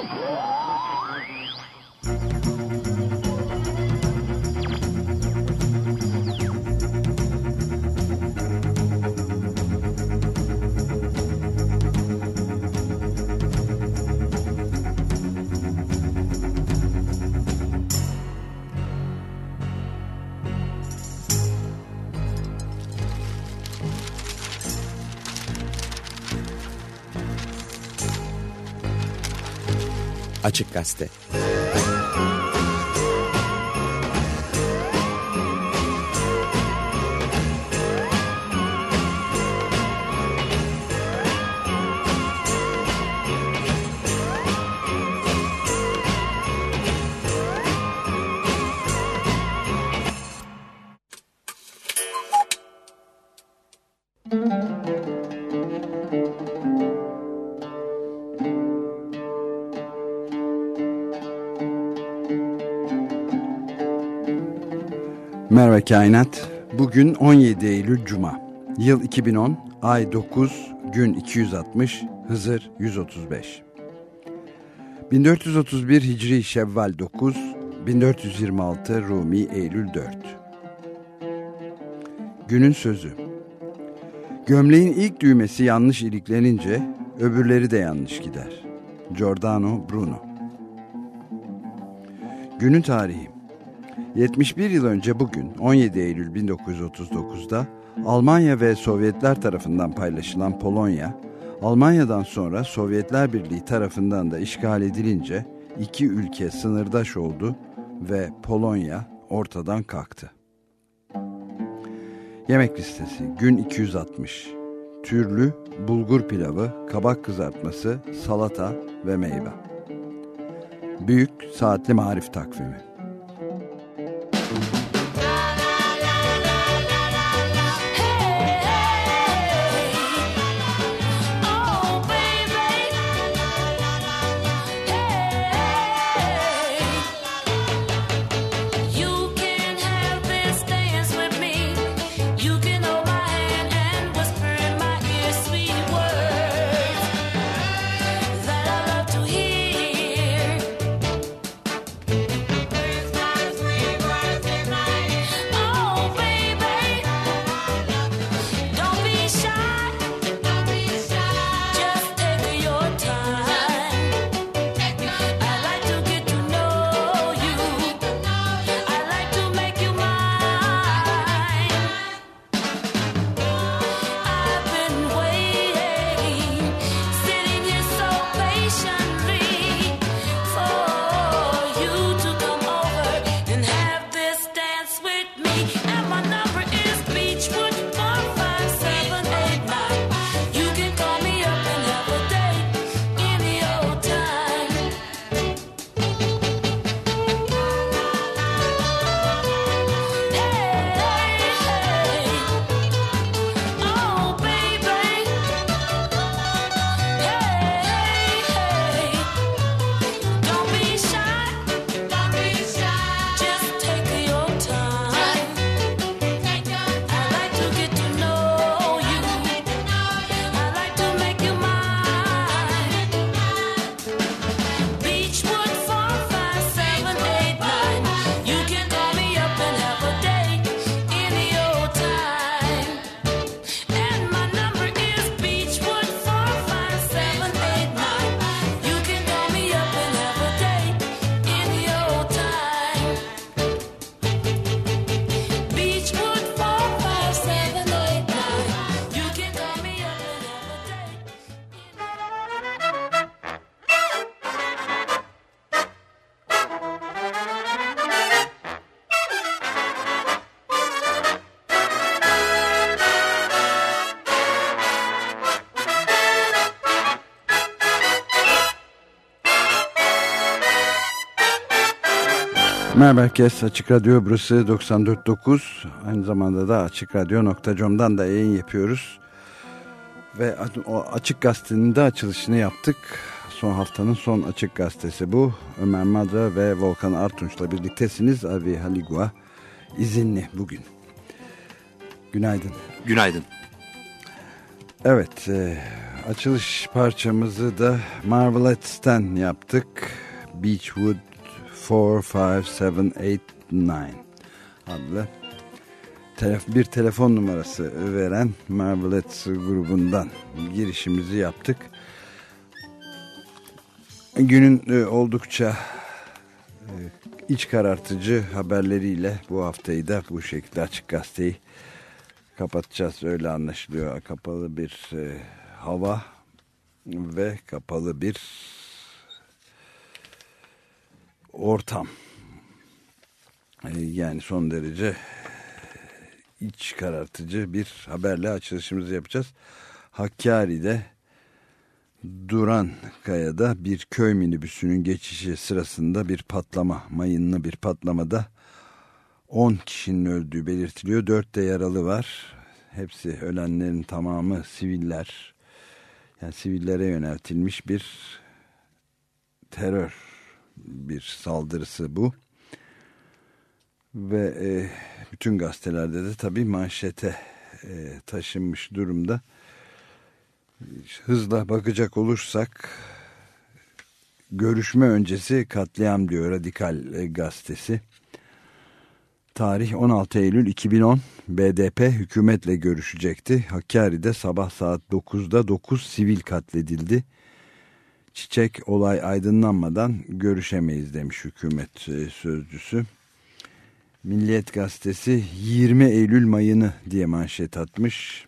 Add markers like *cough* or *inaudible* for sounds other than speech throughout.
Oh! Açık Gazete Merhaba Kainat. Bugün 17 Eylül Cuma. Yıl 2010, ay 9, gün 260, Hızır 135. 1431 Hicri Şevval 9, 1426 Rumi Eylül 4. Günün sözü. Gömleğin ilk düğmesi yanlış iliklenince öbürleri de yanlış gider. Giordano Bruno. Günün tarihi. 71 yıl önce bugün 17 Eylül 1939'da Almanya ve Sovyetler tarafından paylaşılan Polonya, Almanya'dan sonra Sovyetler Birliği tarafından da işgal edilince iki ülke sınırdaş oldu ve Polonya ortadan kalktı. Yemek listesi gün 260. Türlü bulgur pilavı, kabak kızartması, salata ve meyve. Büyük saatli marif takvimi. Merhaba herkes. Açık Radyo burası 94.9. Aynı zamanda da açıkradyo.com'dan da yayın yapıyoruz. Ve o Açık Gazete'nin de açılışını yaptık. Son haftanın son Açık Gazetesi bu. Ömer Madra ve Volkan Artunç'la birliktesiniz. Avi Haligua izinli bugün. Günaydın. Günaydın. Evet, e, açılış parçamızı da Marvelettes'ten yaptık. Beachwood 45789 adlı telef bir telefon numarası veren Marvelettes grubundan girişimizi yaptık. Günün e, oldukça e, iç karartıcı haberleriyle bu haftayı da bu şekilde açık gazeteyi kapatacağız. Öyle anlaşılıyor. Kapalı bir e, hava ve kapalı bir ortam. E, yani son derece iç karartıcı bir haberle açılışımızı yapacağız. Hakkari'de Duran Kaya'da bir köy minibüsünün geçişi sırasında bir patlama, mayınlı bir patlamada 10 kişinin öldüğü belirtiliyor. 4 de yaralı var. Hepsi ölenlerin tamamı siviller. Yani sivillere yöneltilmiş bir terör bir saldırısı bu. Ve e, bütün gazetelerde de tabii manşete e, taşınmış durumda. Hızla bakacak olursak görüşme öncesi katliam diyor Radikal e, gazetesi. Tarih 16 Eylül 2010 BDP hükümetle görüşecekti. Hakkari'de sabah saat 9'da 9 sivil katledildi. Çiçek olay aydınlanmadan görüşemeyiz demiş hükümet e, sözcüsü. Milliyet gazetesi 20 Eylül mayını diye manşet atmış.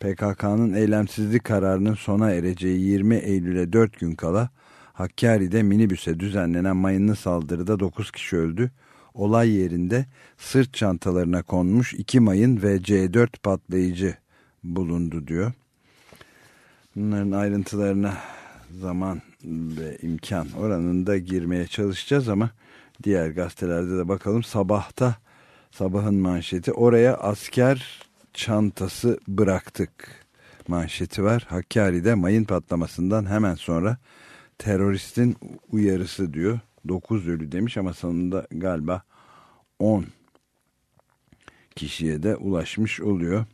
PKK'nın eylemsizlik kararının sona ereceği 20 Eylül'e 4 gün kala Hakkari'de minibüse düzenlenen mayınlı saldırıda 9 kişi öldü olay yerinde sırt çantalarına konmuş iki mayın ve C4 patlayıcı bulundu diyor. Bunların ayrıntılarına zaman ve imkan oranında girmeye çalışacağız ama diğer gazetelerde de bakalım. Sabahta sabahın manşeti oraya asker çantası bıraktık manşeti var. Hakkari'de mayın patlamasından hemen sonra teröristin uyarısı diyor. 9 ölü demiş ama sonunda galiba 10 kişiye de ulaşmış oluyor.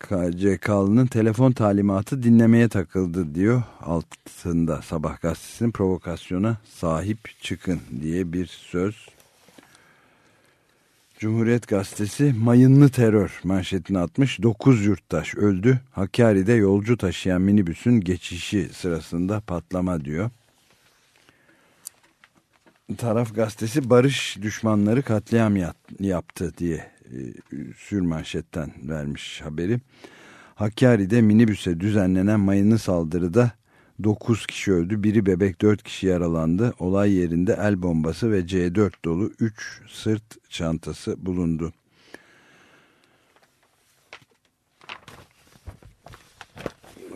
KCK'lının telefon talimatı dinlemeye takıldı diyor. Altında Sabah gazetesinin provokasyona sahip çıkın diye bir söz. Cumhuriyet gazetesi mayınlı terör manşetini atmış. 9 yurttaş öldü. Hakkari'de yolcu taşıyan minibüsün geçişi sırasında patlama diyor taraf gazetesi barış düşmanları katliam yaptı diye sürmanşetten vermiş haberi. Hakkari'de minibüse düzenlenen mayınlı saldırıda 9 kişi öldü, biri bebek 4 kişi yaralandı. Olay yerinde el bombası ve C4 dolu 3 sırt çantası bulundu.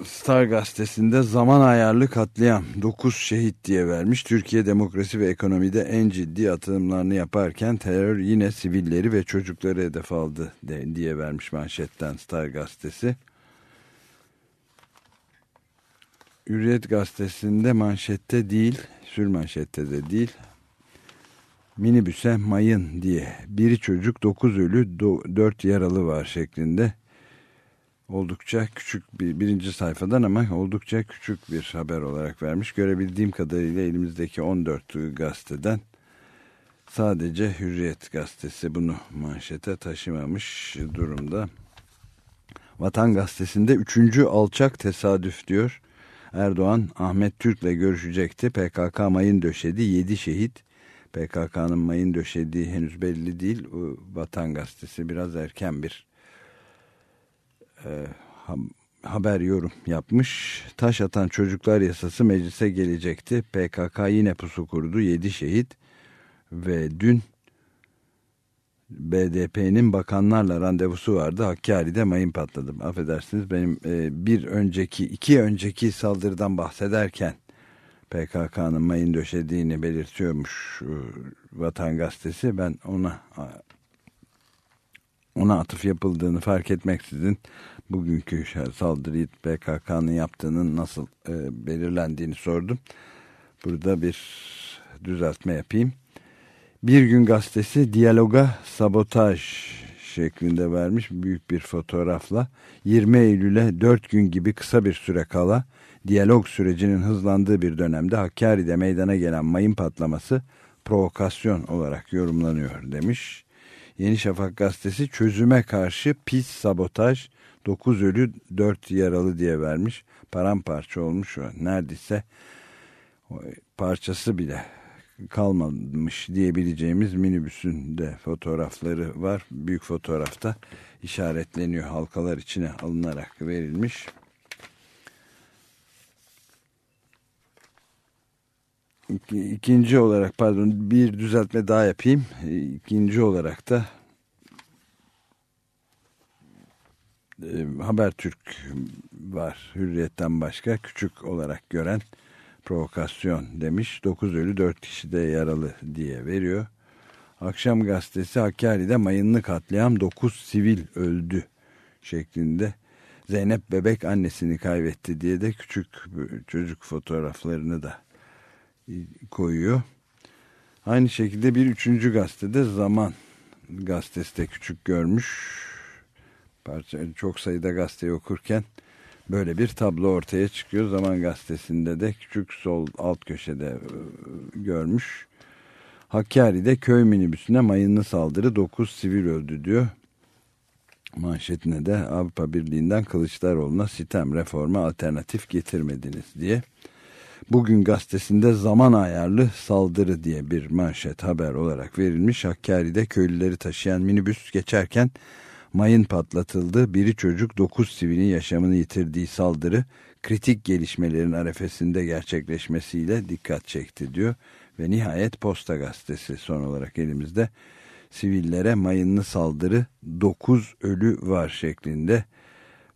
Star gazetesinde zaman ayarlı katliam 9 şehit diye vermiş. Türkiye demokrasi ve ekonomide en ciddi atılımlarını yaparken terör yine sivilleri ve çocukları hedef aldı diye vermiş manşetten Star gazetesi. Hürriyet gazetesinde manşette değil, sür manşette de değil. Minibüse mayın diye biri çocuk 9 ölü 4 yaralı var şeklinde oldukça küçük bir birinci sayfadan ama oldukça küçük bir haber olarak vermiş. Görebildiğim kadarıyla elimizdeki 14 gazeteden sadece Hürriyet gazetesi bunu manşete taşımamış durumda. Vatan gazetesinde üçüncü alçak tesadüf diyor. Erdoğan Ahmet Türk'le görüşecekti. PKK mayın döşedi 7 şehit. PKK'nın mayın döşediği henüz belli değil. Vatan gazetesi biraz erken bir e, haber yorum yapmış. Taş atan çocuklar yasası meclise gelecekti. PKK yine pusu kurdu. 7 şehit ve dün BDP'nin bakanlarla randevusu vardı. Hakkari'de mayın patladı. Affedersiniz benim e, bir önceki, iki önceki saldırıdan bahsederken PKK'nın mayın döşediğini belirtiyormuş e, Vatan Gazetesi. Ben ona ona atıf yapıldığını fark etmeksizin bugünkü saldırıyı PKK'nın yaptığının nasıl e, belirlendiğini sordum. Burada bir düzeltme yapayım. Bir gün gazetesi diyaloga sabotaj şeklinde vermiş büyük bir fotoğrafla 20 Eylül'e 4 gün gibi kısa bir süre kala diyalog sürecinin hızlandığı bir dönemde Hakkari'de meydana gelen mayın patlaması provokasyon olarak yorumlanıyor demiş. Yeni Şafak gazetesi çözüme karşı pis sabotaj 9 ölü 4 yaralı diye vermiş. Paramparça olmuş o. Neredeyse parçası bile kalmamış diyebileceğimiz minibüsün de fotoğrafları var. Büyük fotoğrafta işaretleniyor. Halkalar içine alınarak verilmiş. İkinci olarak pardon bir düzeltme daha yapayım. İkinci olarak da e, Habertürk var. Hürriyetten başka küçük olarak gören provokasyon demiş. 9 ölü 4 kişi de yaralı diye veriyor. Akşam gazetesi Hakkari'de mayınlı katliam 9 sivil öldü şeklinde. Zeynep bebek annesini kaybetti diye de küçük çocuk fotoğraflarını da koyuyor. Aynı şekilde bir üçüncü gazetede Zaman gazetesi de küçük görmüş. Parça, çok sayıda gazeteyi okurken böyle bir tablo ortaya çıkıyor. Zaman gazetesinde de küçük sol alt köşede e, görmüş. Hakkari'de köy minibüsüne mayınlı saldırı 9 sivil öldü diyor. Manşetine de Avrupa Birliği'nden Kılıçdaroğlu'na sitem reforma alternatif getirmediniz diye. Bugün gazetesinde zaman ayarlı saldırı diye bir manşet haber olarak verilmiş. Hakkari'de köylüleri taşıyan minibüs geçerken mayın patlatıldı. Biri çocuk 9 sivilin yaşamını yitirdiği saldırı kritik gelişmelerin arefesinde gerçekleşmesiyle dikkat çekti diyor. Ve nihayet Posta Gazetesi son olarak elimizde sivillere mayınlı saldırı 9 ölü var şeklinde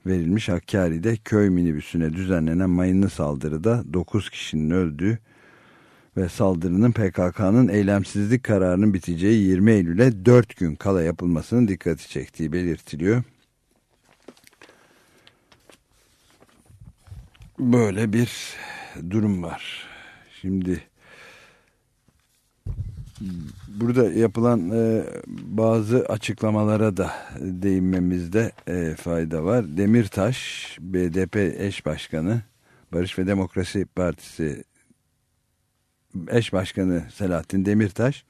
verilmiş Hakkari'de köy minibüsüne düzenlenen mayınlı saldırıda 9 kişinin öldüğü ve saldırının PKK'nın eylemsizlik kararının biteceği 20 Eylül'e 4 gün kala yapılmasının dikkati çektiği belirtiliyor. Böyle bir durum var. Şimdi burada yapılan e, bazı açıklamalara da değinmemizde e, fayda var. Demirtaş, BDP eş başkanı, Barış ve Demokrasi Partisi eş başkanı Selahattin Demirtaş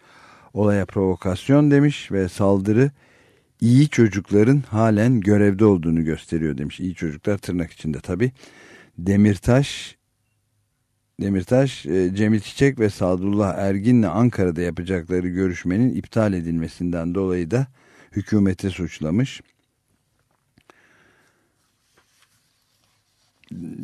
olaya provokasyon demiş ve saldırı iyi çocukların halen görevde olduğunu gösteriyor demiş. İyi çocuklar tırnak içinde tabi. Demirtaş Demirtaş, e, Cemil Çiçek ve Sadullah Ergin'le Ankara'da yapacakları görüşmenin iptal edilmesinden dolayı da hükümeti suçlamış.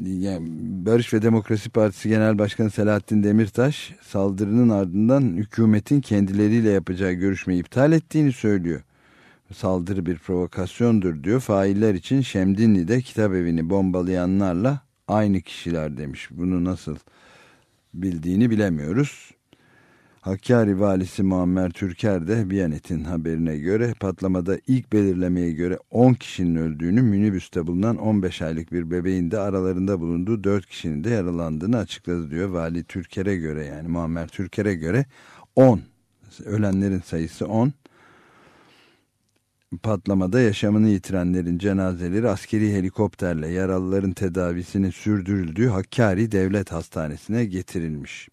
Yani Barış ve Demokrasi Partisi Genel Başkanı Selahattin Demirtaş saldırının ardından hükümetin kendileriyle yapacağı görüşmeyi iptal ettiğini söylüyor. Saldırı bir provokasyondur diyor. Failler için Şemdinli'de kitap evini bombalayanlarla aynı kişiler demiş. Bunu nasıl bildiğini bilemiyoruz. Hakkari valisi Muammer Türker de Biyanet'in haberine göre patlamada ilk belirlemeye göre 10 kişinin öldüğünü minibüste bulunan 15 aylık bir bebeğin de aralarında bulunduğu 4 kişinin de yaralandığını açıkladı diyor. Vali Türker'e göre yani Muammer Türker'e göre 10 ölenlerin sayısı 10 patlamada yaşamını yitirenlerin cenazeleri askeri helikopterle yaralıların tedavisini sürdürüldüğü Hakkari Devlet Hastanesi'ne getirilmiş.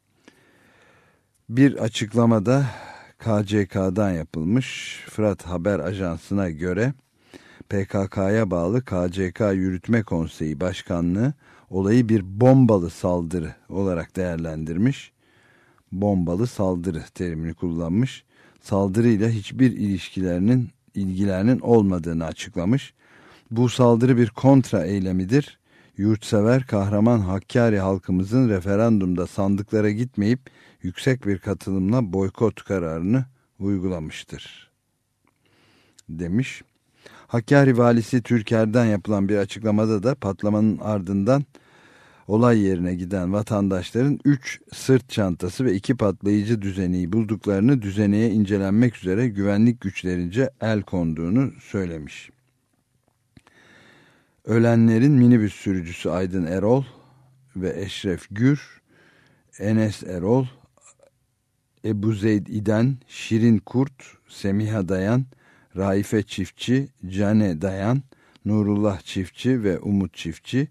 Bir açıklamada KCK'dan yapılmış Fırat Haber Ajansı'na göre PKK'ya bağlı KCK Yürütme Konseyi Başkanlığı olayı bir bombalı saldırı olarak değerlendirmiş. Bombalı saldırı terimini kullanmış. Saldırıyla hiçbir ilişkilerinin ilgilerinin olmadığını açıklamış. Bu saldırı bir kontra eylemidir. Yurtsever kahraman Hakkari halkımızın referandumda sandıklara gitmeyip yüksek bir katılımla boykot kararını uygulamıştır. Demiş. Hakkari valisi Türker'den yapılan bir açıklamada da patlamanın ardından olay yerine giden vatandaşların 3 sırt çantası ve 2 patlayıcı düzeneyi bulduklarını düzeneye incelenmek üzere güvenlik güçlerince el konduğunu söylemiş. Ölenlerin minibüs sürücüsü Aydın Erol ve Eşref Gür, Enes Erol, Ebu Zeyd İden, Şirin Kurt, Semiha Dayan, Raife Çiftçi, Cane Dayan, Nurullah Çiftçi ve Umut Çiftçi.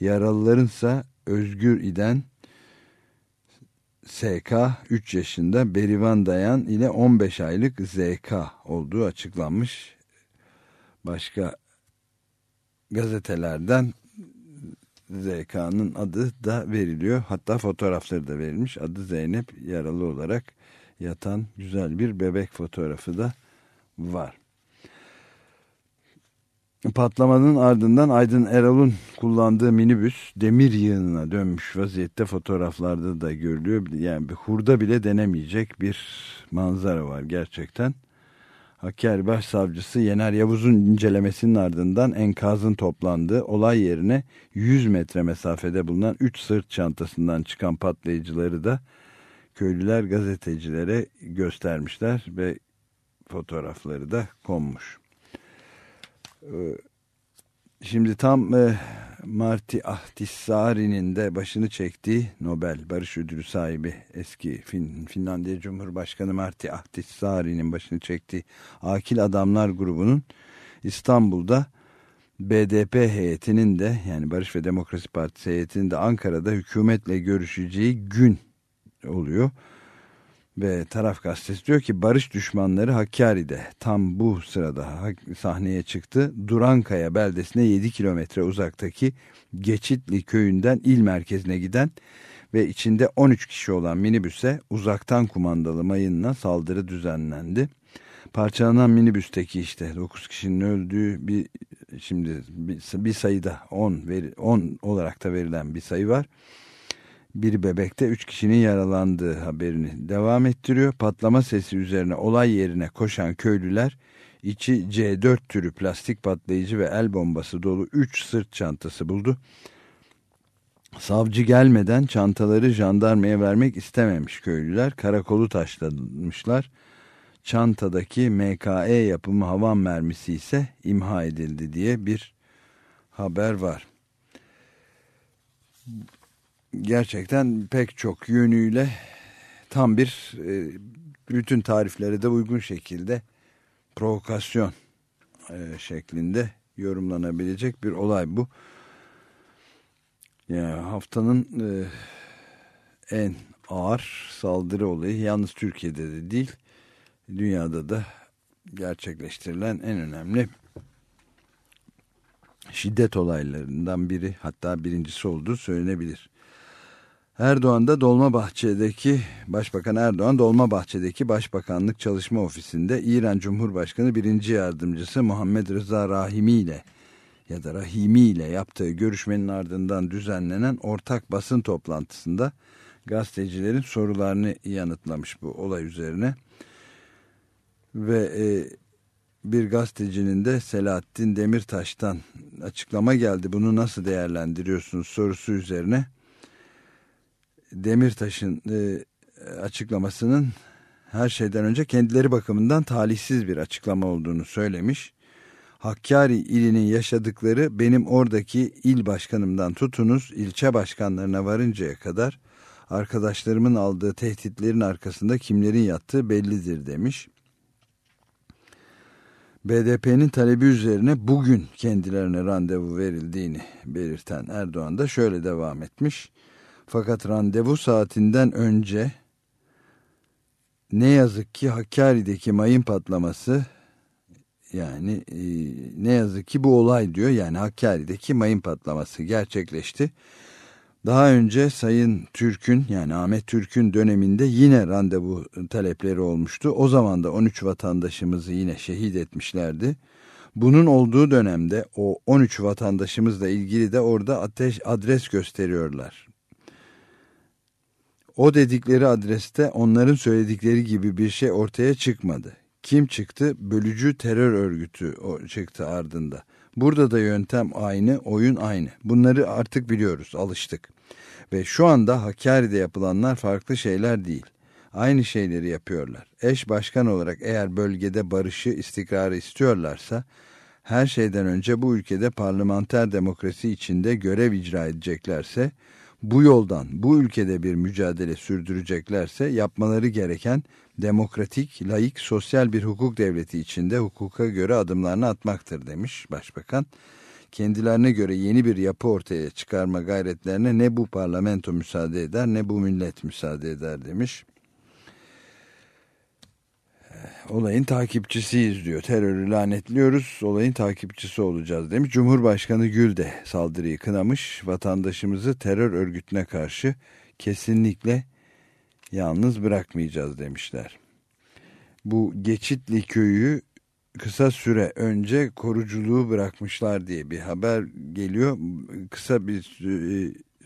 Yaralılarınsa Özgür İden, SK 3 yaşında Berivan Dayan ile 15 aylık ZK olduğu açıklanmış. Başka gazetelerden ZK'nın adı da veriliyor. Hatta fotoğrafları da verilmiş. Adı Zeynep yaralı olarak yatan güzel bir bebek fotoğrafı da var. Patlamanın ardından Aydın Erol'un kullandığı minibüs demir yığınına dönmüş vaziyette fotoğraflarda da görülüyor. Yani bir hurda bile denemeyecek bir manzara var gerçekten. Hakkari Başsavcısı Yener Yavuz'un incelemesinin ardından enkazın toplandığı olay yerine 100 metre mesafede bulunan 3 sırt çantasından çıkan patlayıcıları da köylüler gazetecilere göstermişler ve fotoğrafları da konmuş. Şimdi tam e, Marti Ahtisaari'nin de başını çektiği Nobel Barış Ödülü sahibi eski fin, Finlandiya Cumhurbaşkanı Marti Ahtisaari'nin başını çektiği Akil Adamlar grubunun İstanbul'da BDP heyetinin de yani Barış ve Demokrasi Partisi heyetinin de Ankara'da hükümetle görüşeceği gün oluyor. Ve taraf gazetesi diyor ki barış düşmanları Hakkari'de tam bu sırada sahneye çıktı. Durankaya beldesine 7 kilometre uzaktaki Geçitli köyünden il merkezine giden ve içinde 13 kişi olan minibüse uzaktan kumandalı mayınla saldırı düzenlendi. Parçalanan minibüsteki işte 9 kişinin öldüğü bir şimdi bir, sayıda 10 10 olarak da verilen bir sayı var bir bebekte 3 kişinin yaralandığı haberini devam ettiriyor. Patlama sesi üzerine olay yerine koşan köylüler içi C4 türü plastik patlayıcı ve el bombası dolu 3 sırt çantası buldu. Savcı gelmeden çantaları jandarmaya vermek istememiş köylüler. Karakolu taşlamışlar. Çantadaki MKE yapımı havan mermisi ise imha edildi diye bir haber var gerçekten pek çok yönüyle tam bir e, bütün tariflere de uygun şekilde provokasyon e, şeklinde yorumlanabilecek bir olay bu. Yani haftanın e, en ağır saldırı olayı yalnız Türkiye'de de değil dünyada da gerçekleştirilen en önemli şiddet olaylarından biri hatta birincisi olduğu söylenebilir. Erdoğan da Dolmabahçe'deki Başbakan Erdoğan Dolmabahçe'deki Başbakanlık Çalışma Ofisi'nde İran Cumhurbaşkanı birinci yardımcısı Muhammed Rıza Rahimi ile ya da Rahimi ile yaptığı görüşmenin ardından düzenlenen ortak basın toplantısında gazetecilerin sorularını yanıtlamış bu olay üzerine. Ve e, bir gazetecinin de Selahattin Demirtaş'tan açıklama geldi. Bunu nasıl değerlendiriyorsunuz sorusu üzerine Demirtaş'ın e, açıklamasının her şeyden önce kendileri bakımından talihsiz bir açıklama olduğunu söylemiş. Hakkari ilinin yaşadıkları benim oradaki il başkanımdan tutunuz ilçe başkanlarına varıncaya kadar arkadaşlarımın aldığı tehditlerin arkasında kimlerin yattığı bellidir demiş. BDP'nin talebi üzerine bugün kendilerine randevu verildiğini belirten Erdoğan da şöyle devam etmiş. Fakat randevu saatinden önce ne yazık ki Hakkari'deki mayın patlaması yani e, ne yazık ki bu olay diyor yani Hakkari'deki mayın patlaması gerçekleşti. Daha önce Sayın Türk'ün yani Ahmet Türk'ün döneminde yine randevu talepleri olmuştu. O zaman da 13 vatandaşımızı yine şehit etmişlerdi. Bunun olduğu dönemde o 13 vatandaşımızla ilgili de orada ateş adres gösteriyorlar. O dedikleri adreste onların söyledikleri gibi bir şey ortaya çıkmadı. Kim çıktı? Bölücü terör örgütü çıktı ardında. Burada da yöntem aynı, oyun aynı. Bunları artık biliyoruz, alıştık. Ve şu anda Hakkari'de yapılanlar farklı şeyler değil. Aynı şeyleri yapıyorlar. Eş başkan olarak eğer bölgede barışı, istikrarı istiyorlarsa her şeyden önce bu ülkede parlamenter demokrasi içinde görev icra edeceklerse bu yoldan bu ülkede bir mücadele sürdüreceklerse yapmaları gereken demokratik, layık, sosyal bir hukuk devleti içinde hukuka göre adımlarını atmaktır demiş Başbakan. Kendilerine göre yeni bir yapı ortaya çıkarma gayretlerine ne bu parlamento müsaade eder ne bu millet müsaade eder demiş olayın takipçisiyiz diyor. Terörü lanetliyoruz, olayın takipçisi olacağız demiş. Cumhurbaşkanı Gül de saldırıyı kınamış. Vatandaşımızı terör örgütüne karşı kesinlikle yalnız bırakmayacağız demişler. Bu Geçitli köyü kısa süre önce koruculuğu bırakmışlar diye bir haber geliyor. Kısa bir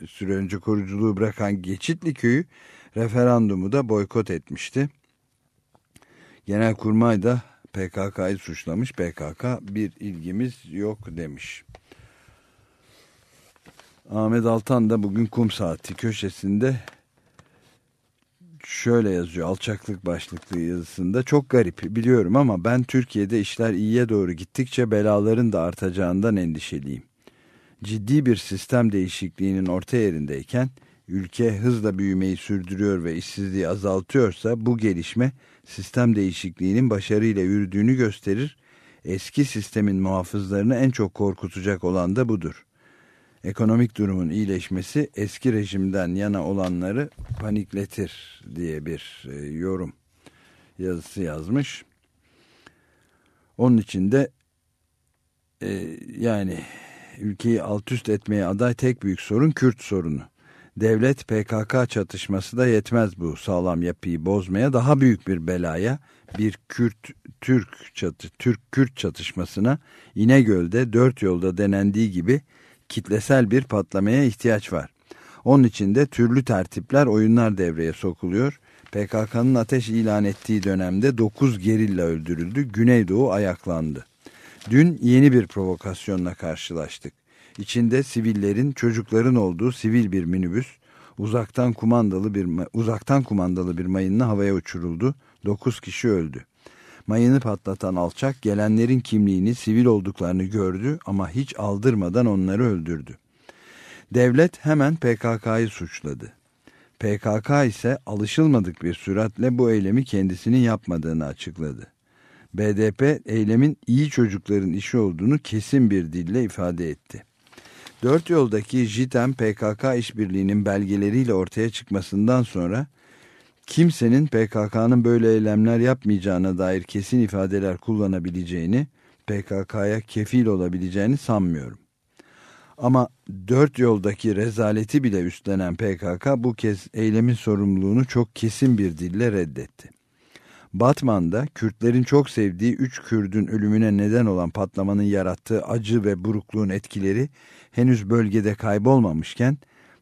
süre önce koruculuğu bırakan Geçitli köyü referandumu da boykot etmişti. Genelkurmay da PKK'yı suçlamış. PKK bir ilgimiz yok demiş. Ahmet Altan da bugün kum saati köşesinde şöyle yazıyor alçaklık başlıklı yazısında çok garip biliyorum ama ben Türkiye'de işler iyiye doğru gittikçe belaların da artacağından endişeliyim. Ciddi bir sistem değişikliğinin orta yerindeyken ülke hızla büyümeyi sürdürüyor ve işsizliği azaltıyorsa bu gelişme sistem değişikliğinin başarıyla yürüdüğünü gösterir. Eski sistemin muhafızlarını en çok korkutacak olan da budur. Ekonomik durumun iyileşmesi eski rejimden yana olanları panikletir diye bir e, yorum yazısı yazmış. Onun için de e, yani ülkeyi alt üst etmeye aday tek büyük sorun Kürt sorunu. Devlet PKK çatışması da yetmez bu sağlam yapıyı bozmaya daha büyük bir belaya bir Kürt Türk çatı Türk Kürt çatışmasına İnegöl'de dört yolda denendiği gibi kitlesel bir patlamaya ihtiyaç var. Onun için de türlü tertipler oyunlar devreye sokuluyor. PKK'nın ateş ilan ettiği dönemde 9 gerilla öldürüldü. Güneydoğu ayaklandı. Dün yeni bir provokasyonla karşılaştık. İçinde sivillerin, çocukların olduğu sivil bir minibüs uzaktan kumandalı bir uzaktan kumandalı bir mayınla havaya uçuruldu. 9 kişi öldü. Mayını patlatan alçak gelenlerin kimliğini sivil olduklarını gördü ama hiç aldırmadan onları öldürdü. Devlet hemen PKK'yı suçladı. PKK ise alışılmadık bir süratle bu eylemi kendisinin yapmadığını açıkladı. BDP eylemin iyi çocukların işi olduğunu kesin bir dille ifade etti. Dört yoldaki JITEM PKK işbirliğinin belgeleriyle ortaya çıkmasından sonra kimsenin PKK'nın böyle eylemler yapmayacağına dair kesin ifadeler kullanabileceğini, PKK'ya kefil olabileceğini sanmıyorum. Ama dört yoldaki rezaleti bile üstlenen PKK bu kez eylemin sorumluluğunu çok kesin bir dille reddetti. Batman'da Kürtlerin çok sevdiği üç Kürdün ölümüne neden olan patlamanın yarattığı acı ve burukluğun etkileri henüz bölgede kaybolmamışken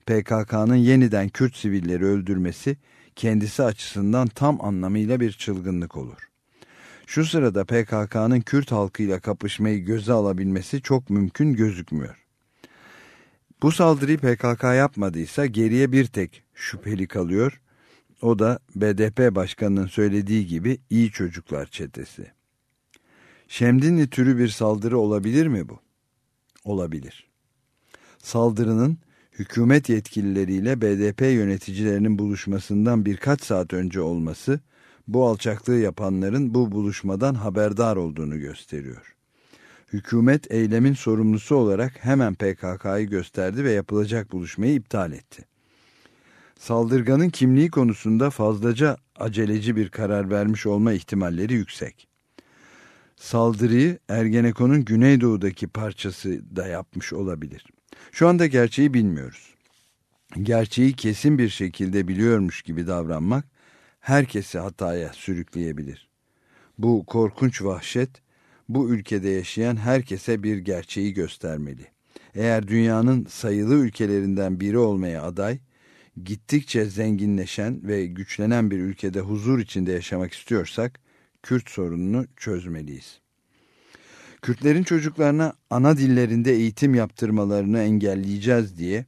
PKK'nın yeniden Kürt sivilleri öldürmesi kendisi açısından tam anlamıyla bir çılgınlık olur. Şu sırada PKK'nın Kürt halkıyla kapışmayı göze alabilmesi çok mümkün gözükmüyor. Bu saldırıyı PKK yapmadıysa geriye bir tek şüpheli kalıyor. O da BDP başkanının söylediği gibi iyi çocuklar çetesi. Şemdinli türü bir saldırı olabilir mi bu? Olabilir. Saldırının hükümet yetkilileriyle BDP yöneticilerinin buluşmasından birkaç saat önce olması bu alçaklığı yapanların bu buluşmadan haberdar olduğunu gösteriyor. Hükümet eylemin sorumlusu olarak hemen PKK'yı gösterdi ve yapılacak buluşmayı iptal etti. Saldırganın kimliği konusunda fazlaca aceleci bir karar vermiş olma ihtimalleri yüksek. Saldırıyı Ergenekon'un güneydoğudaki parçası da yapmış olabilir. Şu anda gerçeği bilmiyoruz. Gerçeği kesin bir şekilde biliyormuş gibi davranmak herkesi hataya sürükleyebilir. Bu korkunç vahşet bu ülkede yaşayan herkese bir gerçeği göstermeli. Eğer dünyanın sayılı ülkelerinden biri olmaya aday, gittikçe zenginleşen ve güçlenen bir ülkede huzur içinde yaşamak istiyorsak, Kürt sorununu çözmeliyiz. Kürtlerin çocuklarına ana dillerinde eğitim yaptırmalarını engelleyeceğiz diye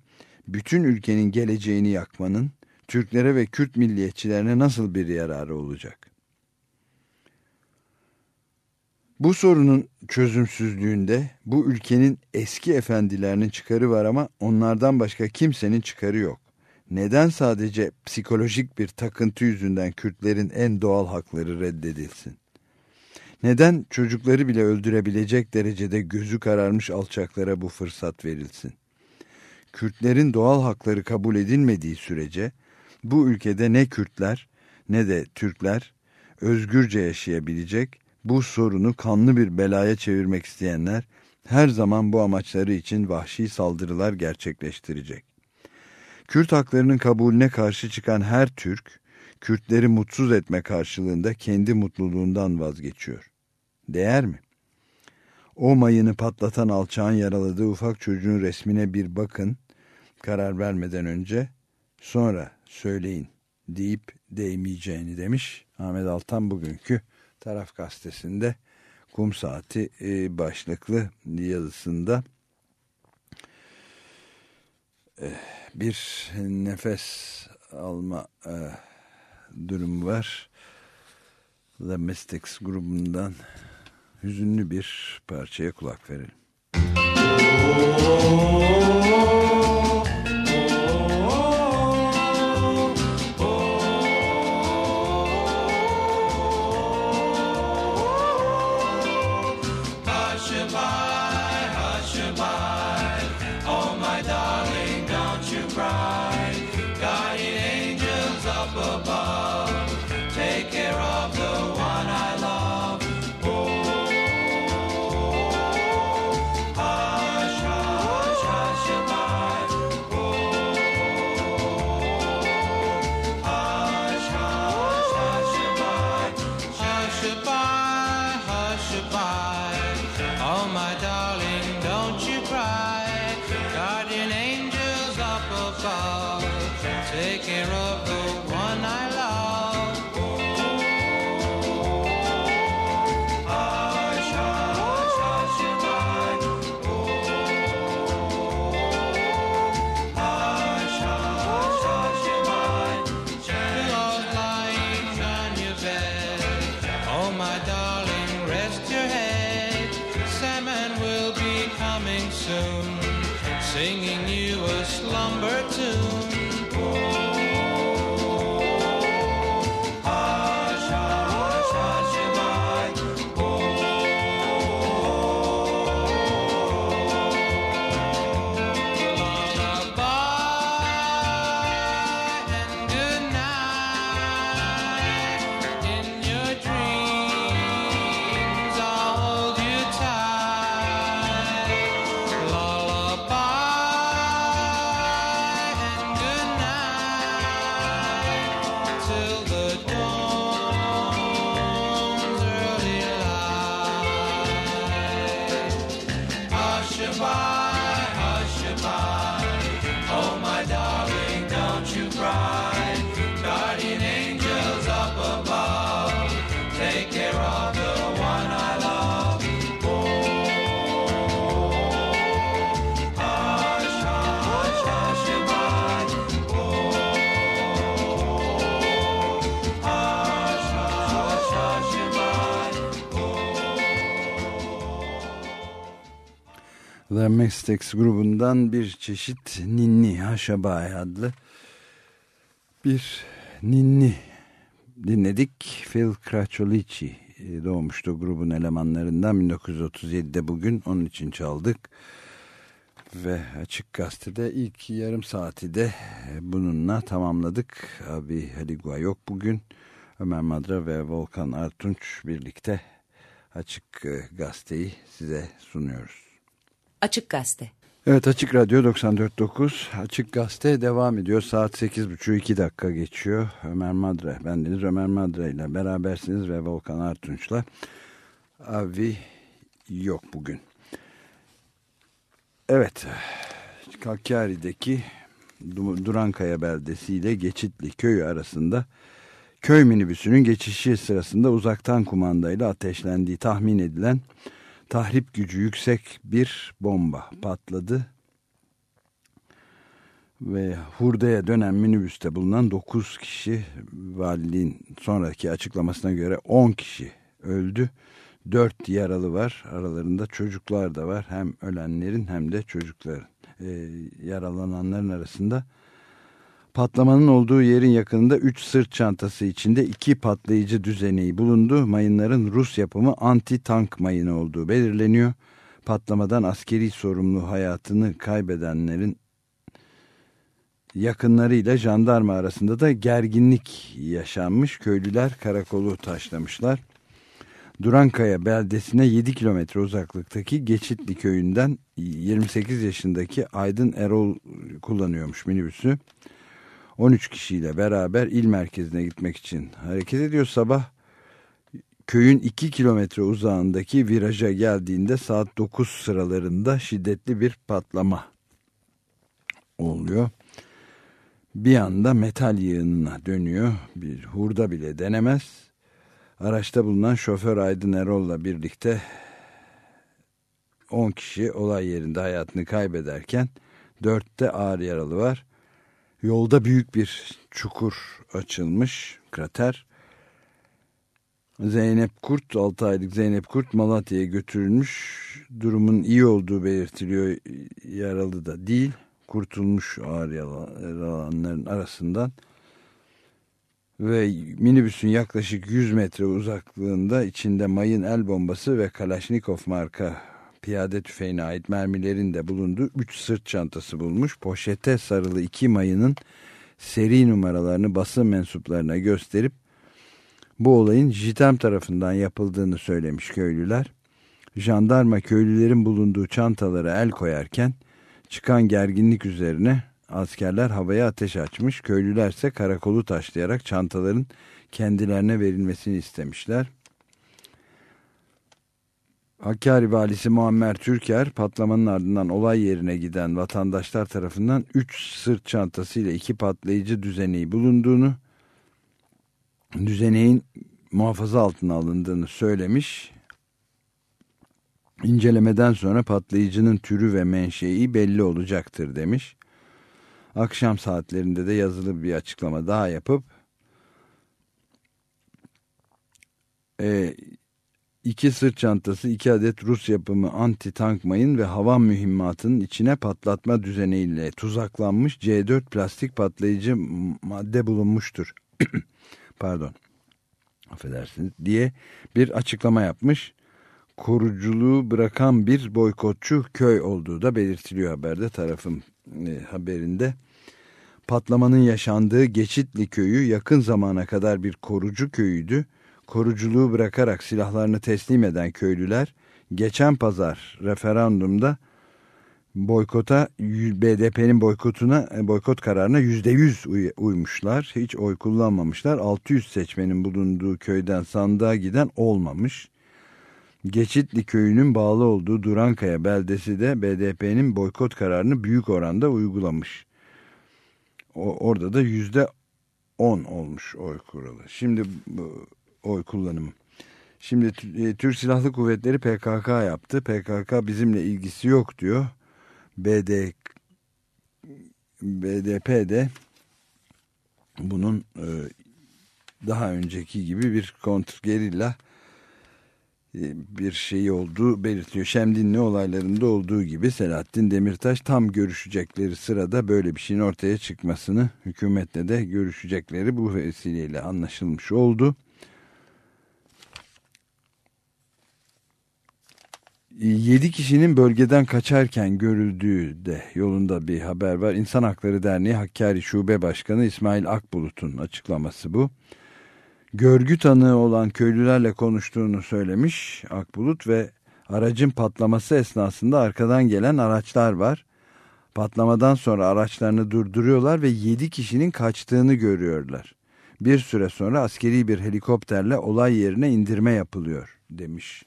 bütün ülkenin geleceğini yakmanın Türklere ve Kürt milliyetçilerine nasıl bir yararı olacak? Bu sorunun çözümsüzlüğünde bu ülkenin eski efendilerinin çıkarı var ama onlardan başka kimsenin çıkarı yok. Neden sadece psikolojik bir takıntı yüzünden Kürtlerin en doğal hakları reddedilsin? Neden çocukları bile öldürebilecek derecede gözü kararmış alçaklara bu fırsat verilsin? Kürtlerin doğal hakları kabul edilmediği sürece bu ülkede ne Kürtler ne de Türkler özgürce yaşayabilecek, bu sorunu kanlı bir belaya çevirmek isteyenler her zaman bu amaçları için vahşi saldırılar gerçekleştirecek. Kürt haklarının kabulüne karşı çıkan her Türk, Kürtleri mutsuz etme karşılığında kendi mutluluğundan vazgeçiyor. Değer mi? O mayını patlatan alçağın yaraladığı ufak çocuğun resmine bir bakın, karar vermeden önce, sonra söyleyin deyip değmeyeceğini demiş. Ahmet Altan bugünkü Taraf Gazetesi'nde kum saati e, başlıklı yazısında e, bir nefes alma durumu var. The Mystics grubundan hüzünlü bir parçaya kulak verelim. singing you a slumber tune. Mystics grubundan bir çeşit ninni Haşabay adlı bir ninni dinledik. Phil Cracciolici e, doğmuştu grubun elemanlarından 1937'de bugün onun için çaldık. Ve Açık Gazete'de ilk yarım saati de e, bununla tamamladık. Abi Haligua yok bugün. Ömer Madra ve Volkan Artunç birlikte Açık e, Gazete'yi size sunuyoruz. Açık Gazete. Evet Açık Radyo 94.9 Açık Gazete devam ediyor. Saat 8.30 2 dakika geçiyor. Ömer Madre, bendeniz Ömer Madre ile berabersiniz ve Volkan Artunç'la. Avi yok bugün. Evet, Kakkari'deki Durankaya beldesi ile Geçitli köyü arasında köy minibüsünün geçişi sırasında uzaktan kumandayla ateşlendiği tahmin edilen tahrip gücü yüksek bir bomba patladı. Ve hurdaya dönen minibüste bulunan 9 kişi valiliğin sonraki açıklamasına göre 10 kişi öldü. Dört yaralı var. Aralarında çocuklar da var. Hem ölenlerin hem de çocukların. E, yaralananların arasında Patlamanın olduğu yerin yakınında 3 sırt çantası içinde iki patlayıcı düzeneği bulundu. Mayınların Rus yapımı anti-tank mayını olduğu belirleniyor. Patlamadan askeri sorumlu hayatını kaybedenlerin yakınlarıyla jandarma arasında da gerginlik yaşanmış. Köylüler karakolu taşlamışlar. Durankaya beldesine 7 kilometre uzaklıktaki Geçitli köyünden 28 yaşındaki Aydın Erol kullanıyormuş minibüsü. 13 kişiyle beraber il merkezine gitmek için hareket ediyor. Sabah köyün 2 kilometre uzağındaki viraja geldiğinde saat 9 sıralarında şiddetli bir patlama oluyor. Bir anda metal yığınına dönüyor. Bir hurda bile denemez. Araçta bulunan şoför Aydın Erol'la birlikte 10 kişi olay yerinde hayatını kaybederken 4'te ağır yaralı var. Yolda büyük bir çukur açılmış, krater. Zeynep Kurt, 6 aylık Zeynep Kurt Malatya'ya götürülmüş. Durumun iyi olduğu belirtiliyor, yaralı da değil. Kurtulmuş ağır yaralanların arasından. Ve minibüsün yaklaşık 100 metre uzaklığında içinde mayın el bombası ve Kalashnikov marka piyade tüfeğine ait mermilerin de bulunduğu 3 sırt çantası bulmuş. Poşete sarılı iki mayının seri numaralarını basın mensuplarına gösterip bu olayın JITEM tarafından yapıldığını söylemiş köylüler. Jandarma köylülerin bulunduğu çantalara el koyarken çıkan gerginlik üzerine askerler havaya ateş açmış. Köylüler ise karakolu taşlayarak çantaların kendilerine verilmesini istemişler. Hakkari valisi Muammer Türker patlamanın ardından olay yerine giden vatandaşlar tarafından 3 sırt çantasıyla iki patlayıcı düzeneği bulunduğunu, düzeneğin muhafaza altına alındığını söylemiş. İncelemeden sonra patlayıcının türü ve menşei belli olacaktır demiş. Akşam saatlerinde de yazılı bir açıklama daha yapıp e, iki sırt çantası, iki adet Rus yapımı anti-tank mayın ve hava mühimmatının içine patlatma düzeneğiyle tuzaklanmış C4 plastik patlayıcı madde bulunmuştur. *clears throat* Pardon. Affedersiniz diye bir açıklama yapmış. Koruculuğu bırakan bir boykotçu köy olduğu da belirtiliyor haberde tarafım e, haberinde. Patlamanın yaşandığı Geçitli köyü yakın zamana kadar bir korucu köyüydü koruculuğu bırakarak silahlarını teslim eden köylüler geçen pazar referandumda boykota BDP'nin boykotuna e, boykot kararına yüzde yüz uymuşlar. Hiç oy kullanmamışlar. 600 seçmenin bulunduğu köyden sandığa giden olmamış. Geçitli köyünün bağlı olduğu Durankaya beldesi de BDP'nin boykot kararını büyük oranda uygulamış. O, orada da yüzde 10 olmuş oy kuralı. Şimdi oy kullanımı. Şimdi e, Türk Silahlı Kuvvetleri PKK yaptı. PKK bizimle ilgisi yok diyor. BD, BDP de bunun e, daha önceki gibi bir kontrgerilla e, bir şey olduğu belirtiyor. Şemdinli olaylarında olduğu gibi Selahattin Demirtaş tam görüşecekleri sırada böyle bir şeyin ortaya çıkmasını hükümetle de görüşecekleri bu vesileyle anlaşılmış oldu. 7 kişinin bölgeden kaçarken görüldüğü de yolunda bir haber var. İnsan Hakları Derneği Hakkari Şube Başkanı İsmail Akbulut'un açıklaması bu. Görgü tanığı olan köylülerle konuştuğunu söylemiş Akbulut ve aracın patlaması esnasında arkadan gelen araçlar var. Patlamadan sonra araçlarını durduruyorlar ve 7 kişinin kaçtığını görüyorlar. Bir süre sonra askeri bir helikopterle olay yerine indirme yapılıyor demiş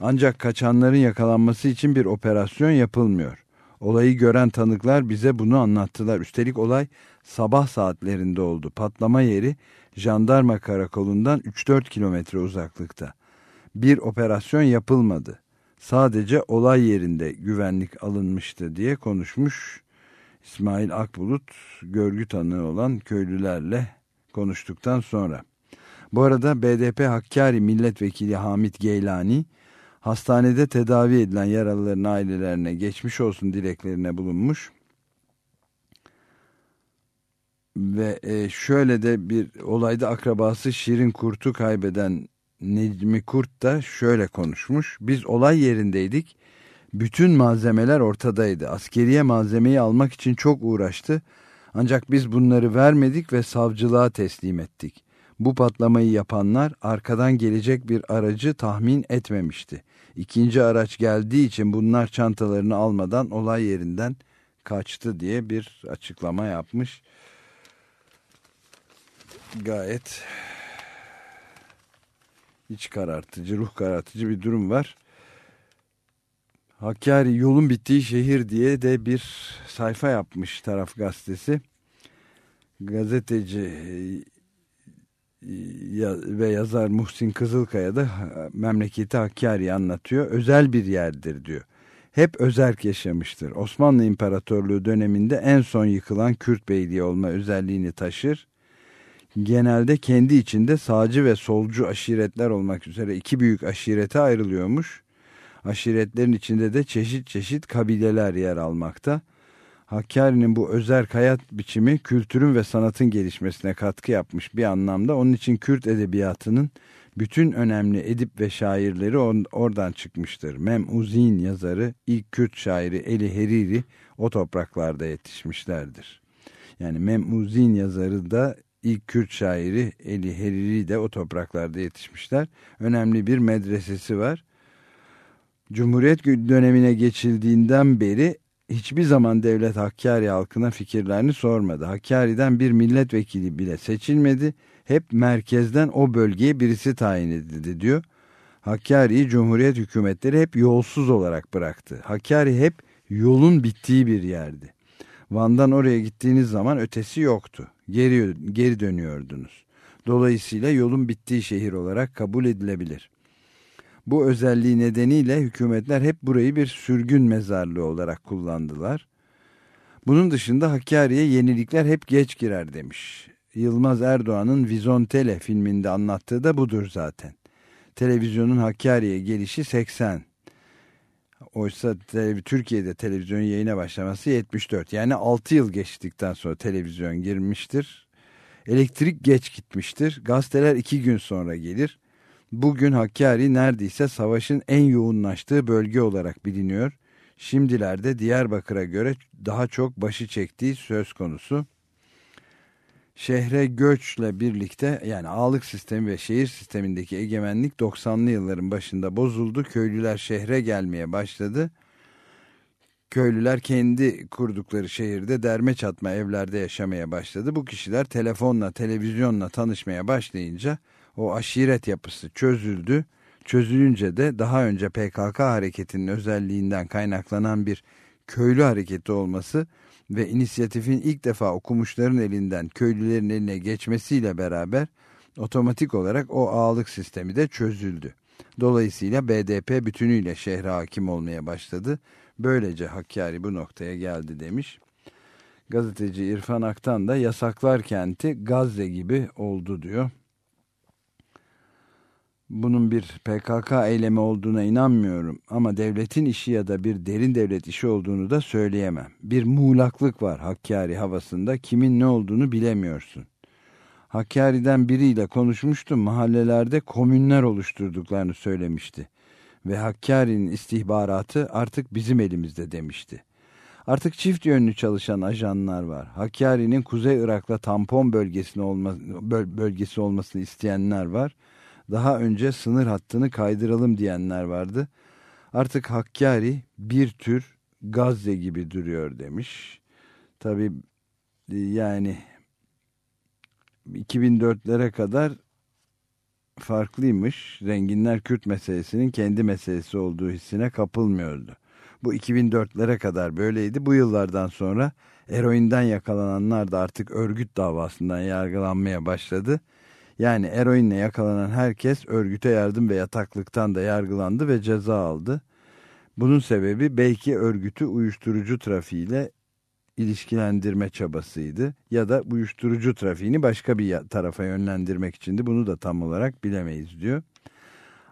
ancak kaçanların yakalanması için bir operasyon yapılmıyor. Olayı gören tanıklar bize bunu anlattılar. Üstelik olay sabah saatlerinde oldu. Patlama yeri jandarma karakolundan 3-4 kilometre uzaklıkta. Bir operasyon yapılmadı. Sadece olay yerinde güvenlik alınmıştı diye konuşmuş İsmail Akbulut görgü tanığı olan köylülerle konuştuktan sonra. Bu arada BDP Hakkari Milletvekili Hamit Geylani hastanede tedavi edilen yaralıların ailelerine geçmiş olsun dileklerine bulunmuş. Ve e, şöyle de bir olayda akrabası Şirin Kurt'u kaybeden Necmi Kurt da şöyle konuşmuş. Biz olay yerindeydik. Bütün malzemeler ortadaydı. Askeriye malzemeyi almak için çok uğraştı. Ancak biz bunları vermedik ve savcılığa teslim ettik. Bu patlamayı yapanlar arkadan gelecek bir aracı tahmin etmemişti. İkinci araç geldiği için bunlar çantalarını almadan olay yerinden kaçtı diye bir açıklama yapmış. Gayet iç karartıcı, ruh karartıcı bir durum var. Hakkari yolun bittiği şehir diye de bir sayfa yapmış taraf gazetesi. Gazeteci ve yazar Muhsin Kızılkaya da memleketi Hakkari'yi anlatıyor. Özel bir yerdir diyor. Hep özerk yaşamıştır. Osmanlı İmparatorluğu döneminde en son yıkılan Kürt Beyliği olma özelliğini taşır. Genelde kendi içinde sağcı ve solcu aşiretler olmak üzere iki büyük aşirete ayrılıyormuş. Aşiretlerin içinde de çeşit çeşit kabileler yer almakta. Hakkari'nin bu özerk hayat biçimi kültürün ve sanatın gelişmesine katkı yapmış bir anlamda. Onun için Kürt edebiyatının bütün önemli edip ve şairleri oradan çıkmıştır. Mem Uzin yazarı ilk Kürt şairi Eli Heriri o topraklarda yetişmişlerdir. Yani Mem Uzin yazarı da ilk Kürt şairi Eli Heriri de o topraklarda yetişmişler. Önemli bir medresesi var. Cumhuriyet dönemine geçildiğinden beri hiçbir zaman devlet Hakkari halkına fikirlerini sormadı. Hakkari'den bir milletvekili bile seçilmedi. Hep merkezden o bölgeye birisi tayin edildi diyor. Hakkari'yi Cumhuriyet hükümetleri hep yolsuz olarak bıraktı. Hakkari hep yolun bittiği bir yerdi. Van'dan oraya gittiğiniz zaman ötesi yoktu. Geri, geri dönüyordunuz. Dolayısıyla yolun bittiği şehir olarak kabul edilebilir. Bu özelliği nedeniyle hükümetler hep burayı bir sürgün mezarlığı olarak kullandılar. Bunun dışında Hakkari'ye yenilikler hep geç girer demiş. Yılmaz Erdoğan'ın Vizontele filminde anlattığı da budur zaten. Televizyonun Hakkari'ye gelişi 80. Oysa Türkiye'de televizyon yayına başlaması 74. Yani 6 yıl geçtikten sonra televizyon girmiştir. Elektrik geç gitmiştir. Gazeteler 2 gün sonra gelir. Bugün Hakkari neredeyse savaşın en yoğunlaştığı bölge olarak biliniyor. Şimdilerde Diyarbakır'a göre daha çok başı çektiği söz konusu. Şehre göçle birlikte yani ağlık sistemi ve şehir sistemindeki egemenlik 90'lı yılların başında bozuldu. Köylüler şehre gelmeye başladı. Köylüler kendi kurdukları şehirde derme çatma evlerde yaşamaya başladı. Bu kişiler telefonla, televizyonla tanışmaya başlayınca o aşiret yapısı çözüldü. Çözülünce de daha önce PKK hareketinin özelliğinden kaynaklanan bir köylü hareketi olması ve inisiyatifin ilk defa okumuşların elinden köylülerin eline geçmesiyle beraber otomatik olarak o ağalık sistemi de çözüldü. Dolayısıyla BDP bütünüyle şehre hakim olmaya başladı. Böylece Hakkari bu noktaya geldi demiş. Gazeteci İrfan Aktan da yasaklar kenti Gazze gibi oldu diyor bunun bir PKK eylemi olduğuna inanmıyorum ama devletin işi ya da bir derin devlet işi olduğunu da söyleyemem. Bir muğlaklık var Hakkari havasında kimin ne olduğunu bilemiyorsun. Hakkari'den biriyle konuşmuştum mahallelerde komünler oluşturduklarını söylemişti. Ve Hakkari'nin istihbaratı artık bizim elimizde demişti. Artık çift yönlü çalışan ajanlar var. Hakkari'nin Kuzey Irak'la tampon bölgesine olma, bölgesi olmasını isteyenler var daha önce sınır hattını kaydıralım diyenler vardı. Artık Hakkari bir tür Gazze gibi duruyor demiş. Tabi e, yani 2004'lere kadar farklıymış. Zenginler Kürt meselesinin kendi meselesi olduğu hissine kapılmıyordu. Bu 2004'lere kadar böyleydi. Bu yıllardan sonra eroinden yakalananlar da artık örgüt davasından yargılanmaya başladı. Yani eroinle yakalanan herkes örgüte yardım ve yataklıktan da yargılandı ve ceza aldı. Bunun sebebi belki örgütü uyuşturucu trafiğiyle ilişkilendirme çabasıydı ya da uyuşturucu trafiğini başka bir tarafa yönlendirmek içindi. Bunu da tam olarak bilemeyiz diyor.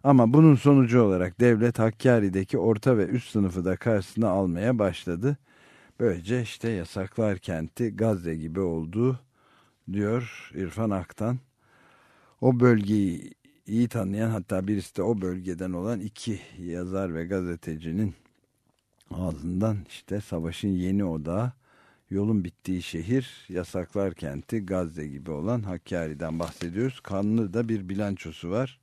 Ama bunun sonucu olarak devlet Hakkari'deki orta ve üst sınıfı da karşısına almaya başladı. Böylece işte yasaklar kenti Gazze gibi oldu diyor İrfan Aktan. O bölgeyi iyi tanıyan hatta birisi de o bölgeden olan iki yazar ve gazetecinin ağzından işte savaşın yeni odağı, yolun bittiği şehir, yasaklar kenti Gazze gibi olan Hakkari'den bahsediyoruz. Kanlı da bir bilançosu var.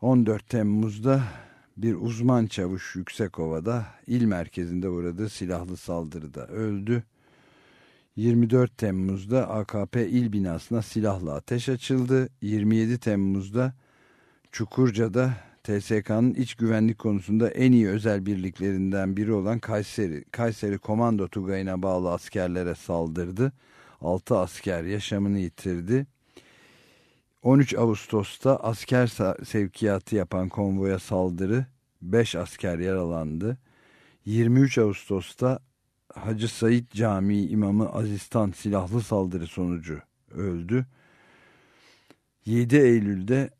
14 Temmuz'da bir uzman çavuş Yüksekova'da il merkezinde uğradığı silahlı saldırıda öldü. 24 Temmuz'da AKP il binasına silahla ateş açıldı. 27 Temmuz'da Çukurca'da TSK'nın iç güvenlik konusunda en iyi özel birliklerinden biri olan Kayseri, Kayseri Komando Tugayı'na bağlı askerlere saldırdı. 6 asker yaşamını yitirdi. 13 Ağustos'ta asker sevkiyatı yapan konvoya saldırı 5 asker yaralandı. 23 Ağustos'ta Hacı Said Camii imamı Azistan silahlı saldırı sonucu öldü. 7 Eylül'de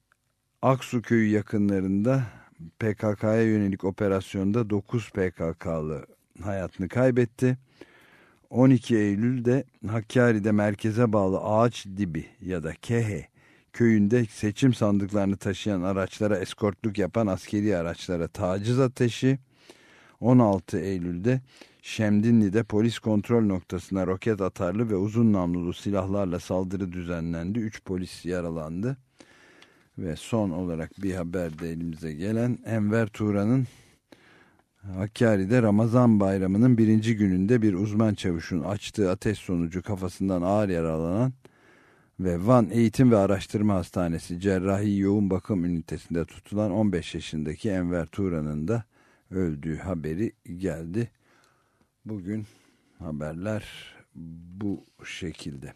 Aksu köyü yakınlarında PKK'ya yönelik operasyonda 9 PKK'lı hayatını kaybetti. 12 Eylül'de Hakkari'de merkeze bağlı Ağaç Dibi ya da Kehe köyünde seçim sandıklarını taşıyan araçlara eskortluk yapan askeri araçlara taciz ateşi 16 Eylül'de Şemdinli'de polis kontrol noktasına roket atarlı ve uzun namlulu silahlarla saldırı düzenlendi. 3 polis yaralandı. Ve son olarak bir haber de elimize gelen Enver Turan'ın Hakkari'de Ramazan bayramının birinci gününde bir uzman çavuşun açtığı ateş sonucu kafasından ağır yaralanan ve Van Eğitim ve Araştırma Hastanesi Cerrahi Yoğun Bakım Ünitesi'nde tutulan 15 yaşındaki Enver Turan'ın da öldüğü haberi geldi. Bugün haberler bu şekilde.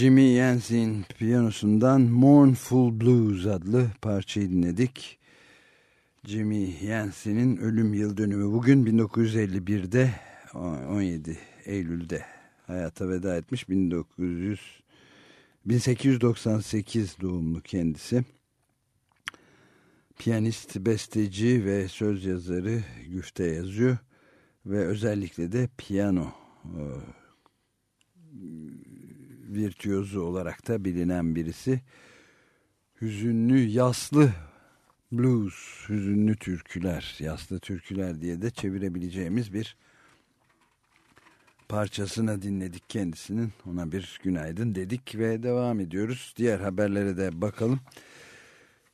Jimmy Yancey'in piyanosundan Mournful Blues adlı parçayı dinledik. Jimmy Yancey'nin ölüm yıl dönümü bugün 1951'de 17 Eylül'de hayata veda etmiş 1900 1898 doğumlu kendisi. Piyanist, besteci ve söz yazarı güfte yazıyor ve özellikle de piyano virtüozu olarak da bilinen birisi. Hüzünlü, yaslı blues, hüzünlü türküler, yaslı türküler diye de çevirebileceğimiz bir parçasını dinledik kendisinin. Ona bir günaydın dedik ve devam ediyoruz. Diğer haberlere de bakalım.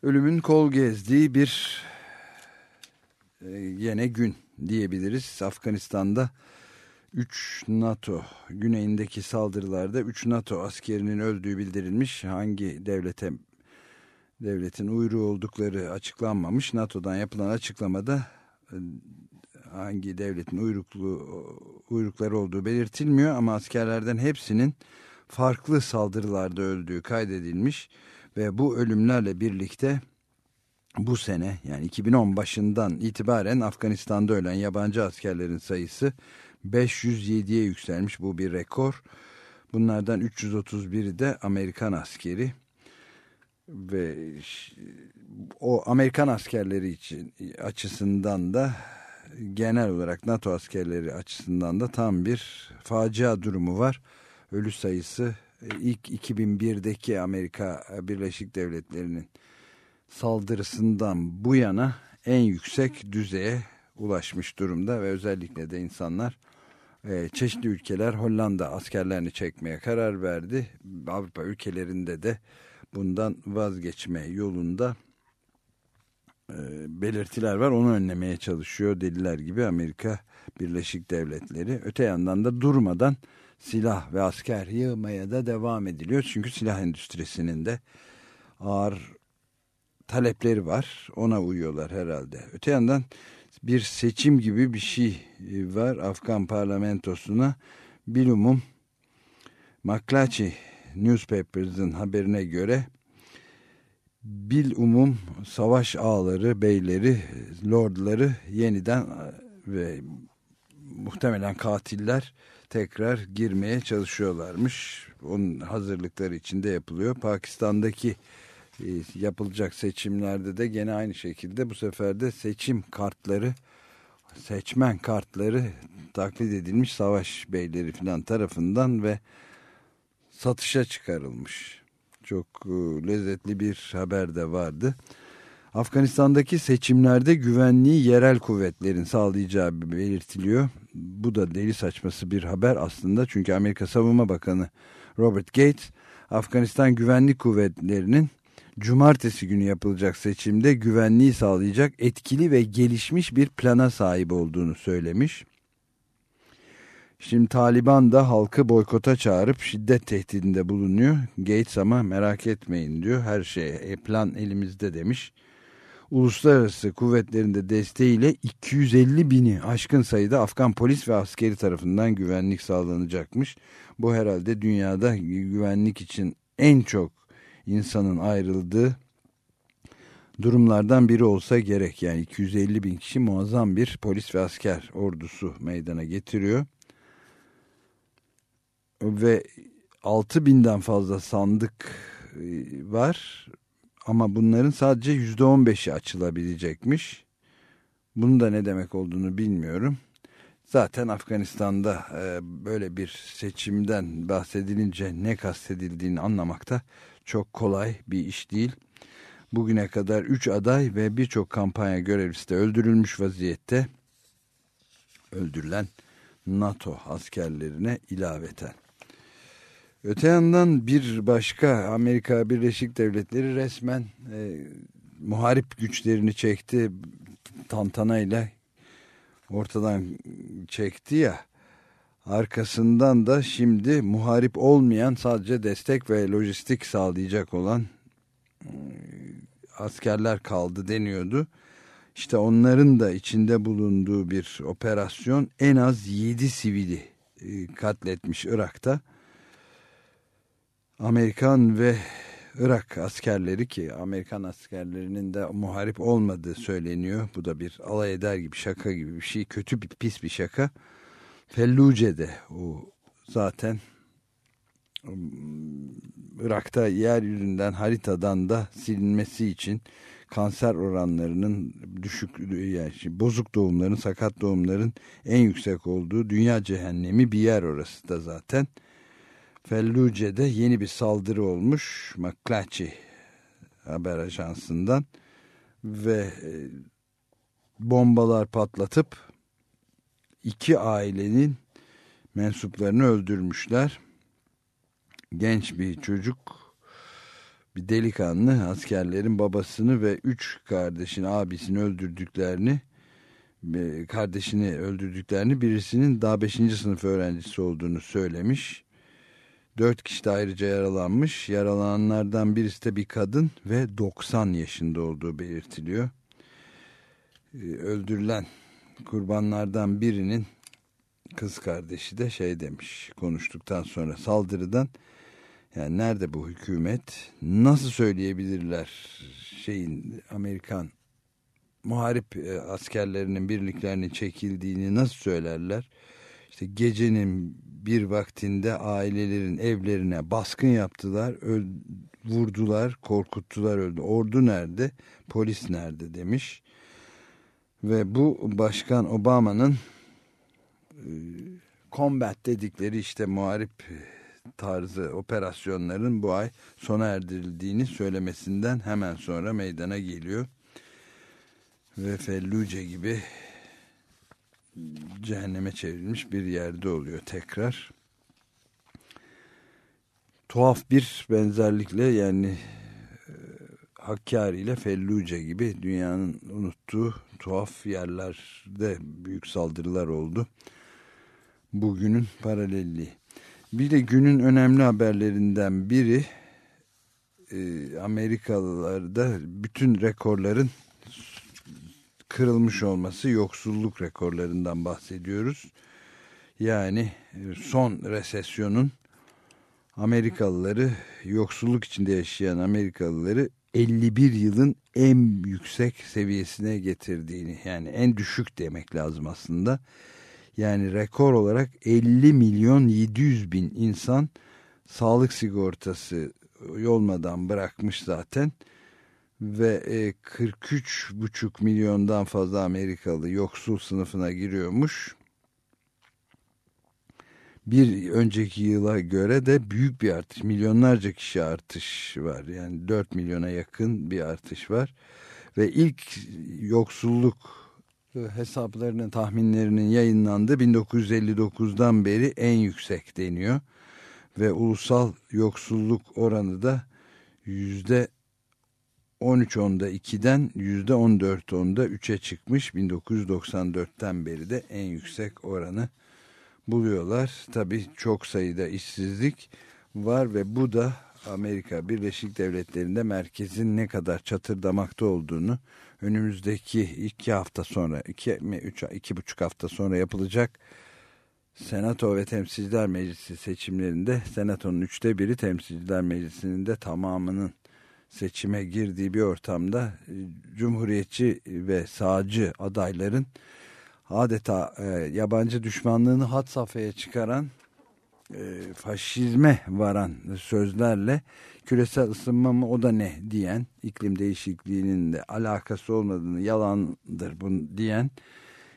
Ölümün kol gezdiği bir e, yine gün diyebiliriz. Afganistan'da 3 NATO güneyindeki saldırılarda 3 NATO askerinin öldüğü bildirilmiş. Hangi devlete devletin uyruğu oldukları açıklanmamış. NATO'dan yapılan açıklamada e, hangi devletin uyruklu uyrukları olduğu belirtilmiyor ama askerlerden hepsinin farklı saldırılarda öldüğü kaydedilmiş ve bu ölümlerle birlikte bu sene yani 2010 başından itibaren Afganistan'da ölen yabancı askerlerin sayısı 507'ye yükselmiş. Bu bir rekor. Bunlardan 331'i de Amerikan askeri ve o Amerikan askerleri için açısından da genel olarak NATO askerleri açısından da tam bir facia durumu var. Ölü sayısı e, ilk 2001'deki Amerika Birleşik Devletleri'nin saldırısından bu yana en yüksek düzeye ulaşmış durumda ve özellikle de insanlar e, çeşitli ülkeler Hollanda askerlerini çekmeye karar verdi. Avrupa ülkelerinde de bundan vazgeçme yolunda e, belirtiler var. Onu önlemeye çalışıyor deliler gibi Amerika Birleşik Devletleri. Öte yandan da durmadan silah ve asker yığmaya da devam ediliyor. Çünkü silah endüstrisinin de ağır talepleri var. Ona uyuyorlar herhalde. Öte yandan bir seçim gibi bir şey var Afgan parlamentosuna. Bilumum McClatchy Newspapers'ın haberine göre bil umum savaş ağları, beyleri, lordları yeniden e, ve muhtemelen katiller tekrar girmeye çalışıyorlarmış. Onun hazırlıkları içinde yapılıyor. Pakistan'daki e, yapılacak seçimlerde de gene aynı şekilde bu sefer de seçim kartları seçmen kartları taklit edilmiş savaş beyleri filan tarafından ve satışa çıkarılmış. Çok e, lezzetli bir haber de vardı. Afganistan'daki seçimlerde güvenliği yerel kuvvetlerin sağlayacağı belirtiliyor. Bu da deli saçması bir haber aslında. Çünkü Amerika Savunma Bakanı Robert Gates, Afganistan Güvenlik Kuvvetleri'nin cumartesi günü yapılacak seçimde güvenliği sağlayacak etkili ve gelişmiş bir plana sahip olduğunu söylemiş. Şimdi Taliban da halkı boykota çağırıp şiddet tehdidinde bulunuyor. Gates ama merak etmeyin diyor. Her şey e, plan elimizde demiş. Uluslararası kuvvetlerin de desteğiyle 250 bini aşkın sayıda Afgan polis ve askeri tarafından güvenlik sağlanacakmış. Bu herhalde dünyada güvenlik için en çok insanın ayrıldığı durumlardan biri olsa gerek. Yani 250 bin kişi muazzam bir polis ve asker ordusu meydana getiriyor ve 6 binden fazla sandık e, var ama bunların sadece yüzde 15'i açılabilecekmiş. Bunun da ne demek olduğunu bilmiyorum. Zaten Afganistan'da e, böyle bir seçimden bahsedilince ne kastedildiğini anlamakta çok kolay bir iş değil. Bugüne kadar 3 aday ve birçok kampanya görevlisi de öldürülmüş vaziyette. Öldürülen NATO askerlerine ilaveten. Öte yandan bir başka Amerika Birleşik Devletleri resmen e, muharip güçlerini çekti tantanayla ortadan çekti ya arkasından da şimdi muharip olmayan sadece destek ve lojistik sağlayacak olan e, askerler kaldı deniyordu. İşte onların da içinde bulunduğu bir operasyon en az 7 sivili e, katletmiş Irak'ta. Amerikan ve Irak askerleri ki Amerikan askerlerinin de muharip olmadığı söyleniyor. Bu da bir alay eder gibi şaka gibi bir şey. Kötü bir pis bir şaka. Felluce'de o zaten Irak'ta yeryüzünden haritadan da silinmesi için kanser oranlarının düşük yani bozuk doğumların sakat doğumların en yüksek olduğu dünya cehennemi bir yer orası da zaten. Felluce'de yeni bir saldırı olmuş McClatchy haber ajansından ve e, bombalar patlatıp iki ailenin mensuplarını öldürmüşler. Genç bir çocuk bir delikanlı askerlerin babasını ve üç kardeşin abisini öldürdüklerini kardeşini öldürdüklerini birisinin daha beşinci sınıf öğrencisi olduğunu söylemiş. Dört kişi de ayrıca yaralanmış. Yaralananlardan birisi de bir kadın ve 90 yaşında olduğu belirtiliyor. Ee, öldürülen kurbanlardan birinin kız kardeşi de şey demiş konuştuktan sonra saldırıdan yani nerede bu hükümet nasıl söyleyebilirler şeyin Amerikan muharip e, askerlerinin birliklerinin çekildiğini nasıl söylerler? İşte gecenin bir vaktinde ailelerin evlerine baskın yaptılar, öl, vurdular, korkuttular, öldü. Ordu nerede, polis nerede demiş. Ve bu Başkan Obama'nın e, combat dedikleri işte muharip tarzı operasyonların bu ay sona erdirildiğini söylemesinden hemen sonra meydana geliyor. Ve Felluce gibi cehenneme çevrilmiş bir yerde oluyor tekrar. Tuhaf bir benzerlikle yani e, Hakkari ile Felluce gibi dünyanın unuttuğu tuhaf yerlerde büyük saldırılar oldu. Bugünün paralelliği. Bir de günün önemli haberlerinden biri e, Amerikalılarda bütün rekorların kırılmış olması yoksulluk rekorlarından bahsediyoruz. Yani son resesyonun Amerikalıları yoksulluk içinde yaşayan Amerikalıları 51 yılın en yüksek seviyesine getirdiğini yani en düşük demek lazım aslında. Yani rekor olarak 50 milyon 700 bin insan sağlık sigortası olmadan bırakmış zaten ve 43,5 e, milyondan fazla Amerikalı yoksul sınıfına giriyormuş. Bir önceki yıla göre de büyük bir artış, milyonlarca kişi artış var. Yani 4 milyona yakın bir artış var. Ve ilk yoksulluk hesaplarının tahminlerinin yayınlandığı 1959'dan beri en yüksek deniyor. Ve ulusal yoksulluk oranı da yüzde 13.10'da 2'den %14.10'da 3'e çıkmış. 1994'ten beri de en yüksek oranı buluyorlar. Tabii çok sayıda işsizlik var ve bu da Amerika Birleşik Devletleri'nde merkezin ne kadar çatırdamakta olduğunu önümüzdeki iki hafta sonra, iki mi, üç, iki buçuk hafta sonra yapılacak Senato ve Temsilciler Meclisi seçimlerinde Senato'nun üçte biri Temsilciler Meclisi'nin de tamamının seçime girdiği bir ortamda e, cumhuriyetçi ve sağcı adayların adeta e, yabancı düşmanlığını hat safhaya çıkaran e, faşizme varan sözlerle küresel ısınma mı o da ne diyen iklim değişikliğinin de alakası olmadığını yalandır bunu diyen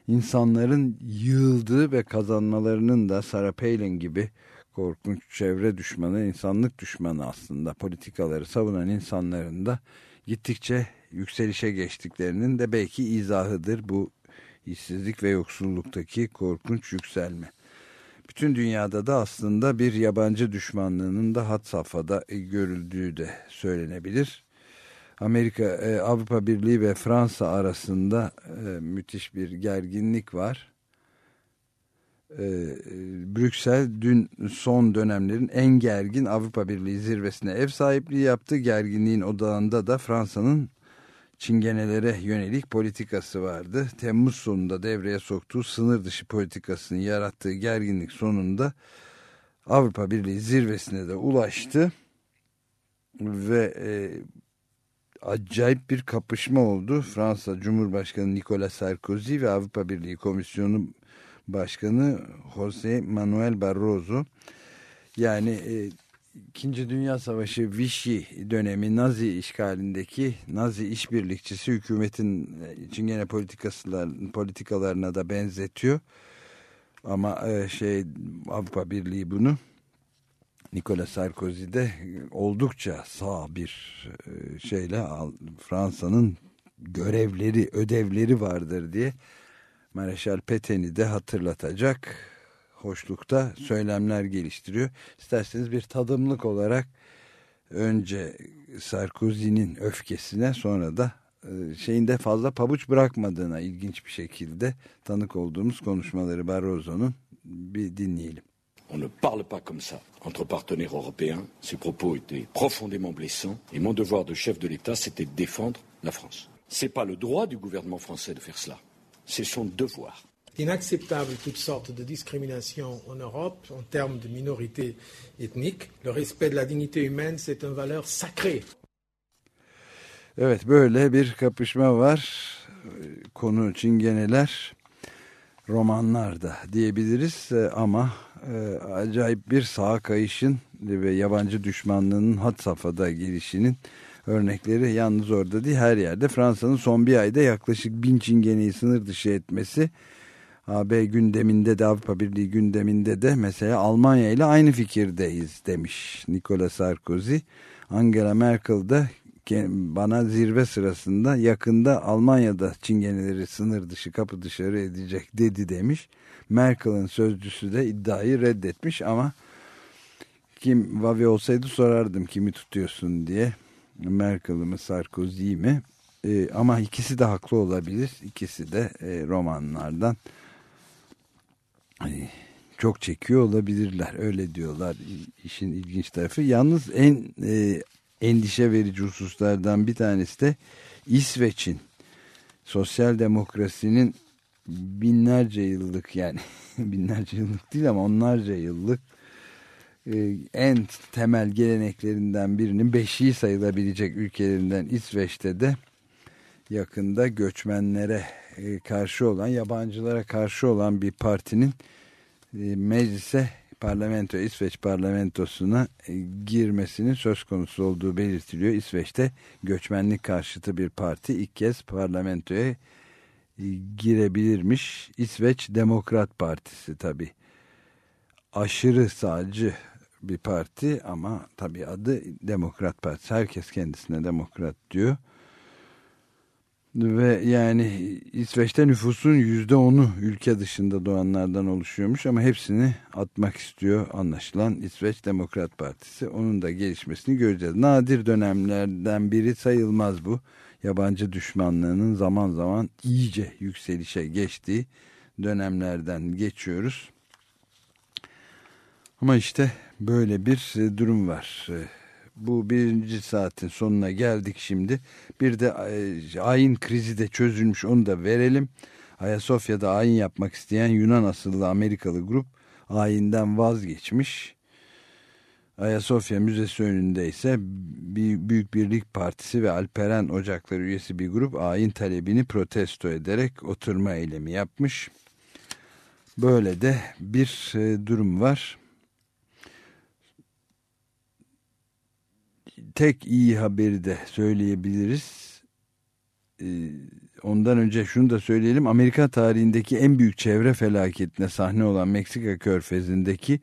insanların yığıldığı ve kazanmalarının da Sarah Palin gibi korkunç çevre düşmanı, insanlık düşmanı aslında politikaları savunan insanların da gittikçe yükselişe geçtiklerinin de belki izahıdır bu işsizlik ve yoksulluktaki korkunç yükselme. Bütün dünyada da aslında bir yabancı düşmanlığının da hat safhada görüldüğü de söylenebilir. Amerika, e, Avrupa Birliği ve Fransa arasında e, müthiş bir gerginlik var. E, Brüksel dün son dönemlerin en gergin Avrupa Birliği zirvesine ev sahipliği yaptı. Gerginliğin odağında da Fransa'nın çingenelere yönelik politikası vardı. Temmuz sonunda devreye soktuğu sınır dışı politikasını yarattığı gerginlik sonunda Avrupa Birliği zirvesine de ulaştı. ve e, acayip bir kapışma oldu. Fransa Cumhurbaşkanı Nicolas Sarkozy ve Avrupa Birliği Komisyonu Başkanı Jose Manuel Barroso yani e, İkinci Dünya Savaşı Vichy dönemi Nazi işgalindeki Nazi işbirlikçisi hükümetin Çingene politikalarına da benzetiyor. Ama e, şey Avrupa Birliği bunu Nicolas Sarkozy de oldukça sağ bir e, şeyle Fransa'nın görevleri, ödevleri vardır diye Mareşal Peten'i de hatırlatacak hoşlukta söylemler geliştiriyor. İsterseniz bir tadımlık olarak önce Sarkozy'nin öfkesine sonra da e, şeyinde fazla pabuç bırakmadığına ilginç bir şekilde tanık olduğumuz konuşmaları Barroso'nun bir dinleyelim. On ne parle pas comme ça entre partenaires européens. Ces propos étaient profondément blessants et mon devoir de chef de l'État, c'était de défendre la France. C'est pas le droit du gouvernement français de faire cela. C'est son devoir. İnacceptable toutes sortes de discriminations en Europe en termes de minorités ethniques. Le respect de la dignité humaine, c'est une valeur sacrée. Evet böyle bir kapışma var. Konu çingeneler, romanlar da diyebiliriz ama e, acayip bir sağa kayışın ve yabancı düşmanlığının hat safhada gelişinin örnekleri yalnız orada değil her yerde. Fransa'nın son bir ayda yaklaşık bin çingeneyi sınır dışı etmesi AB gündeminde de Avrupa Birliği gündeminde de mesela Almanya ile aynı fikirdeyiz demiş Nicolas Sarkozy. Angela Merkel de bana zirve sırasında yakında Almanya'da çingeneleri sınır dışı kapı dışarı edecek dedi demiş. Merkel'in sözcüsü de iddiayı reddetmiş ama kim Vavi olsaydı sorardım kimi tutuyorsun diye. Merkel'i mi Sarkozy mi? Ee, ama ikisi de haklı olabilir. İkisi de e, romanlardan çok çekiyor olabilirler. Öyle diyorlar işin ilginç tarafı. Yalnız en e, endişe verici hususlardan bir tanesi de İsveç'in sosyal demokrasinin binlerce yıllık yani *laughs* binlerce yıllık değil ama onlarca yıllık e, en temel geleneklerinden birinin beşiği sayılabilecek ülkelerinden İsveç'te de yakında göçmenlere karşı olan, yabancılara karşı olan bir partinin e, meclise parlamento İsveç parlamentosuna e, girmesinin söz konusu olduğu belirtiliyor. İsveç'te göçmenlik karşıtı bir parti ilk kez parlamentoya girebilirmiş. İsveç Demokrat Partisi tabi. Aşırı sağcı bir parti ama tabi adı Demokrat Partisi. Herkes kendisine demokrat diyor. Ve yani İsveç'te nüfusun yüzde onu ülke dışında doğanlardan oluşuyormuş ama hepsini atmak istiyor anlaşılan İsveç Demokrat Partisi. Onun da gelişmesini göreceğiz. Nadir dönemlerden biri sayılmaz bu. Yabancı düşmanlığının zaman zaman iyice yükselişe geçtiği dönemlerden geçiyoruz. Ama işte böyle bir durum var bu birinci saatin sonuna geldik şimdi. Bir de e, ayin krizi de çözülmüş onu da verelim. Ayasofya'da ayin yapmak isteyen Yunan asıllı Amerikalı grup ayinden vazgeçmiş. Ayasofya Müzesi önünde ise Büyük Birlik Partisi ve Alperen Ocakları üyesi bir grup ayin talebini protesto ederek oturma eylemi yapmış. Böyle de bir e, durum var. Tek iyi haberi de söyleyebiliriz. Ee, ondan önce şunu da söyleyelim. Amerika tarihindeki en büyük çevre felaketine sahne olan Meksika körfezindeki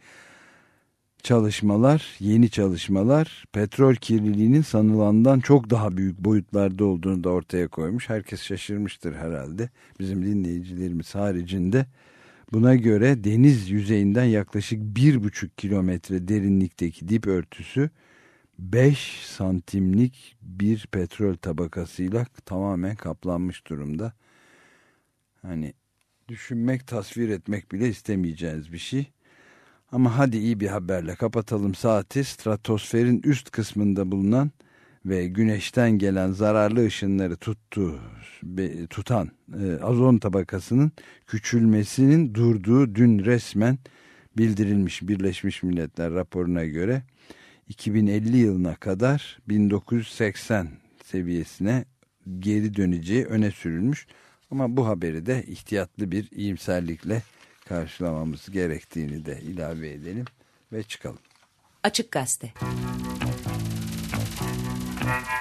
çalışmalar, yeni çalışmalar petrol kirliliğinin sanılandan çok daha büyük boyutlarda olduğunu da ortaya koymuş. Herkes şaşırmıştır herhalde. Bizim dinleyicilerimiz haricinde. Buna göre deniz yüzeyinden yaklaşık bir buçuk kilometre derinlikteki dip örtüsü 5 santimlik bir petrol tabakasıyla tamamen kaplanmış durumda. Hani düşünmek, tasvir etmek bile istemeyeceğiz bir şey. Ama hadi iyi bir haberle kapatalım saati. Stratosferin üst kısmında bulunan ve güneşten gelen zararlı ışınları tuttu, tutan e, azon tabakasının küçülmesinin durduğu dün resmen bildirilmiş Birleşmiş Milletler raporuna göre 2050 yılına kadar 1980 seviyesine geri döneceği öne sürülmüş. Ama bu haberi de ihtiyatlı bir iyimserlikle karşılamamız gerektiğini de ilave edelim ve çıkalım. Açık Gazete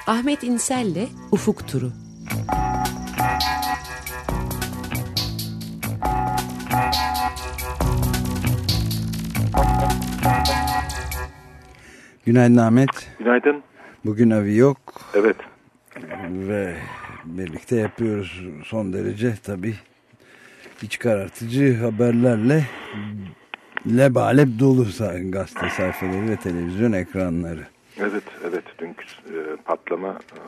Ahmet İnsel'le Ufuk Turu Günaydın Ahmet. Günaydın. Bugün avi yok. Evet. Ve birlikte yapıyoruz son derece tabii iç karartıcı haberlerle lebalep dolu gazete sayfaları ve televizyon ekranları. Evet, evet. Dünkü e, patlama e,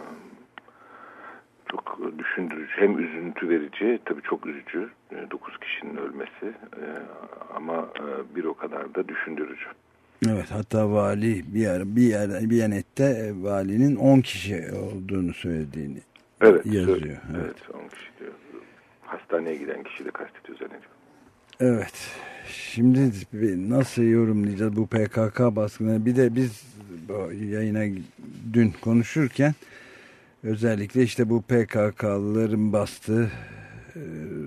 çok düşündürücü. Hem üzüntü verici, tabii çok üzücü. E, 9 kişinin ölmesi e, ama e, bir o kadar da düşündürücü. Evet, hatta vali bir yer, bir yer, bir yanette e, valinin 10 kişi olduğunu söylediğini evet, yazıyor. Evet, evet 10 kişi diyor. Hastaneye giden kişi de kastediyor zannediyor. Evet. Şimdi nasıl yorumlayacağız bu PKK baskını? Bir de biz yayına dün konuşurken özellikle işte bu PKK'lıların bastığı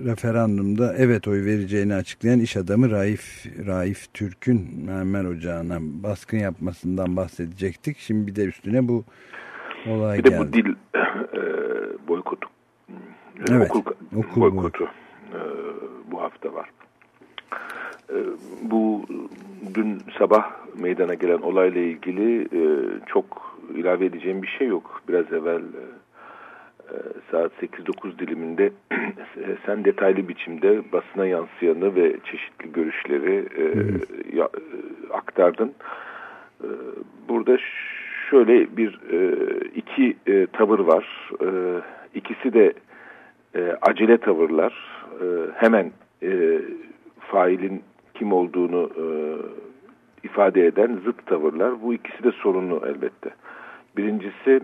referandumda evet oy vereceğini açıklayan iş adamı Raif, Raif Türk'ün mermer ocağına baskın yapmasından bahsedecektik. Şimdi bir de üstüne bu olay bir de geldi. bu dil e, boykotu. Evet, okul, okul boykotu e, bu hafta var. E, bu dün sabah meydana gelen olayla ilgili e, çok ilave edeceğim bir şey yok. Biraz evvel e, saat 8-9 diliminde *clears throat* sen detaylı biçimde basına yansıyanı ve çeşitli görüşleri e, ya, e, aktardın. E, burada şöyle bir e, iki e, tavır var. E, ikisi de e, acele tavırlar. E, hemen e, failin kim olduğunu e, ifade eden zıt tavırlar. Bu ikisi de sorunlu elbette. Birincisi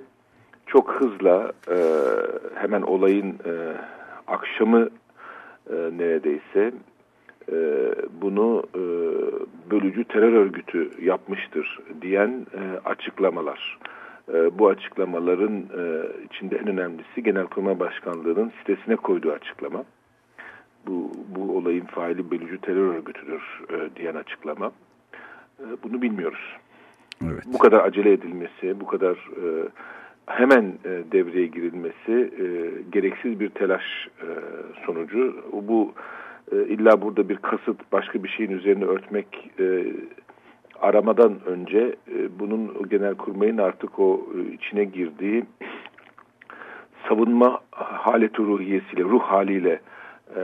çok hızla e, hemen olayın e, akşamı e, neredeyse e, bunu e, bölücü terör örgütü yapmıştır diyen e, açıklamalar. E, bu açıklamaların e, içinde en önemlisi Genelkurmay Başkanlığı'nın sitesine koyduğu açıklama. Bu, bu olayın faili bölücü terör örgütüdür e, diyen açıklama. E, bunu bilmiyoruz. Evet. Bu kadar acele edilmesi, bu kadar e, hemen e, devreye girilmesi e, gereksiz bir telaş e, sonucu. Bu e, illa burada bir kasıt başka bir şeyin üzerine örtmek e, aramadan önce e, bunun genelkurmayın artık o e, içine girdiği savunma haleti ruhiyesiyle, ruh haliyle e,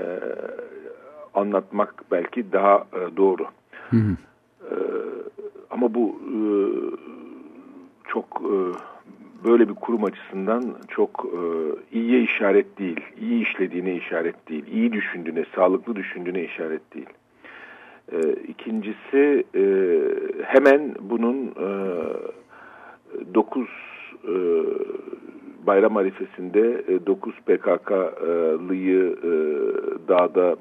anlatmak belki daha e, doğru. Hı hı. E, ama bu e, çok e, böyle bir kurum açısından çok e, iyiye işaret değil, iyi işlediğine işaret değil, iyi düşündüğüne, sağlıklı düşündüğüne işaret değil. E, ikincisi e, hemen bunun e, 9 e, bayram arifesinde e, 9 PKK'lıyı e, dağda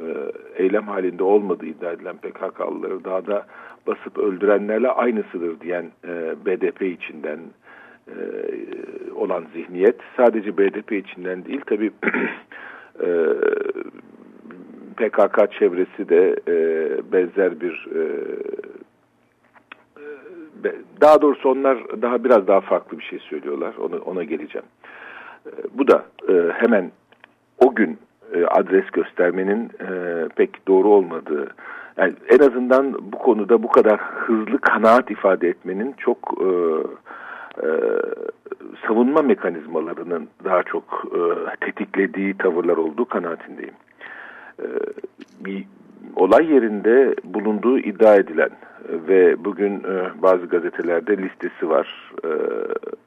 e, eylem halinde olmadığı iddia edilen PKK'lıları dağda basıp öldürenlerle aynısıdır diyen e, BDP içinden e, olan zihniyet sadece BDP içinden değil tabi *clears throat* e, PKK çevresi de e, benzer bir e, e, daha doğrusu onlar daha biraz daha farklı bir şey söylüyorlar. Ona, ona geleceğim. E, bu da e, hemen o gün e, adres göstermenin e, pek doğru olmadığı yani en azından bu konuda bu kadar hızlı kanaat ifade etmenin çok e, e, savunma mekanizmalarının daha çok e, tetiklediği tavırlar olduğu kanaatindeyim. E, bir olay yerinde bulunduğu iddia edilen ve bugün bazı gazetelerde listesi var.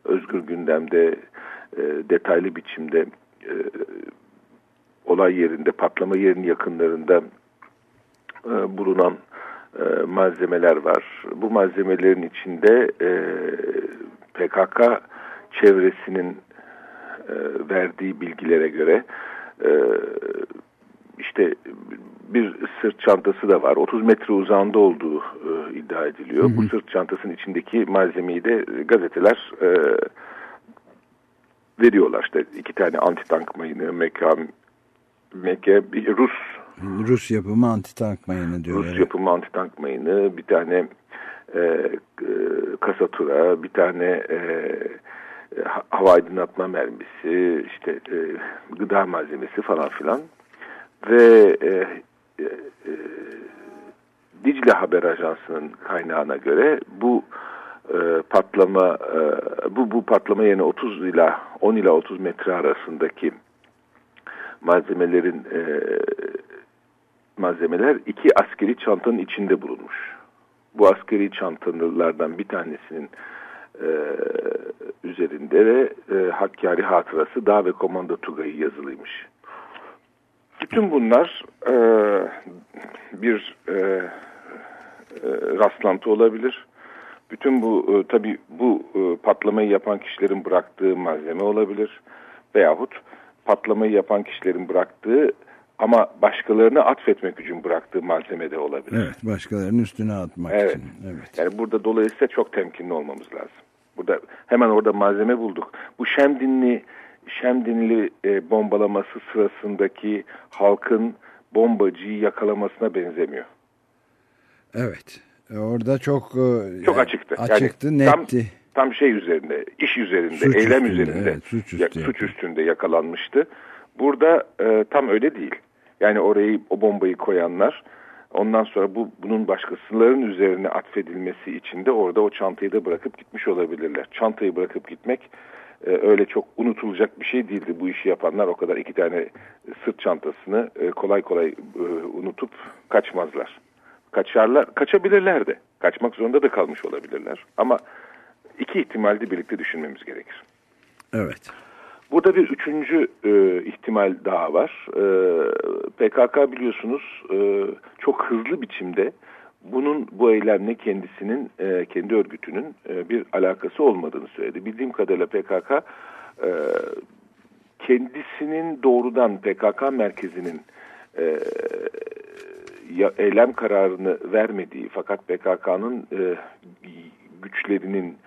Özgür Gündem'de detaylı biçimde olay yerinde, patlama yerinin yakınlarında bulunan malzemeler var. Bu malzemelerin içinde e, PKK çevresinin e, verdiği bilgilere göre e, işte bir sırt çantası da var. 30 metre uzağında olduğu e, iddia ediliyor. Hı hı. Bu sırt çantasının içindeki malzemeyi de gazeteler e, veriyorlar. İşte iki tane antitank mayını, meka, meka, Rus Rus yapımı antitank mayını diyor. Rus yapımı antitank mayını, bir tane e, e, kasatura, bir tane e, hava aydınlatma mermisi, işte e, gıda malzemesi falan filan. Ve e, e, e, Dicle Haber Ajansı'nın kaynağına göre bu e, patlama e, bu bu patlama yerine 30 ila 10 ila 30 metre arasındaki malzemelerin e, malzemeler iki askeri çantanın içinde bulunmuş. Bu askeri çantalardan bir tanesinin e, üzerinde de e, Hakkari Hatırası Dağ ve Komando Tugayı yazılıymış. Bütün bunlar e, bir e, e, rastlantı olabilir. Bütün bu e, tabi bu e, patlamayı yapan kişilerin bıraktığı malzeme olabilir. Veyahut patlamayı yapan kişilerin bıraktığı ama başkalarını atfetmek için bıraktığı malzeme de olabilir. Evet, başkalarının üstüne atmak evet. için. Evet. Yani burada dolayısıyla çok temkinli olmamız lazım. Burada hemen orada malzeme bulduk. Bu Şemdinli Şemdinli e, bombalaması sırasındaki halkın bombacıyı yakalamasına benzemiyor. Evet. Orada çok e, çok açıktı. Açıktı, yani netti. Tam, tam şey üzerinde, iş üzerinde, suç eylem üstünde, üzerinde, evet, suç, üstü suç üstünde yakalanmıştı. Burada e, tam öyle değil. Yani orayı o bombayı koyanlar ondan sonra bu bunun başkasıların üzerine atfedilmesi için de orada o çantayı da bırakıp gitmiş olabilirler. Çantayı bırakıp gitmek e, öyle çok unutulacak bir şey değildi. Bu işi yapanlar o kadar iki tane sırt çantasını e, kolay kolay e, unutup kaçmazlar. Kaçarlar, kaçabilirler de. Kaçmak zorunda da kalmış olabilirler. Ama iki ihtimalde birlikte düşünmemiz gerekir. Evet. Burada bir üçüncü e, ihtimal daha var. E, PKK biliyorsunuz e, çok hızlı biçimde bunun bu eylemle kendisinin, e, kendi örgütünün e, bir alakası olmadığını söyledi. Bildiğim kadarıyla PKK e, kendisinin doğrudan PKK merkezinin e, ya, eylem kararını vermediği fakat PKK'nın e, güçlerinin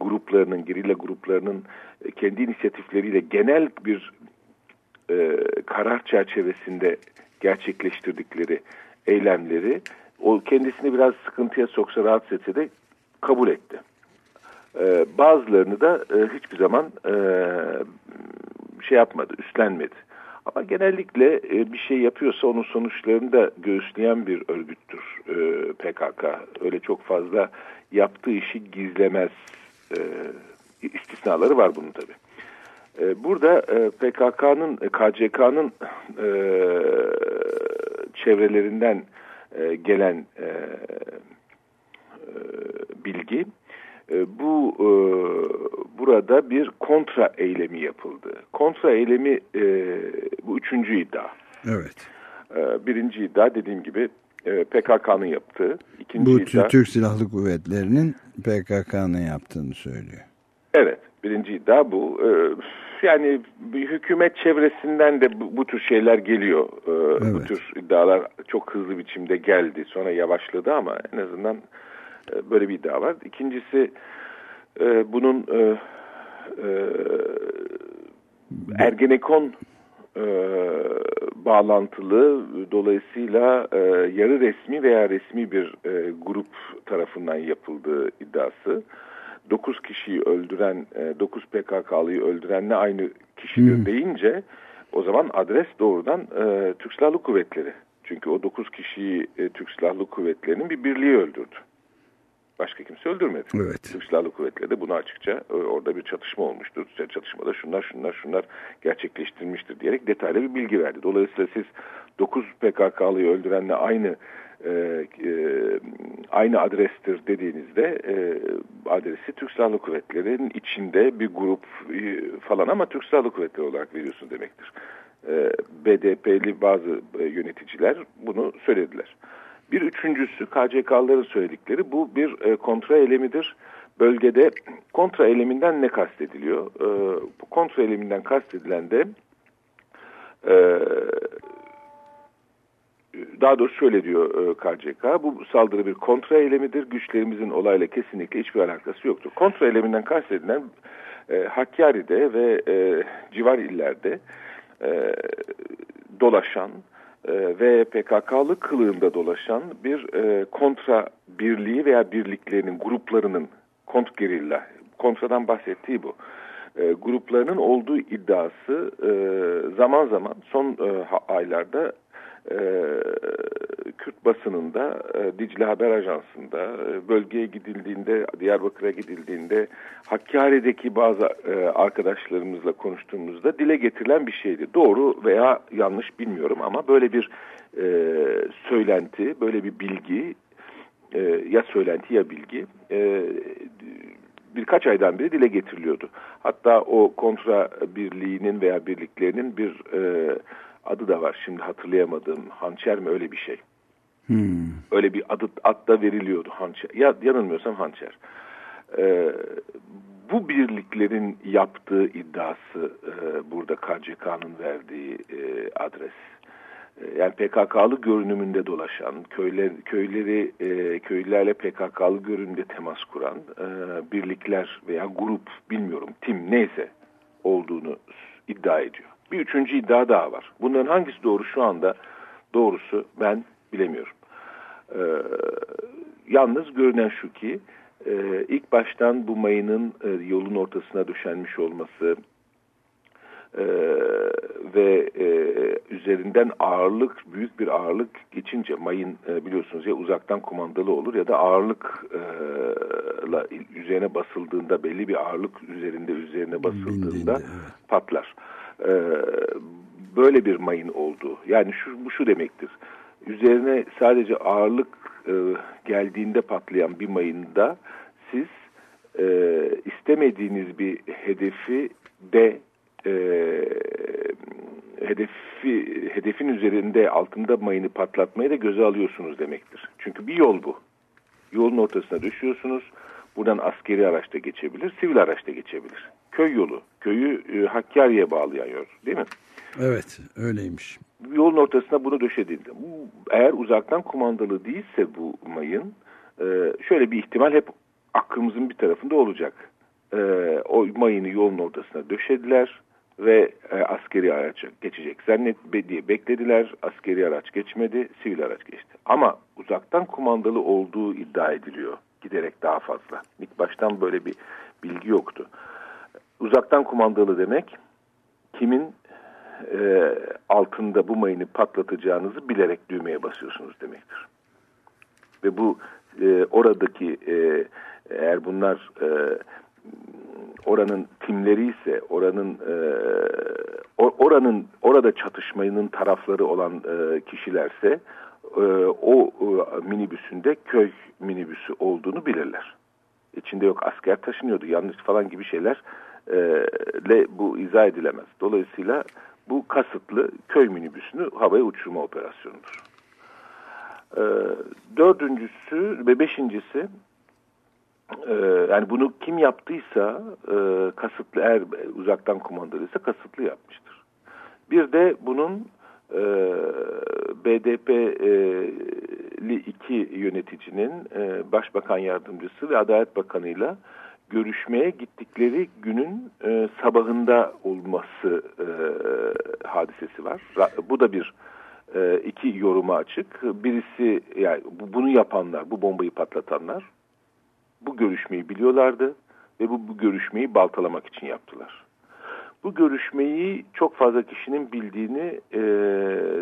gruplarının, gerilla gruplarının e, kendi inisiyatifleriyle genel bir e, karar çerçevesinde gerçekleştirdikleri eylemleri o kendisini biraz sıkıntıya soksa rahatsız etse de kabul etti. E, bazılarını da e, hiçbir zaman e, şey yapmadı, üstlenmedi. Ama genellikle e, bir şey yapıyorsa onun sonuçlarını da göğüsleyen bir örgüttür e, PKK. Öyle çok fazla yaptığı işi gizlemez e, istisnaları var bunun tabi. E, burada e, PKK'nın, KCK'nın e, çevrelerinden e, gelen e, e, bilgi, bu e, burada bir kontra eylemi yapıldı. Kontra eylemi e, bu üçüncü iddia. Evet. E, birinci iddia dediğim gibi PKK'nın yaptığı. İkinci Bu iddia, Türk Silahlı Kuvvetleri'nin PKK'nın yaptığını söylüyor. Evet, birinci iddia bu. E, yani hükümet çevresinden de bu, bu tür şeyler geliyor. E, evet. Bu tür iddialar çok hızlı biçimde geldi. Sonra yavaşladı ama en azından e, böyle bir iddia var. İkincisi e, bunun e, e, Ergenekon e, bağlantılı dolayısıyla e, yarı resmi veya resmi bir e, grup tarafından yapıldığı iddiası. 9 kişiyi öldüren, e, 9 PKK'lıyı öldürenle aynı kişidir hmm. deyince o zaman adres doğrudan e, Türk Silahlı Kuvvetleri. Çünkü o 9 kişiyi e, Türk Silahlı Kuvvetleri'nin bir birliği öldürdü. Başka kimse öldürmedi. Evet. Türk Silahlı Kuvvetleri de bunu açıkça e, orada bir çatışma olmuştur. Çatışmada şunlar şunlar şunlar gerçekleştirilmiştir diyerek detaylı bir bilgi verdi. Dolayısıyla siz 9 PKK'lıyı öldürenle aynı e, e, aynı adrestir dediğinizde e, adresi Türk Silahlı Kuvvetleri'nin içinde bir grup e, falan ama Türk Silahlı Kuvvetleri olarak veriyorsun demektir. E, BDP'li bazı e, yöneticiler bunu söylediler. Bir üçüncüsü KCK'ların söyledikleri bu bir e, kontra eylemidir. Bölgede kontra eyleminden ne kastediliyor? E, bu kontra eyleminden kastedilen de e, daha doğrusu şöyle diyor e, KCK, bu saldırı bir kontra eylemidir. Güçlerimizin olayla kesinlikle hiçbir alakası yoktur. Kontra eyleminden kastedilen e, Hakkari'de ve e, civar illerde e, dolaşan ve PKK'lı kılığında dolaşan bir e, kontra birliği veya birliklerinin, gruplarının kontrgerilla, kontradan bahsettiği bu. E, gruplarının olduğu iddiası e, zaman zaman son e, aylarda e, Kürt basınında, e, Dicle Haber Ajansı'nda, e, bölgeye gidildiğinde, Diyarbakır'a gidildiğinde, Hakkari'deki bazı e, arkadaşlarımızla konuştuğumuzda dile getirilen bir şeydi. Doğru veya yanlış bilmiyorum ama böyle bir e, söylenti, böyle bir bilgi, e, ya söylenti ya bilgi e, birkaç aydan beri dile getiriliyordu. Hatta o kontra birliğinin veya birliklerinin bir e, adı da var şimdi hatırlayamadığım hançer mi öyle bir şey. Hmm. Öyle bir adı ad da veriliyordu hançer. Ya yanılmıyorsam hançer. Ee, bu birliklerin yaptığı iddiası e, burada KCK'nın verdiği e, adres. E, yani PKK'lı görünümünde dolaşan, köyler, köyleri e, köylülerle PKK'lı görünümde temas kuran e, birlikler veya grup bilmiyorum tim neyse olduğunu iddia ediyor. Bir üçüncü iddia daha var. Bunların hangisi doğru şu anda doğrusu ben bilemiyorum. Ee, yalnız görünen şu ki e, ilk baştan bu mayının e, yolun ortasına döşenmiş olması e, ve e, üzerinden ağırlık büyük bir ağırlık geçince mayın e, biliyorsunuz ya uzaktan kumandalı olur ya da ağırlıkla e, üzerine basıldığında belli bir ağırlık üzerinde üzerine basıldığında evet. patlar e, böyle bir mayın olduğu. Yani şu, bu şu demektir. Üzerine sadece ağırlık e, geldiğinde patlayan bir mayında siz e, istemediğiniz bir hedefi de e, hedefi hedefin üzerinde altında mayını patlatmayı da göze alıyorsunuz demektir. Çünkü bir yol bu. Yolun ortasına düşüyorsunuz. Buradan askeri araçta geçebilir, sivil araçta geçebilir köy yolu. Köyü e, Hakkari'ye bağlayan yol değil mi? Evet öyleymiş. Yolun ortasına bunu döşedildi. Bu, eğer uzaktan kumandalı değilse bu mayın e, şöyle bir ihtimal hep aklımızın bir tarafında olacak. E, o mayını yolun ortasına döşediler ve e, askeri araç geçecek zannet diye beklediler. Askeri araç geçmedi, sivil araç geçti. Ama uzaktan kumandalı olduğu iddia ediliyor giderek daha fazla. İlk baştan böyle bir bilgi yoktu uzaktan kumandalı demek kimin e, altında bu mayını patlatacağınızı bilerek düğmeye basıyorsunuz demektir. Ve bu e, oradaki e, eğer bunlar e, oranın timleri ise oranın e, oranın orada çatışmanın tarafları olan e, kişilerse e, o e, minibüsünde köy minibüsü olduğunu bilirler. İçinde yok asker taşınıyordu yanlış falan gibi şeyler le bu izah edilemez. Dolayısıyla bu kasıtlı köy minibüsünü havaya uçurma operasyonudur. E, dördüncüsü ve beşincisi e, yani bunu kim yaptıysa e, kasıtlı eğer uzaktan kumandalıysa kasıtlı yapmıştır. Bir de bunun e, BDP'li iki yöneticinin e, başbakan yardımcısı ve Adalet Bakanı'yla görüşmeye gittikleri günün e, sabahında olması e, hadisesi var. Bu da bir e, iki yoruma açık. Birisi yani bu, bunu yapanlar, bu bombayı patlatanlar bu görüşmeyi biliyorlardı ve bu, bu görüşmeyi baltalamak için yaptılar. Bu görüşmeyi çok fazla kişinin bildiğini e,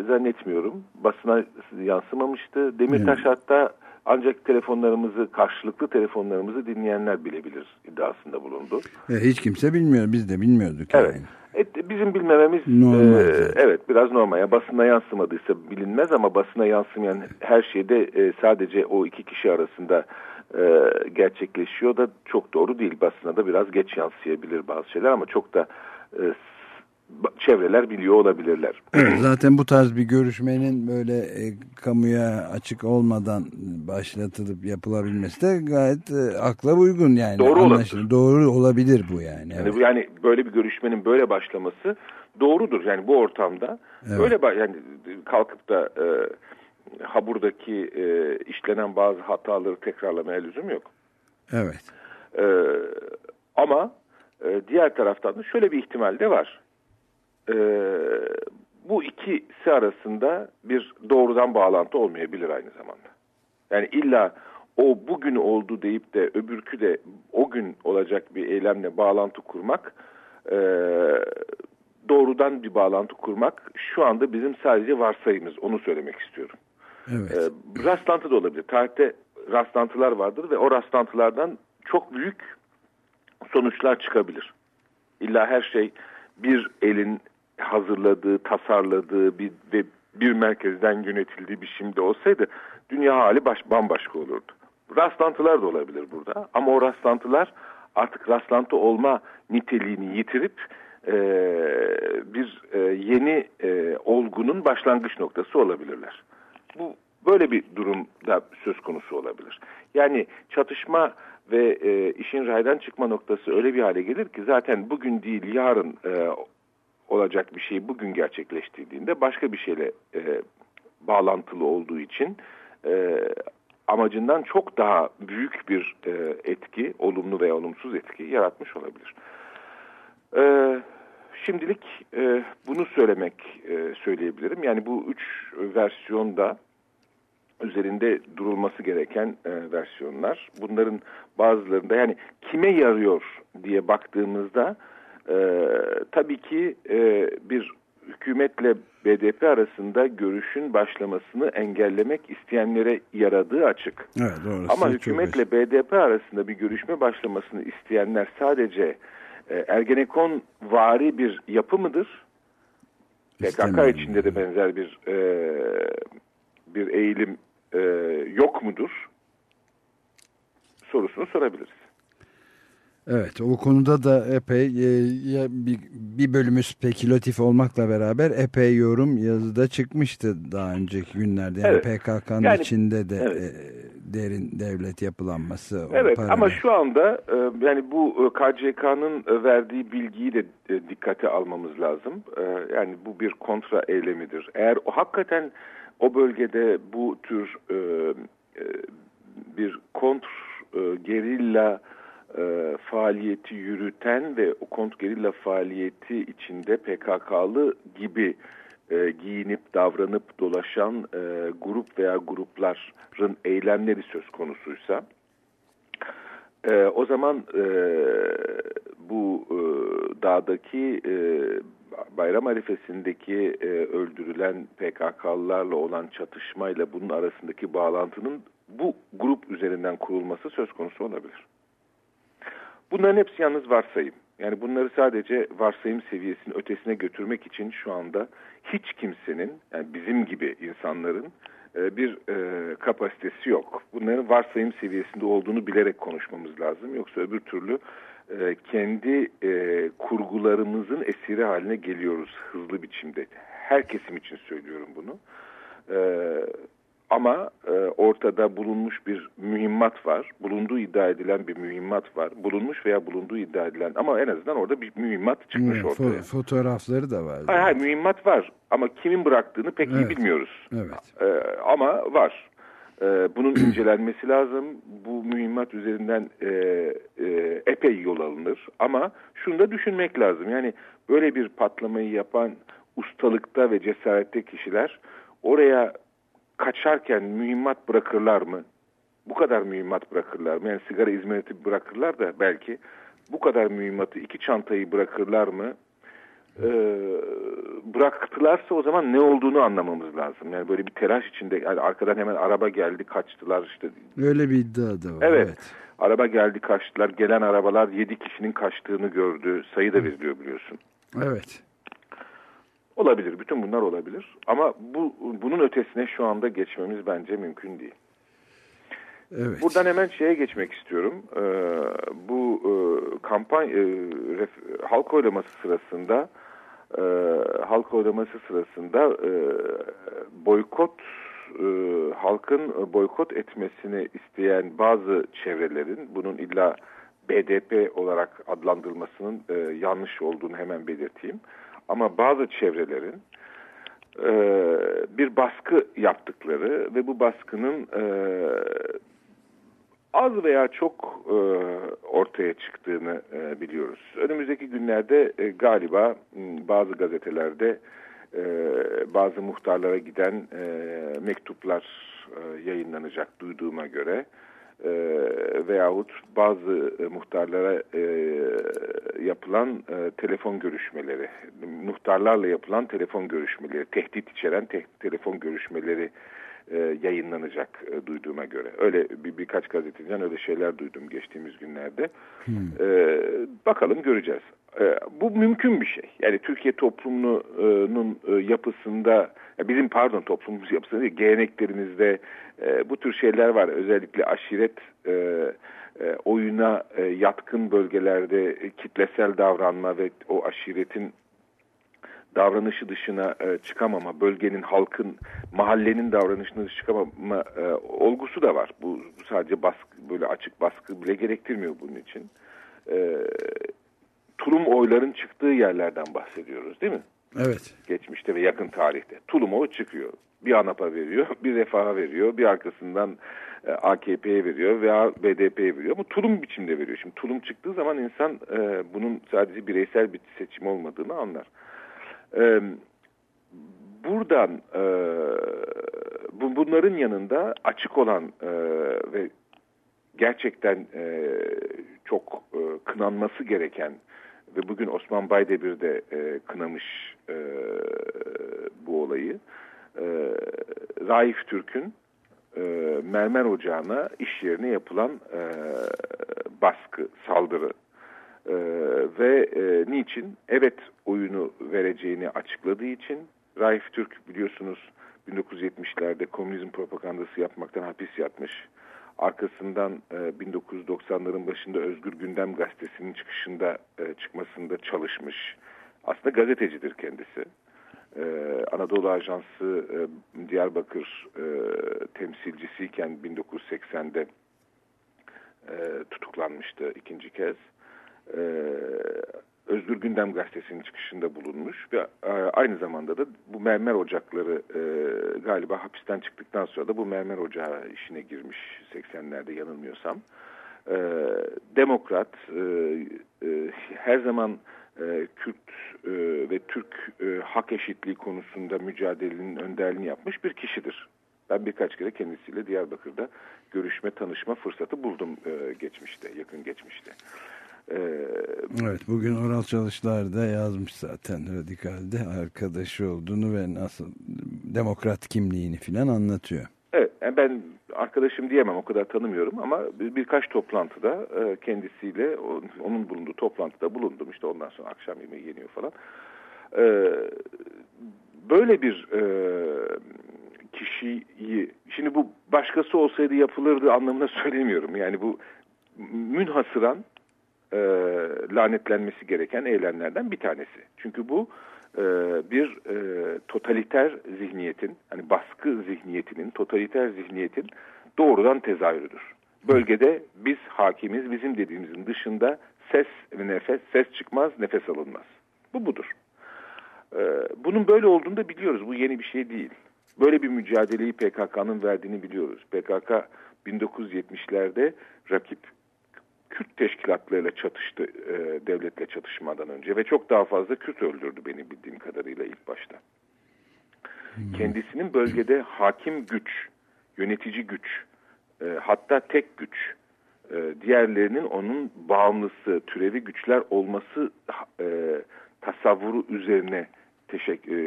zannetmiyorum. Basına yansımamıştı. Demirtaş evet. hatta ancak telefonlarımızı, karşılıklı telefonlarımızı dinleyenler bilebilir iddiasında bulundu. E, hiç kimse bilmiyor, biz de bilmiyorduk. Evet. Yani. E, bizim bilmememiz normal, e, evet biraz normal. Yani basına yansımadıysa bilinmez ama basına yansımayan her şeyde e, sadece o iki kişi arasında e, gerçekleşiyor da çok doğru değil. Basına da biraz geç yansıyabilir bazı şeyler ama çok da e, çevreler biliyor olabilirler. Evet, *clears throat* zaten bu tarz bir görüşmenin böyle e, kamuya açık olmadan başlatılıp yapılabilmesi de gayet e, akla uygun yani. Doğru olabilir. Doğru olabilir bu yani. Yani, evet. yani böyle bir görüşmenin böyle başlaması doğrudur. Yani bu ortamda evet. böyle yani kalkıp da e, ha buradaki e, işlenen bazı hataları tekrarlamaya lüzum yok. Evet. E, ama e, diğer taraftan da şöyle bir ihtimal de var. E, bu ikisi arasında bir doğrudan bağlantı olmayabilir aynı zamanda. Yani illa o bugün oldu deyip de öbürkü de o gün olacak bir eylemle bağlantı kurmak e, doğrudan bir bağlantı kurmak şu anda bizim sadece varsayımız onu söylemek istiyorum. Evet. E, rastlantı da olabilir. Tarihte rastlantılar vardır ve o rastlantılardan çok büyük sonuçlar çıkabilir. İlla her şey bir elin hazırladığı, tasarladığı bir ve bir merkezden yönetildiği bir şimdi olsaydı dünya hali baş, bambaşka olurdu. Rastlantılar da olabilir burada ama o rastlantılar artık rastlantı olma niteliğini yitirip e, bir e, yeni e, olgunun başlangıç noktası olabilirler. Bu böyle bir durum da söz konusu olabilir. Yani çatışma ve e, işin raydan çıkma noktası öyle bir hale gelir ki zaten bugün değil yarın e, olacak bir şey bugün gerçekleştirdiğinde başka bir şeyle e, bağlantılı olduğu için e, amacından çok daha büyük bir e, etki, olumlu veya olumsuz etki yaratmış olabilir. E, şimdilik e, bunu söylemek e, söyleyebilirim. Yani bu üç versiyonda üzerinde durulması gereken e, versiyonlar. Bunların bazılarında yani kime yarıyor diye baktığımızda e, tabii ki e, bir hükümetle BDP arasında görüşün başlamasını engellemek isteyenlere yaradığı açık. Evet, doğrusu Ama hükümetle BDP arasında bir görüşme başlamasını isteyenler sadece e, Ergenekon vari bir yapı mıdır? PKK içinde de benzer bir e, bir eğilim e, yok mudur? Sorusunu sorabiliriz. Evet o konuda da epey e, bir, bir bölümü spekülatif olmakla beraber epey yorum yazıda çıkmıştı daha önceki günlerde. Yani Evet. PKK'nın Yani- içinde de evet. e, derin devlet yapılanması. Evet ama şu anda e, yani bu e, KCK'nın e, verdiği bilgiyi de e, dikkate almamız lazım. E, yani bu bir kontra eylemidir. Eğer o hakikaten o bölgede bu tür e, e, bir kontr e, gerilla e, faaliyeti yürüten ve o kont gerilla faaliyeti içinde PKK'lı gibi e, giyinip davranıp dolaşan e, grup veya grupların eylemleri söz konusuysa e, o zaman e, bu e, dağdaki e, bayram arifesindeki e, öldürülen PKK'lılarla olan çatışmayla bunun arasındaki bağlantının bu grup üzerinden kurulması söz konusu olabilir. Bunların hepsi yalnız varsayım. Yani bunları sadece varsayım seviyesinin ötesine götürmek için şu anda hiç kimsenin, yani bizim gibi insanların e, bir e, kapasitesi yok. Bunların varsayım seviyesinde olduğunu bilerek konuşmamız lazım. Yoksa öbür türlü e, kendi kurgularımızın esiri haline geliyoruz hızlı biçimde. Her kesim için söylüyorum bunu. E, ama e, ortada bulunmuş bir mühimmat var. Bulunduğu iddia edilen bir mühimmat var. Bulunmuş veya bulunduğu iddia edilen ama en azından orada bir mühimmat çıkmış Evet, ortaya. fo- fotoğrafları da var. Hayır, hayır mühimmat var ama kimin bıraktığını pek iyi Evet. bilmiyoruz. Evet. Ee, ama var. Ee, bunun *clears throat* incelenmesi lazım. Bu mühimmat üzerinden e, e, epey yol alınır. Ama şunu da düşünmek lazım. Yani böyle bir patlamayı yapan ustalıkta ve cesarette kişiler oraya kaçarken mühimmat bırakırlar mı? Bu kadar mühimmat bırakırlar mı? Yani sigara izmariti bırakırlar da belki bu kadar mühimmatı iki çantayı bırakırlar mı? Ee, bıraktılarsa o zaman ne olduğunu anlamamız lazım. Yani böyle bir telaş içinde yani arkadan hemen araba geldi kaçtılar işte. Öyle bir iddia da var. Evet. evet. Araba geldi kaçtılar. Gelen arabalar 7 kişinin kaçtığını gördü. Sayı da veriliyor biliyorsun. Evet. Olabilir. Bütün bunlar olabilir. Ama bu bunun ötesine şu anda geçmemiz bence mümkün değil. Evet. Buradan hemen şeye geçmek istiyorum. Ee, bu e, kampanya e, ref- halk oylaması sırasında e, halk oylaması sırasında e, boykot e, halkın boykot etmesini isteyen bazı çevrelerin bunun illa BDP olarak adlandırılmasının e, yanlış olduğunu hemen belirteyim. Ama bazı çevrelerin e, bir baskı yaptıkları ve bu baskının e, az veya çok e, ortaya çıktığını e, biliyoruz. Önümüzdeki günlerde e, galiba bazı gazetelerde e, bazı muhtarlara giden e, mektuplar e, yayınlanacak duyduğuma göre veyahut bazı e, muhtarlara e, yapılan e, telefon görüşmeleri, muhtarlarla yapılan telefon görüşmeleri, tehdit içeren te telefon görüşmeleri e, yayınlanacak e, duyduğuma göre. Öyle bir, birkaç gazeteciden öyle şeyler duydum geçtiğimiz günlerde. Hmm. E, bakalım göreceğiz. E, bu mümkün bir şey. Yani Türkiye toplumunun e, yapısında, bizim pardon toplumumuz yapısında değil, geleneklerimizde e, bu tür şeyler var. Özellikle aşiret e, e, oyuna e, yatkın bölgelerde e, kitlesel davranma ve o aşiretin davranışı dışına e, çıkamama, bölgenin, halkın, mahallenin davranışına dışına çıkamama e, olgusu da var. Bu sadece baskı, böyle açık baskı bile gerektirmiyor bunun için. E, tulum oyların çıktığı yerlerden bahsediyoruz değil mi? Evet. Geçmişte ve yakın tarihte. Tulum oy çıkıyor. Bir ANAP'a veriyor, *laughs* bir Refah'a veriyor, bir arkasından e, AKP'ye veriyor veya BDP'ye veriyor. Ama tulum biçimde veriyor. Şimdi tulum çıktığı zaman insan e, bunun sadece bireysel bir seçim olmadığını anlar. E, buradan e, bu, bunların yanında açık olan e, ve gerçekten e, çok e, kınanması gereken ve bugün Osman Baydemir de e, kınamış e, bu olayı. E, Raif Türk'ün e, mermer ocağına iş yerine yapılan e, baskı, saldırı e, ve e, niçin? Evet oyunu vereceğini açıkladığı için Raif Türk biliyorsunuz 1970'lerde komünizm propagandası yapmaktan hapis yatmış. Arkasından e, 1990'ların başında Özgür Gündem Gazetesi'nin çıkışında e, çıkmasında çalışmış. Aslında gazetecidir kendisi. E, Anadolu Ajansı e, Diyarbakır e, temsilcisiyken 1980'de e, tutuklanmıştı ikinci kez. E, Özgür Gündem Gazetesi'nin çıkışında bulunmuş ve e, aynı zamanda da bu mermer ocakları e, galiba hapisten çıktıktan sonra da bu mermer ocağı işine girmiş 80'lerde yanılmıyorsam. E, demokrat, e, e, her zaman e, Kürt e, ve Türk e, hak eşitliği konusunda mücadelenin önderliğini yapmış bir kişidir. Ben birkaç kere kendisiyle Diyarbakır'da görüşme, tanışma fırsatı buldum e, geçmişte, yakın geçmişte. Evet bugün Oral Çalışlar da yazmış zaten radikalde arkadaşı olduğunu ve nasıl demokrat kimliğini filan anlatıyor. Evet ben arkadaşım diyemem o kadar tanımıyorum ama bir, birkaç toplantıda e, kendisiyle onun bulunduğu toplantıda bulundum işte ondan sonra akşam yemeği yeniyor falan. Ee, böyle bir e, kişiyi şimdi bu başkası olsaydı yapılırdı anlamına *laughs* söylemiyorum yani bu münhasıran e, lanetlenmesi gereken eylemlerden bir tanesi. Çünkü bu e, bir e, totaliter zihniyetin, hani baskı zihniyetinin, totaliter zihniyetin doğrudan tezahürüdür. Bölgede biz hakimiz, bizim dediğimizin dışında ses ve nefes, ses çıkmaz, nefes alınmaz. Bu budur. E, bunun böyle olduğunu da biliyoruz. Bu yeni bir şey değil. Böyle bir mücadeleyi PKK'nın verdiğini biliyoruz. PKK 1970'lerde rakip Kürt teşkilatlarıyla çatıştı e, devletle çatışmadan önce ve çok daha fazla Kürt öldürdü beni bildiğim kadarıyla ilk başta. Hmm. Kendisinin bölgede hakim güç, yönetici güç, e, hatta tek güç, e, diğerlerinin onun bağımlısı, türevi güçler olması e, tasavvuru üzerine teşek, e,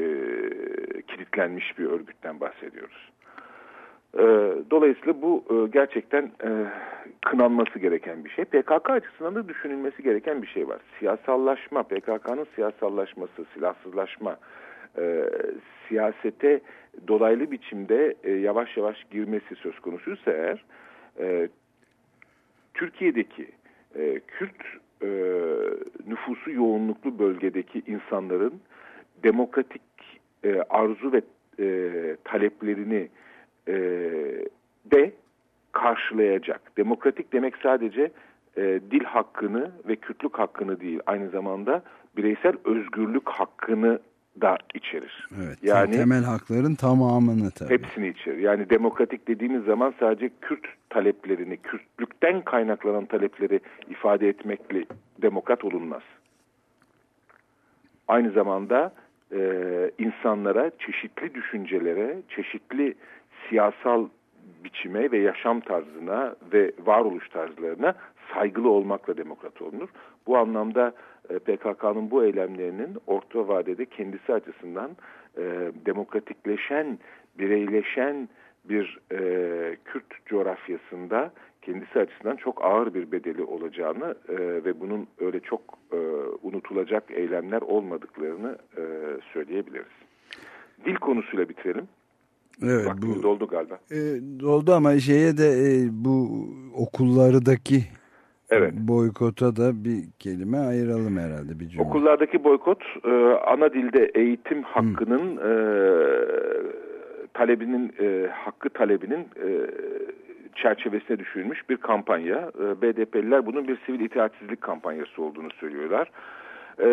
kilitlenmiş bir örgütten bahsediyoruz. E, dolayısıyla bu e, gerçekten e, kınanması gereken bir şey. PKK açısından da düşünülmesi gereken bir şey var. Siyasallaşma, PKK'nın siyasallaşması, silahsızlaşma, siyasete dolaylı biçimde yavaş yavaş girmesi söz konusuysa eğer, Türkiye'deki Kürt nüfusu yoğunluklu bölgedeki insanların demokratik arzu ve taleplerini e, de karşılayacak. Demokratik demek sadece e, dil hakkını ve Kürtlük hakkını değil, aynı zamanda bireysel özgürlük hakkını da içerir. Evet, yani temel hakların tamamını tabii. Hepsini içerir. Yani demokratik dediğimiz zaman sadece Kürt taleplerini, Kürtlükten kaynaklanan talepleri ifade etmekle demokrat olunmaz. Aynı zamanda e, insanlara çeşitli düşüncelere, çeşitli siyasal biçime ve yaşam tarzına ve varoluş tarzlarına saygılı olmakla demokrat olunur. Bu anlamda e, PKK'nın bu eylemlerinin orta vadede kendisi açısından e, demokratikleşen, bireyleşen bir e, Kürt coğrafyasında kendisi açısından çok ağır bir bedeli olacağını e, ve bunun öyle çok e, unutulacak eylemler olmadıklarını e, söyleyebiliriz. Dil konusuyla bitirelim. Evet, Vaktimiz bu, doldu galiba. E, doldu ama şeye de e, bu okullardaki evet. boykota da bir kelime ayıralım herhalde bir cümle. Okullardaki boykot e, ana dilde eğitim hakkının e, talebinin e, hakkı talebinin e, çerçevesine düşürülmüş bir kampanya. E, BDP'liler bunun bir sivil itaatsizlik kampanyası olduğunu söylüyorlar. E,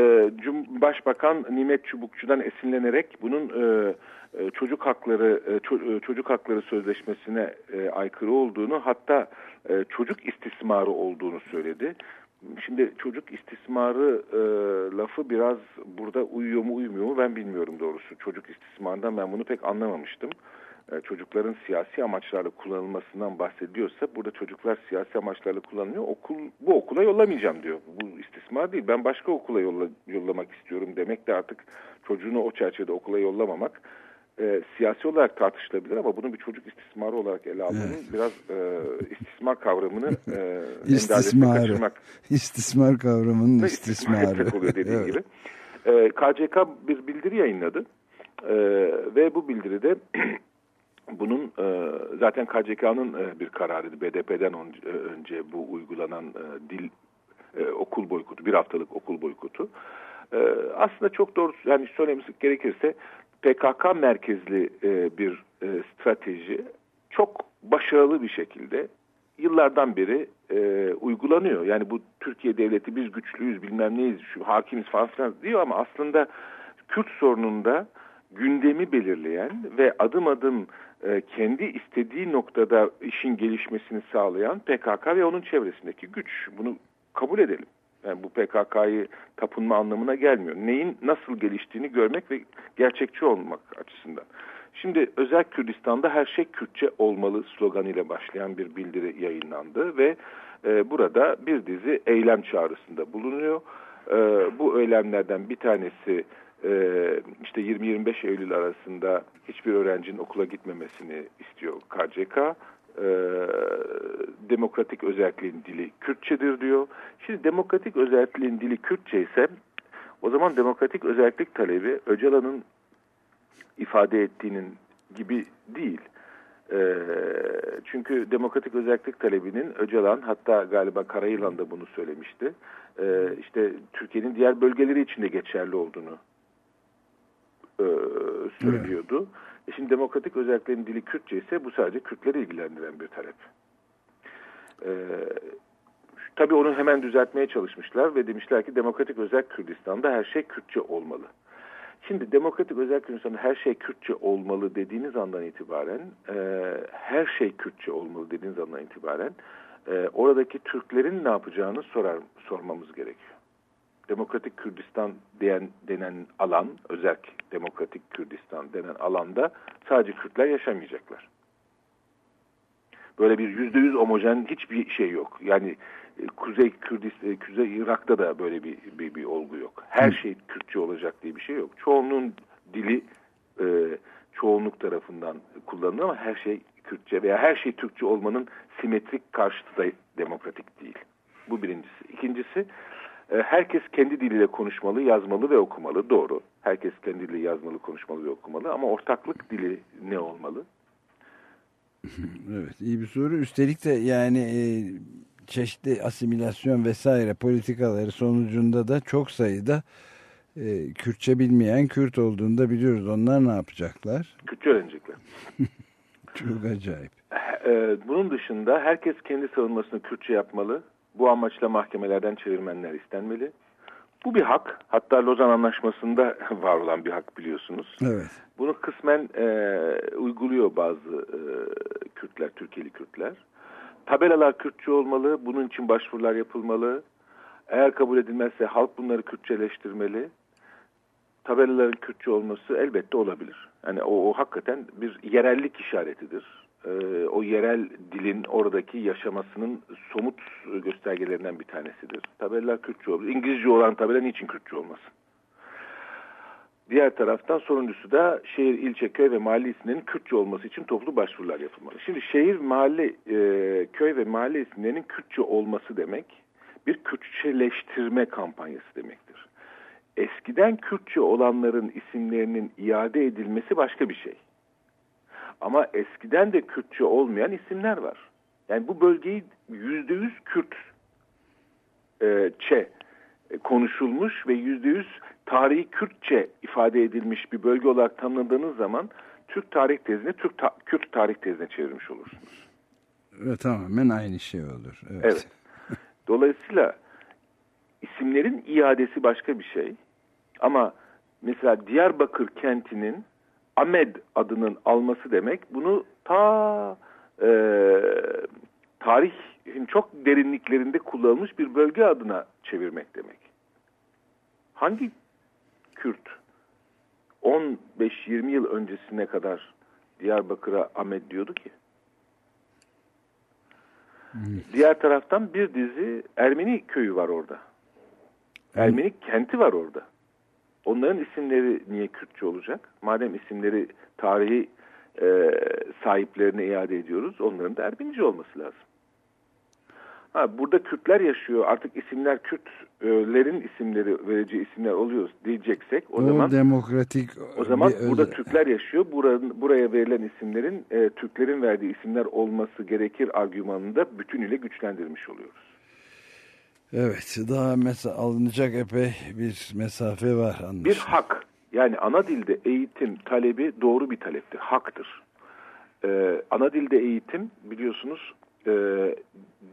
Başbakan Nimet Çubukçu'dan esinlenerek bunun e, e çocuk hakları e, çocuk hakları sözleşmesine aykırı olduğunu hatta çocuk istismarı olduğunu söyledi. Şimdi çocuk istismarı e, lafı biraz burada uyuyor mu uymuyor mu ben bilmiyorum doğrusu. Çocuk istismarından ben bunu pek anlamamıştım. E, çocukların siyasi amaçlarla kullanılmasından bahsediyorsa burada çocuklar siyasi amaçlarla kullanılıyor. Okul bu okula yollamayacağım diyor. Bu istismar değil. Ben başka okula yolla, yollamak istiyorum demek de artık çocuğunu o çerçevede okula yollamamak e, siyasi olarak tartışılabilir ama bunu bir çocuk istismarı olarak ele almanın evet. biraz e, istismar kavramını e, *laughs* kaçırmak. *laughs* İstismar kavramının istismarı. istismar oluyor dediğim *laughs* evet. gibi. E, KCK bir bildiri yayınladı e, ve bu bildiride *clears throat* bunun e, zaten KCK'nın e, bir kararıydı. BDP'den önce, önce bu uygulanan e, dil e, okul boykotu, bir haftalık okul boykotu. E, aslında çok doğru yani söylemesi gerekirse PKK merkezli e, bir e, strateji çok başarılı bir şekilde yıllardan beri e, uygulanıyor. Yani bu Türkiye devleti biz güçlüyüz bilmem neyiz şu hakimiz falan filan diyor ama aslında Kürt sorununda gündemi belirleyen ve adım adım e, kendi istediği noktada işin gelişmesini sağlayan PKK ve onun çevresindeki güç. Bunu kabul edelim. Yani bu PKK'yı tapınma anlamına gelmiyor. Neyin nasıl geliştiğini görmek ve gerçekçi olmak açısından. Şimdi özel Kürdistan'da her şey Kürtçe olmalı sloganıyla başlayan bir bildiri yayınlandı ve e, burada bir dizi eylem çağrısında bulunuyor. E, bu eylemlerden bir tanesi işte 20-25 Eylül arasında hiçbir öğrencinin okula gitmemesini istiyor KCK e, demokratik özelliğin dili Kürtçedir diyor. Şimdi demokratik özelliğin dili Kürtçe ise o zaman demokratik özellik talebi Öcalan'ın ifade ettiğinin gibi değil. E, çünkü demokratik özellik talebinin Öcalan hatta galiba Karayılan da bunu söylemişti. E, işte Türkiye'nin diğer bölgeleri için de geçerli olduğunu e, söylüyordu. Evet. E şimdi demokratik özelliklerin dili Kürtçe ise bu sadece Kürtleri ilgilendiren bir talep. E, tabii onu hemen düzeltmeye çalışmışlar ve demişler ki demokratik özel Kürdistan'da her şey Kürtçe olmalı. Şimdi demokratik özel Kürdistan'da her şey Kürtçe olmalı dediğiniz andan itibaren, e, her şey Kürtçe olmalı dediğiniz andan itibaren e, oradaki Türklerin ne yapacağını sorar, sormamız gerekiyor. Demokratik Kürdistan diyen, denen alan, özel Demokratik Kürdistan denen alanda sadece Kürtler yaşamayacaklar. Böyle bir yüzde yüz homojen hiçbir şey yok. Yani e, Kuzey Kürdistan, e, Kuzey Irak'ta da böyle bir, bir, bir olgu yok. Her şey Kürtçe olacak diye bir şey yok. Çoğunluğun dili e, çoğunluk tarafından kullanılır ama her şey Kürtçe veya her şey Türkçe olmanın simetrik karşıtı da demokratik değil. Bu birincisi. İkincisi herkes kendi diliyle konuşmalı, yazmalı ve okumalı. Doğru. Herkes kendi diliyle yazmalı, konuşmalı ve okumalı. Ama ortaklık dili ne olmalı? *laughs* evet iyi bir soru. Üstelik de yani e, çeşitli asimilasyon vesaire politikaları sonucunda da çok sayıda e, Kürtçe bilmeyen Kürt olduğunu da biliyoruz. Onlar ne yapacaklar? Kürtçe öğrenecekler. *laughs* çok acayip. E, bunun dışında herkes kendi savunmasını Kürtçe yapmalı bu amaçla mahkemelerden çevirmenler istenmeli. Bu bir hak. Hatta Lozan Anlaşması'nda *laughs* var olan bir hak biliyorsunuz. Evet. Bunu kısmen e, uyguluyor bazı e, Kürtler, Türkiye'li Kürtler. Tabelalar Kürtçe olmalı, bunun için başvurular yapılmalı. Eğer kabul edilmezse halk bunları Kürtçeleştirmeli. Tabelaların Kürtçe olması elbette olabilir. Yani o, o hakikaten bir yerellik işaretidir. Ee, o yerel dilin oradaki yaşamasının somut göstergelerinden bir tanesidir. Tabelalar Kürtçe olabilir. İngilizce olan tabela niçin Kürtçe olmasın? Diğer taraftan sonuncusu da şehir, ilçe, köy ve mahalle isimlerinin Kürtçe olması için toplu başvurular yapılmalı. Şimdi şehir, mahalle, e, köy ve mahalle isimlerinin Kürtçe olması demek bir Kürtçeleştirme kampanyası demektir. Eskiden Kürtçe olanların isimlerinin iade edilmesi başka bir şey. Ama eskiden de Kürtçe olmayan isimler var. Yani bu bölgeyi yüzde yüz Kürt e, Çe e, konuşulmuş ve yüzde yüz tarihi Kürtçe ifade edilmiş bir bölge olarak tanımladığınız zaman Türk tarih tezine Türk ta Kürt tarih tezine çevirmiş olursunuz. Ve tamamen aynı şey olur. Evet. evet. Dolayısıyla isimlerin iadesi başka bir şey. Ama mesela Diyarbakır kentinin Ahmed adının alması demek bunu ta e, tarihin çok derinliklerinde kullanılmış bir bölge adına çevirmek demek. Hangi Kürt 15-20 yıl öncesine kadar Diyarbakır'a Ahmet diyordu ki? Evet. Diğer taraftan bir dizi Ermeni köyü var orada. Ermeni kenti var orada. Onların isimleri niye Kürtçe olacak? Madem isimleri tarihi e, sahiplerine iade ediyoruz, onların da Ermenice olması lazım. Ha, burada Kürtler yaşıyor. Artık isimler Kürtlerin isimleri vereceği isimler oluyor diyeceksek o, o zaman demokratik o zaman burada özel... Türkler yaşıyor. Buranın, buraya verilen isimlerin e, Türklerin verdiği isimler olması gerekir argümanını da bütünüyle güçlendirmiş oluyoruz. Evet, daha mesela alınacak epey bir mesafe var anlaşılan. Bir hak. Yani ana dilde eğitim talebi doğru bir taleptir, haktır. Ee, ana dilde eğitim biliyorsunuz e,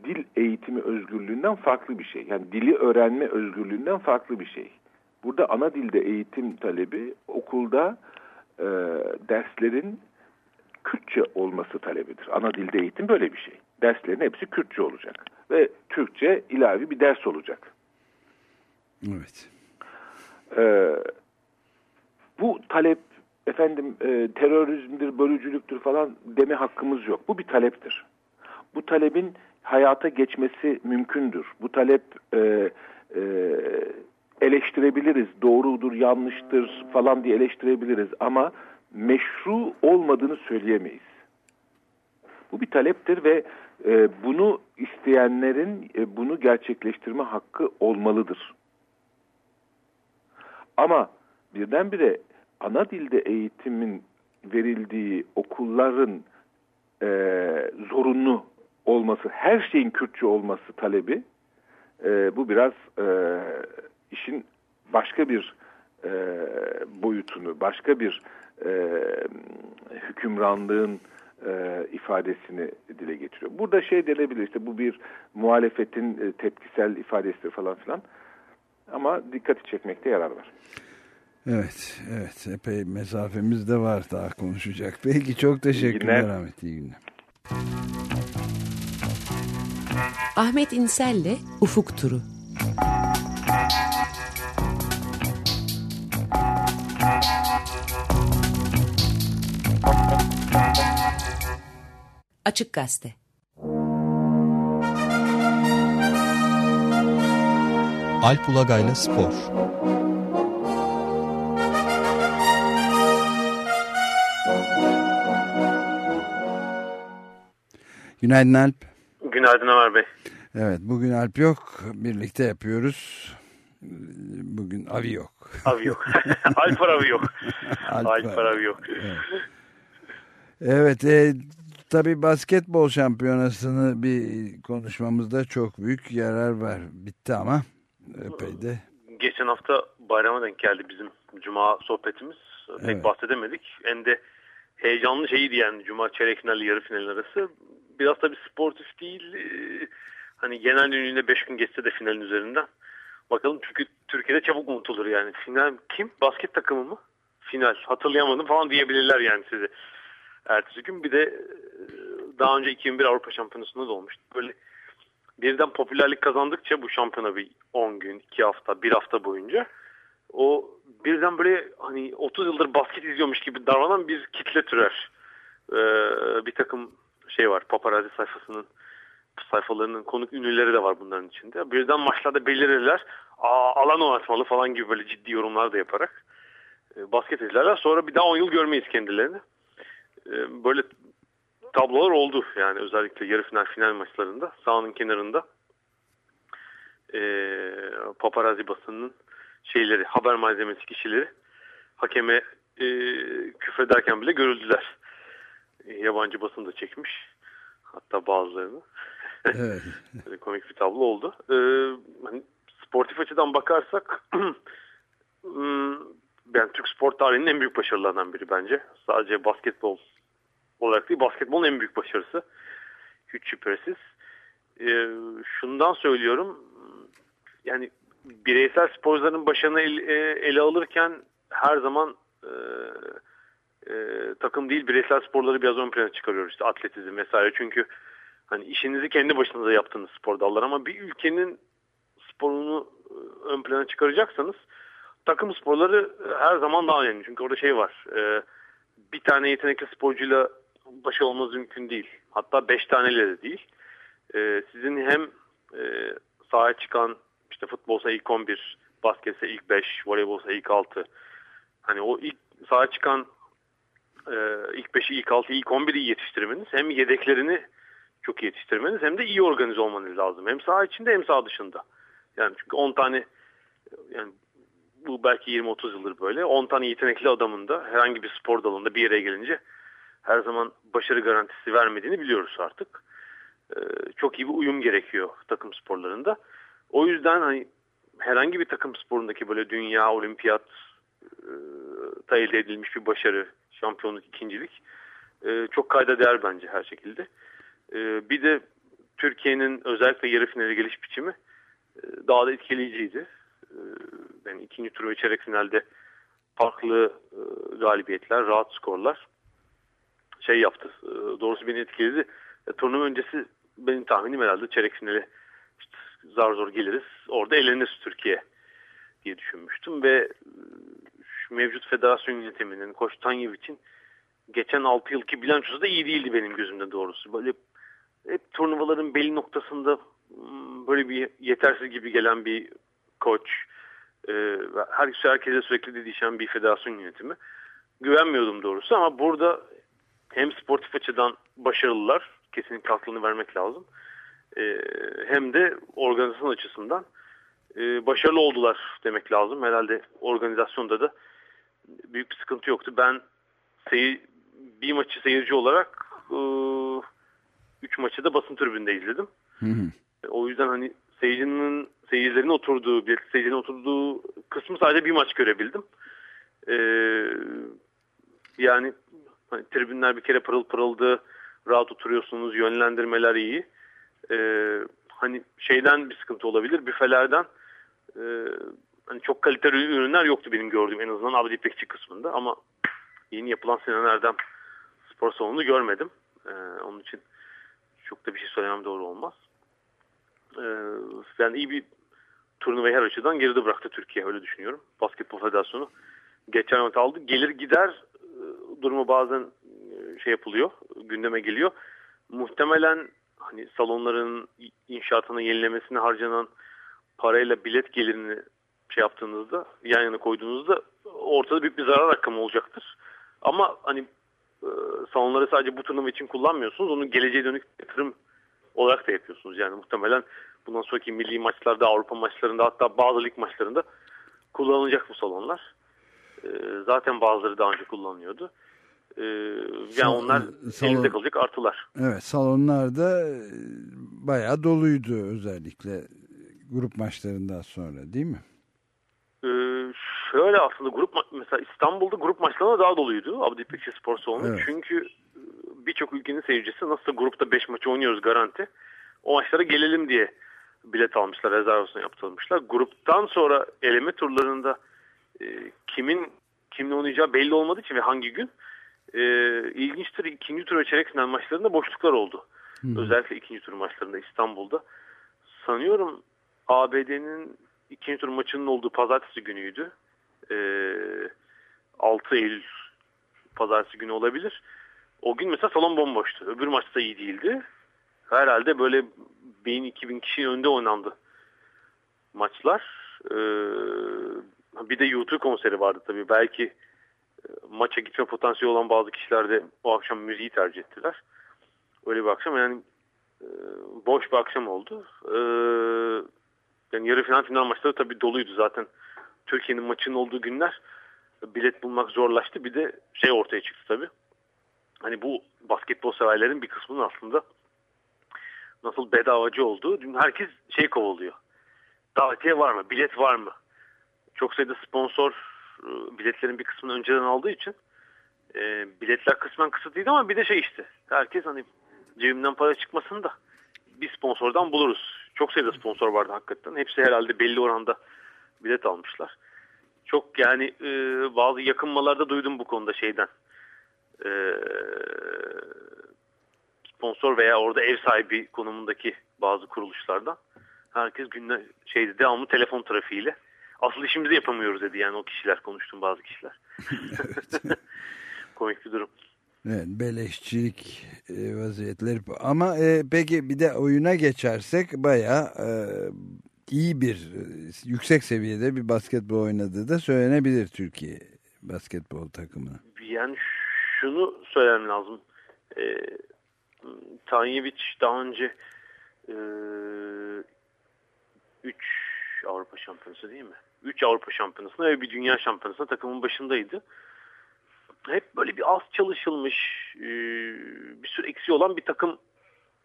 dil eğitimi özgürlüğünden farklı bir şey. Yani dili öğrenme özgürlüğünden farklı bir şey. Burada ana dilde eğitim talebi okulda e, derslerin Kürtçe olması talebidir. Ana dilde eğitim böyle bir şey. Derslerin hepsi Kürtçe olacak. Ve Türkçe ilavi bir ders olacak. Evet. Ee, bu talep efendim e, terörizmdir, bölücülüktür falan deme hakkımız yok. Bu bir taleptir bu talebin hayata geçmesi mümkündür. Bu talep e, e, eleştirebiliriz. Doğrudur, yanlıştır falan diye eleştirebiliriz ama meşru olmadığını söyleyemeyiz. Bu bir taleptir ve e, bunu isteyenlerin e, bunu gerçekleştirme hakkı olmalıdır. Ama birdenbire ana dilde eğitimin verildiği okulların e, zorunlu olması, her şeyin Kürtçe olması talebi e, bu biraz e, işin başka bir e, boyutunu, başka bir e, hükümranlığın e, ifadesini dile getiriyor. Burada şey denebilir işte bu bir muhalefetin e, tepkisel ifadesidir falan filan ama dikkati çekmekte yarar var. Evet, evet epey mesafemiz de var daha konuşacak. Peki çok teşekkürler Ahmet, iyi günler. Ahmet İnsel'le Ufuk Turu. Açık Gazete Alp Ulagay'la Spor Günaydın Alp. Günaydın Ömer Bey. Evet bugün Alp yok. Birlikte yapıyoruz. Bugün avi yok. Avi yok. *laughs* Alp avi yok. Alp, Alp avi yok. Evet, evet e, tabii basketbol şampiyonasını bir konuşmamızda çok büyük yarar var. Bitti ama epey de. Geçen hafta bayrama denk geldi bizim cuma sohbetimiz. Pek evet. bahsedemedik. En de heyecanlı şeydi yani cuma çeyrek final yarı final arası biraz tabii sportif değil. E, hani genel yönüyle 5 gün geçse de finalin üzerinden Bakalım Türkiye, Türkiye'de çabuk unutulur yani. Final kim? Basket takımı mı? Final. Hatırlayamadım falan diyebilirler yani size. Ertesi gün bir de e, daha önce 2001 Avrupa Şampiyonası'nda da olmuştu. Böyle birden popülerlik kazandıkça bu şampiyona bir 10 gün, 2 hafta, 1 hafta boyunca o birden böyle hani 30 yıldır basket izliyormuş gibi davranan bir kitle türer. Ee, bir takım şey var paparazzi sayfasının sayfalarının konuk ünlüleri de var bunların içinde. Birden maçlarda belirirler. Aa, alan oynatmalı falan gibi böyle ciddi yorumlar da yaparak e, basket izlerler. Sonra bir daha 10 yıl görmeyiz kendilerini. E, böyle tablolar oldu yani özellikle yarı final final maçlarında sahanın kenarında e, paparazzi basının şeyleri haber malzemesi kişileri hakeme e, küfrederken bile görüldüler. E, yabancı basın da çekmiş. Hatta bazılarını. Evet. *laughs* Böyle komik bir tablo oldu. Ee, hani sportif açıdan bakarsak *clears throat* yani Türk spor tarihinin en büyük başarılarından biri bence. Sadece basketbol olarak değil, basketbolun en büyük başarısı. Hiç şüphesiz. Ee, şundan söylüyorum, yani bireysel sporcuların başarını ele, ele alırken her zaman e, e, takım değil bireysel sporları biraz ön plana çıkarıyoruz. İşte atletizm vesaire. Çünkü hani işinizi kendi başınıza yaptığınız spor dalları ama bir ülkenin sporunu e, ön plana çıkaracaksanız takım sporları e, her zaman daha önemli. Çünkü orada şey var. E, bir tane yetenekli sporcuyla başa olmanız mümkün değil. Hatta beş taneyle de değil. Sizin hem sahaya çıkan işte futbolsa ilk 11, basketse ilk 5, voleybolsa ilk 6. Hani o ilk sahaya çıkan ilk 5'i, ilk 6'yı, ilk 11'i yetiştirmeniz hem yedeklerini çok iyi yetiştirmeniz hem de iyi organize olmanız lazım. Hem saha içinde hem saha dışında. Yani çünkü 10 tane yani bu belki 20-30 yıldır böyle. 10 tane yetenekli adamın da herhangi bir spor dalında bir yere gelince her zaman başarı garantisi vermediğini biliyoruz artık. Ee, çok iyi bir uyum gerekiyor takım sporlarında. O yüzden hani herhangi bir takım sporundaki böyle dünya, olimpiyat e, elde edilmiş bir başarı, şampiyonluk, ikincilik e, çok kayda değer bence her şekilde. E, bir de Türkiye'nin özellikle yarı finale geliş biçimi e, daha da etkileyiciydi. E, yani ikinci tur ve çeyrek finalde farklı e, galibiyetler, rahat skorlar şey yaptı. E, doğrusu beni etkiledi. E, turnuva öncesi benim tahminim herhalde çeyrek finale işte zar zor geliriz. Orada eleniriz Türkiye diye düşünmüştüm ve e, şu mevcut federasyon yönetiminin Koç Tanyevic'in geçen 6 yılki bilançosu da iyi değildi benim gözümde doğrusu. Böyle hep turnuvaların belli noktasında hmm, böyle bir yetersiz gibi gelen bir koç, e, her herkese sürekli didişen bir federasyon yönetimi. Güvenmiyordum doğrusu ama burada hem sportif açıdan başarılılar, kesinlikle hakkını vermek lazım. E, hem de organizasyon açısından e, başarılı oldular demek lazım. Herhalde organizasyonda da büyük bir sıkıntı yoktu. Ben seyir, bir maçı seyirci olarak 3 maçı da basın tribünde izledim. Hı hı. O yüzden hani seyircinin seyircilerin oturduğu, bir seyircinin oturduğu kısmı sadece bir maç görebildim. Ee, yani hani, tribünler bir kere pırıl pırıldı, rahat oturuyorsunuz, yönlendirmeler iyi. Ee, hani şeyden bir sıkıntı olabilir, büfelerden e, hani çok kaliteli ürünler yoktu benim gördüğüm en azından Abdi İpekçi kısmında ama yeni yapılan Sinan spor salonunu görmedim. Ee, onun için çok da bir şey söylemem doğru olmaz. Ee, yani iyi bir turnuvayı her açıdan geride bıraktı Türkiye öyle düşünüyorum. Basketbol Federasyonu geçen hafta aldı. Gelir gider durumu bazen e, şey yapılıyor, gündeme geliyor. Muhtemelen hani salonların inşaatını yenilemesine harcanan parayla bilet gelirini şey yaptığınızda yan yana koyduğunuzda ortada büyük bir zarar rakamı olacaktır. Ama hani e, salonları sadece bu turnuva için kullanmıyorsunuz. Onun geleceğe dönük yatırım olarak da yapıyorsunuz. Yani muhtemelen bundan sonraki milli maçlarda, Avrupa maçlarında hatta bazı lig maçlarında kullanılacak bu salonlar. E, zaten bazıları daha önce kullanılıyordu. E, yani onlar salon, elimizde kalacak artılar. Evet salonlarda bayağı doluydu özellikle grup maçlarından sonra değil mi? Ee, şöyle aslında grup mesela İstanbul'da grup maçlarına daha doluydu Abdi İpekçi Spor Salonu. Evet. Çünkü e, birçok ülkenin seyircisi nasıl grupta 5 maçı oynuyoruz garanti. O maçlara gelelim diye bilet almışlar, rezervasyon yaptırmışlar. Gruptan sonra eleme turlarında e, kimin kimle oynayacağı belli olmadığı için ve hangi gün e, ilginçtir ikinci tur ve çeyrek final maçlarında boşluklar oldu. Hmm. Özellikle ikinci tur maçlarında İstanbul'da. Sanıyorum ABD'nin ikinci tur maçının olduğu pazartesi günüydü. E, 6 Eylül pazartesi günü olabilir. O gün mesela salon bomboştu. Öbür maçta iyi değildi. Herhalde böyle 1000-2000 kişi önde oynandı maçlar. Ee, bir de YouTube konseri vardı tabii. Belki maça gitme potansiyeli olan bazı kişiler de o akşam müziği tercih ettiler. Öyle bir akşam yani e, boş bir akşam oldu. E, yani yarı final final maçları tabii doluydu zaten. Türkiye'nin maçının olduğu günler bilet bulmak zorlaştı. Bir de şey ortaya çıktı tabii. Hani bu basketbol severlerin bir kısmının aslında nasıl bedavacı olduğu. Dün herkes şey kovalıyor. Davetiye var mı? Bilet var mı? Çok sayıda sponsor e, biletlerin bir kısmını önceden aldığı için e, biletler kısmen kısıtlıydı ama bir de şey işte. Herkes hani cebimden para çıkmasın da bir sponsordan buluruz. Çok sayıda sponsor vardı hakikaten. Hepsi herhalde belli oranda bilet almışlar. Çok yani e, bazı yakınmalarda duydum bu konuda şeyden. E, sponsor veya orada ev sahibi konumundaki bazı kuruluşlardan. Herkes günde şeydi devamlı telefon trafiğiyle. Asıl işimizi yapamıyoruz dedi yani o kişiler konuştum bazı kişiler. *laughs* *laughs* Komik bir durum. Evet, beleşçilik e, vaziyetleri ama e, peki bir de oyuna geçersek baya e, iyi bir e, yüksek seviyede bir basketbol oynadığı da söylenebilir Türkiye basketbol takımına. Yani şunu söylemem lazım. E, Tanyevic daha önce 3 e, Avrupa şampiyonası değil mi? 3 Avrupa şampiyonasında ve bir dünya şampiyonasında takımın başındaydı. Hep böyle bir az çalışılmış e, bir sürü eksiği olan bir takım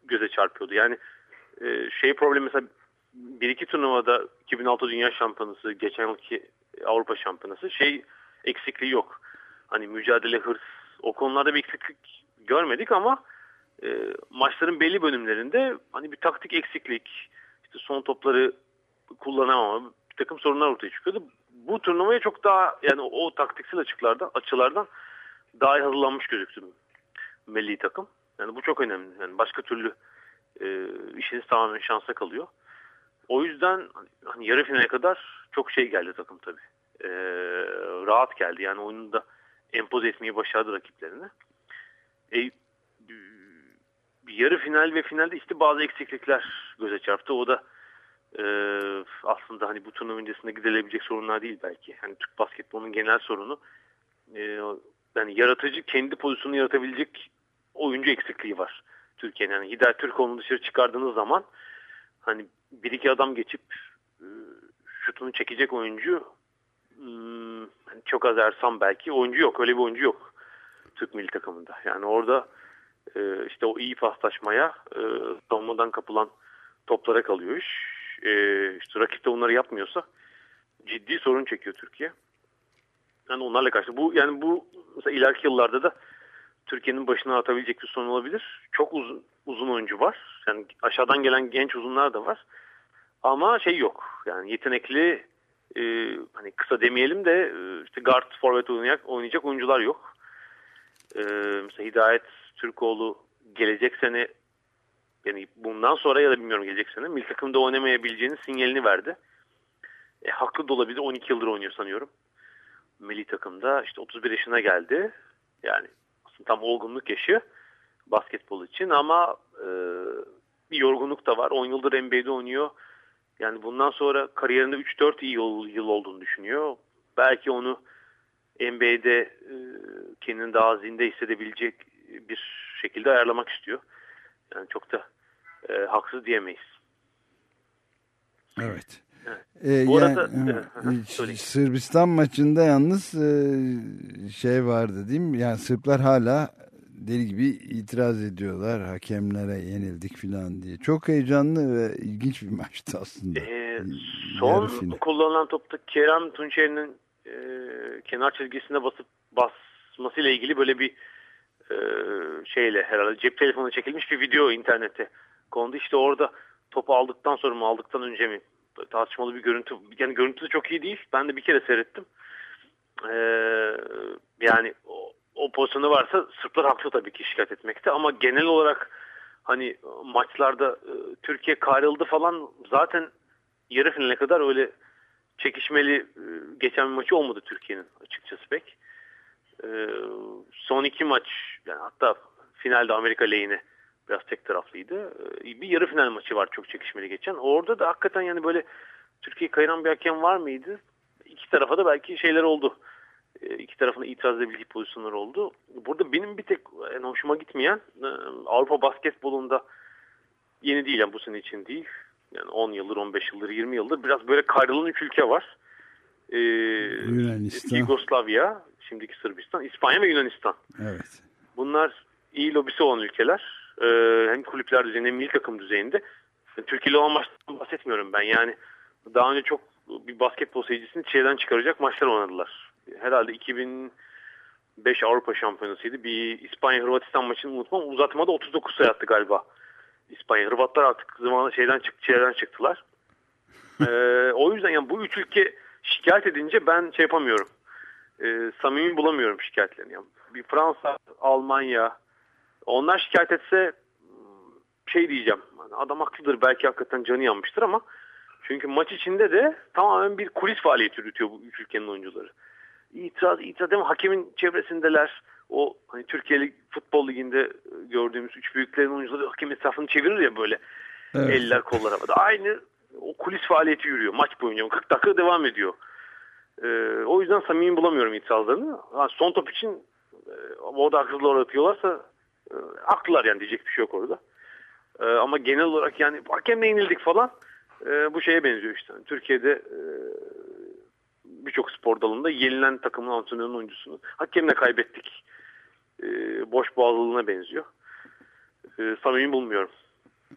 göze çarpıyordu. Yani e, şey problemi mesela bir iki turnuvada 2006 Dünya Şampiyonası, geçen yılki Avrupa Şampiyonası şey eksikliği yok. Hani mücadele hırs o konularda bir eksiklik görmedik ama e, maçların belli bölümlerinde hani bir taktik eksiklik, işte son topları kullanamama, takım sorunlar ortaya çıkıyordu. Bu turnuvaya çok daha yani o taktiksel açıklardan, açılardan daha iyi hazırlanmış gözüktü milli takım. Yani bu çok önemli. Yani başka türlü e, işiniz tamamen şansa kalıyor. O yüzden hani yarı finale kadar çok şey geldi takım tabii. E, rahat geldi. Yani oyunu da empoze etmeyi başardı rakiplerine. E, yarı final ve finalde işte bazı eksiklikler göze çarptı. O da e, aslında hani bu turnuva öncesinde gidilebilecek sorunlar değil belki. Hani Türk basketbolunun genel sorunu e, yani yaratıcı kendi pozisyonunu yaratabilecek oyuncu eksikliği var. Türkiye'nin yani Hidayet Türkoğlu'nu dışarı çıkardığınız zaman hani bir iki adam geçip e, şutunu çekecek oyuncu hmm, hani çok az Ersan belki oyuncu yok. Öyle bir oyuncu yok Türk milli takımında. Yani orada e, işte o iyi paslaşmaya e, savunmadan kapılan toplara kalıyor iş. E, işte rakip de onları yapmıyorsa ciddi sorun çekiyor Türkiye. Yani onlarla karşı bu yani bu mesela ileriki yıllarda da Türkiye'nin başına atabilecek bir sorun olabilir. Çok uzun uzun oyuncu var. Yani aşağıdan gelen genç uzunlar da var. Ama şey yok. Yani yetenekli e, hani kısa demeyelim de e, işte guard forvet oynayacak, oynayacak oyuncular yok. E, mesela Hidayet Türkoğlu gelecek sene yani bundan sonra ya da bilmiyorum gelecek sene milli takımda oynamayabileceğini sinyalini verdi. E, haklı da olabilir. 12 yıldır oynuyor sanıyorum. Milli takımda işte 31 yaşına geldi. Yani aslında tam olgunluk yaşı basketbol için ama e, bir yorgunluk da var. 10 yıldır NBA'de oynuyor. Yani bundan sonra kariyerinde 3-4 iyi yıl, yıl olduğunu düşünüyor. Belki onu NBA'de e, kendini daha zinde hissedebilecek bir şekilde ayarlamak istiyor. Yani çok da e, haksız diyemeyiz. Evet. Ee, Bu yani, arada e, Sırbistan maçında yalnız e, şey vardı değil mi? Yani Sırplar hala deli gibi itiraz ediyorlar hakemlere yenildik falan diye. Çok heyecanlı ve ilginç bir maçtı aslında. Ee, son kullanılan topta Kerem Tunçeri'nin e, kenar çizgisine basıp basmasıyla ilgili böyle bir e, şeyle herhalde cep telefonu çekilmiş bir video internette kondu. İşte orada topu aldıktan sonra mı aldıktan önce mi tartışmalı bir görüntü. Yani görüntü de çok iyi değil. Ben de bir kere seyrettim. Ee, yani o, o pozisyonu varsa Sırplar haklı tabii ki şikayet etmekte ama genel olarak hani maçlarda e, Türkiye kayrıldı falan zaten yarı finale kadar öyle çekişmeli e, geçen bir maçı olmadı Türkiye'nin açıkçası pek. E, son iki maç yani hatta finalde Amerika lehine biraz tek taraflıydı. E, bir yarı final maçı var çok çekişmeli geçen. Orada da hakikaten yani böyle Türkiye kayıran bir hakem var mıydı? İki tarafa da belki şeyler oldu. E, iki tarafına itiraz edebildiği pozisyonlar oldu. Burada benim bir tek en hoşuma gitmeyen e, Avrupa basketbolunda yeni değil yani bu sene için değil. Yani 10 yıldır, 15 yıldır, 20 yıldır biraz böyle kayrılan üç ülke var. Ee, Yunanistan. Yugoslavya, şimdiki Sırbistan, İspanya ve Yunanistan. Evet. Bunlar iyi lobisi olan ülkeler. Ee, hem kulüpler düzeyinde hem milli takım düzeyinde. Türkiye'li olan maçtan bahsetmiyorum ben. Yani daha önce çok bir basketbol seyircisini çileden çıkaracak maçlar oynadılar. Herhalde 2005 Avrupa Şampiyonası'ydı. Bir İspanya-Hırvatistan maçını unutmam. Uzatmada 39 sayı attı galiba. İspanya. Hırvatlar artık zamanla şeyden çık çileden çıktılar. Ee, o yüzden yani bu üç ülke şikayet edince ben şey yapamıyorum. Ee, samimi bulamıyorum şikayetlerini. Bir Fransa, Almanya onlar şikayet etse şey diyeceğim. Hani adam haklıdır belki hakikaten canı yanmıştır ama çünkü maç içinde de tamamen bir kulis faaliyeti yürütüyor bu üç ülkenin oyuncuları. İtiraz, itiraz değil mi? Hakemin çevresindeler. O hani Türkiye Futbol Ligi'nde gördüğümüz üç büyüklerin oyuncuları hakem etrafını çevirir ya böyle. Evet. Eller kollar havada. Aynı o kulis faaliyeti yürüyor maç boyunca. 40 dakika devam ediyor. Ee, o yüzden samimi bulamıyorum itirazlarını. Ha, son top için e, orada haksızlığa uğratıyorlarsa e, haklılar yani diyecek bir şey yok orada. E, ama genel olarak yani hakemle yenildik falan e, bu şeye benziyor işte. Türkiye'de e, birçok spor dalında yenilen takımın antrenörünün oyuncusunu hakemle kaybettik. E, boş boğazlılığına benziyor. E, samimi bulmuyorum.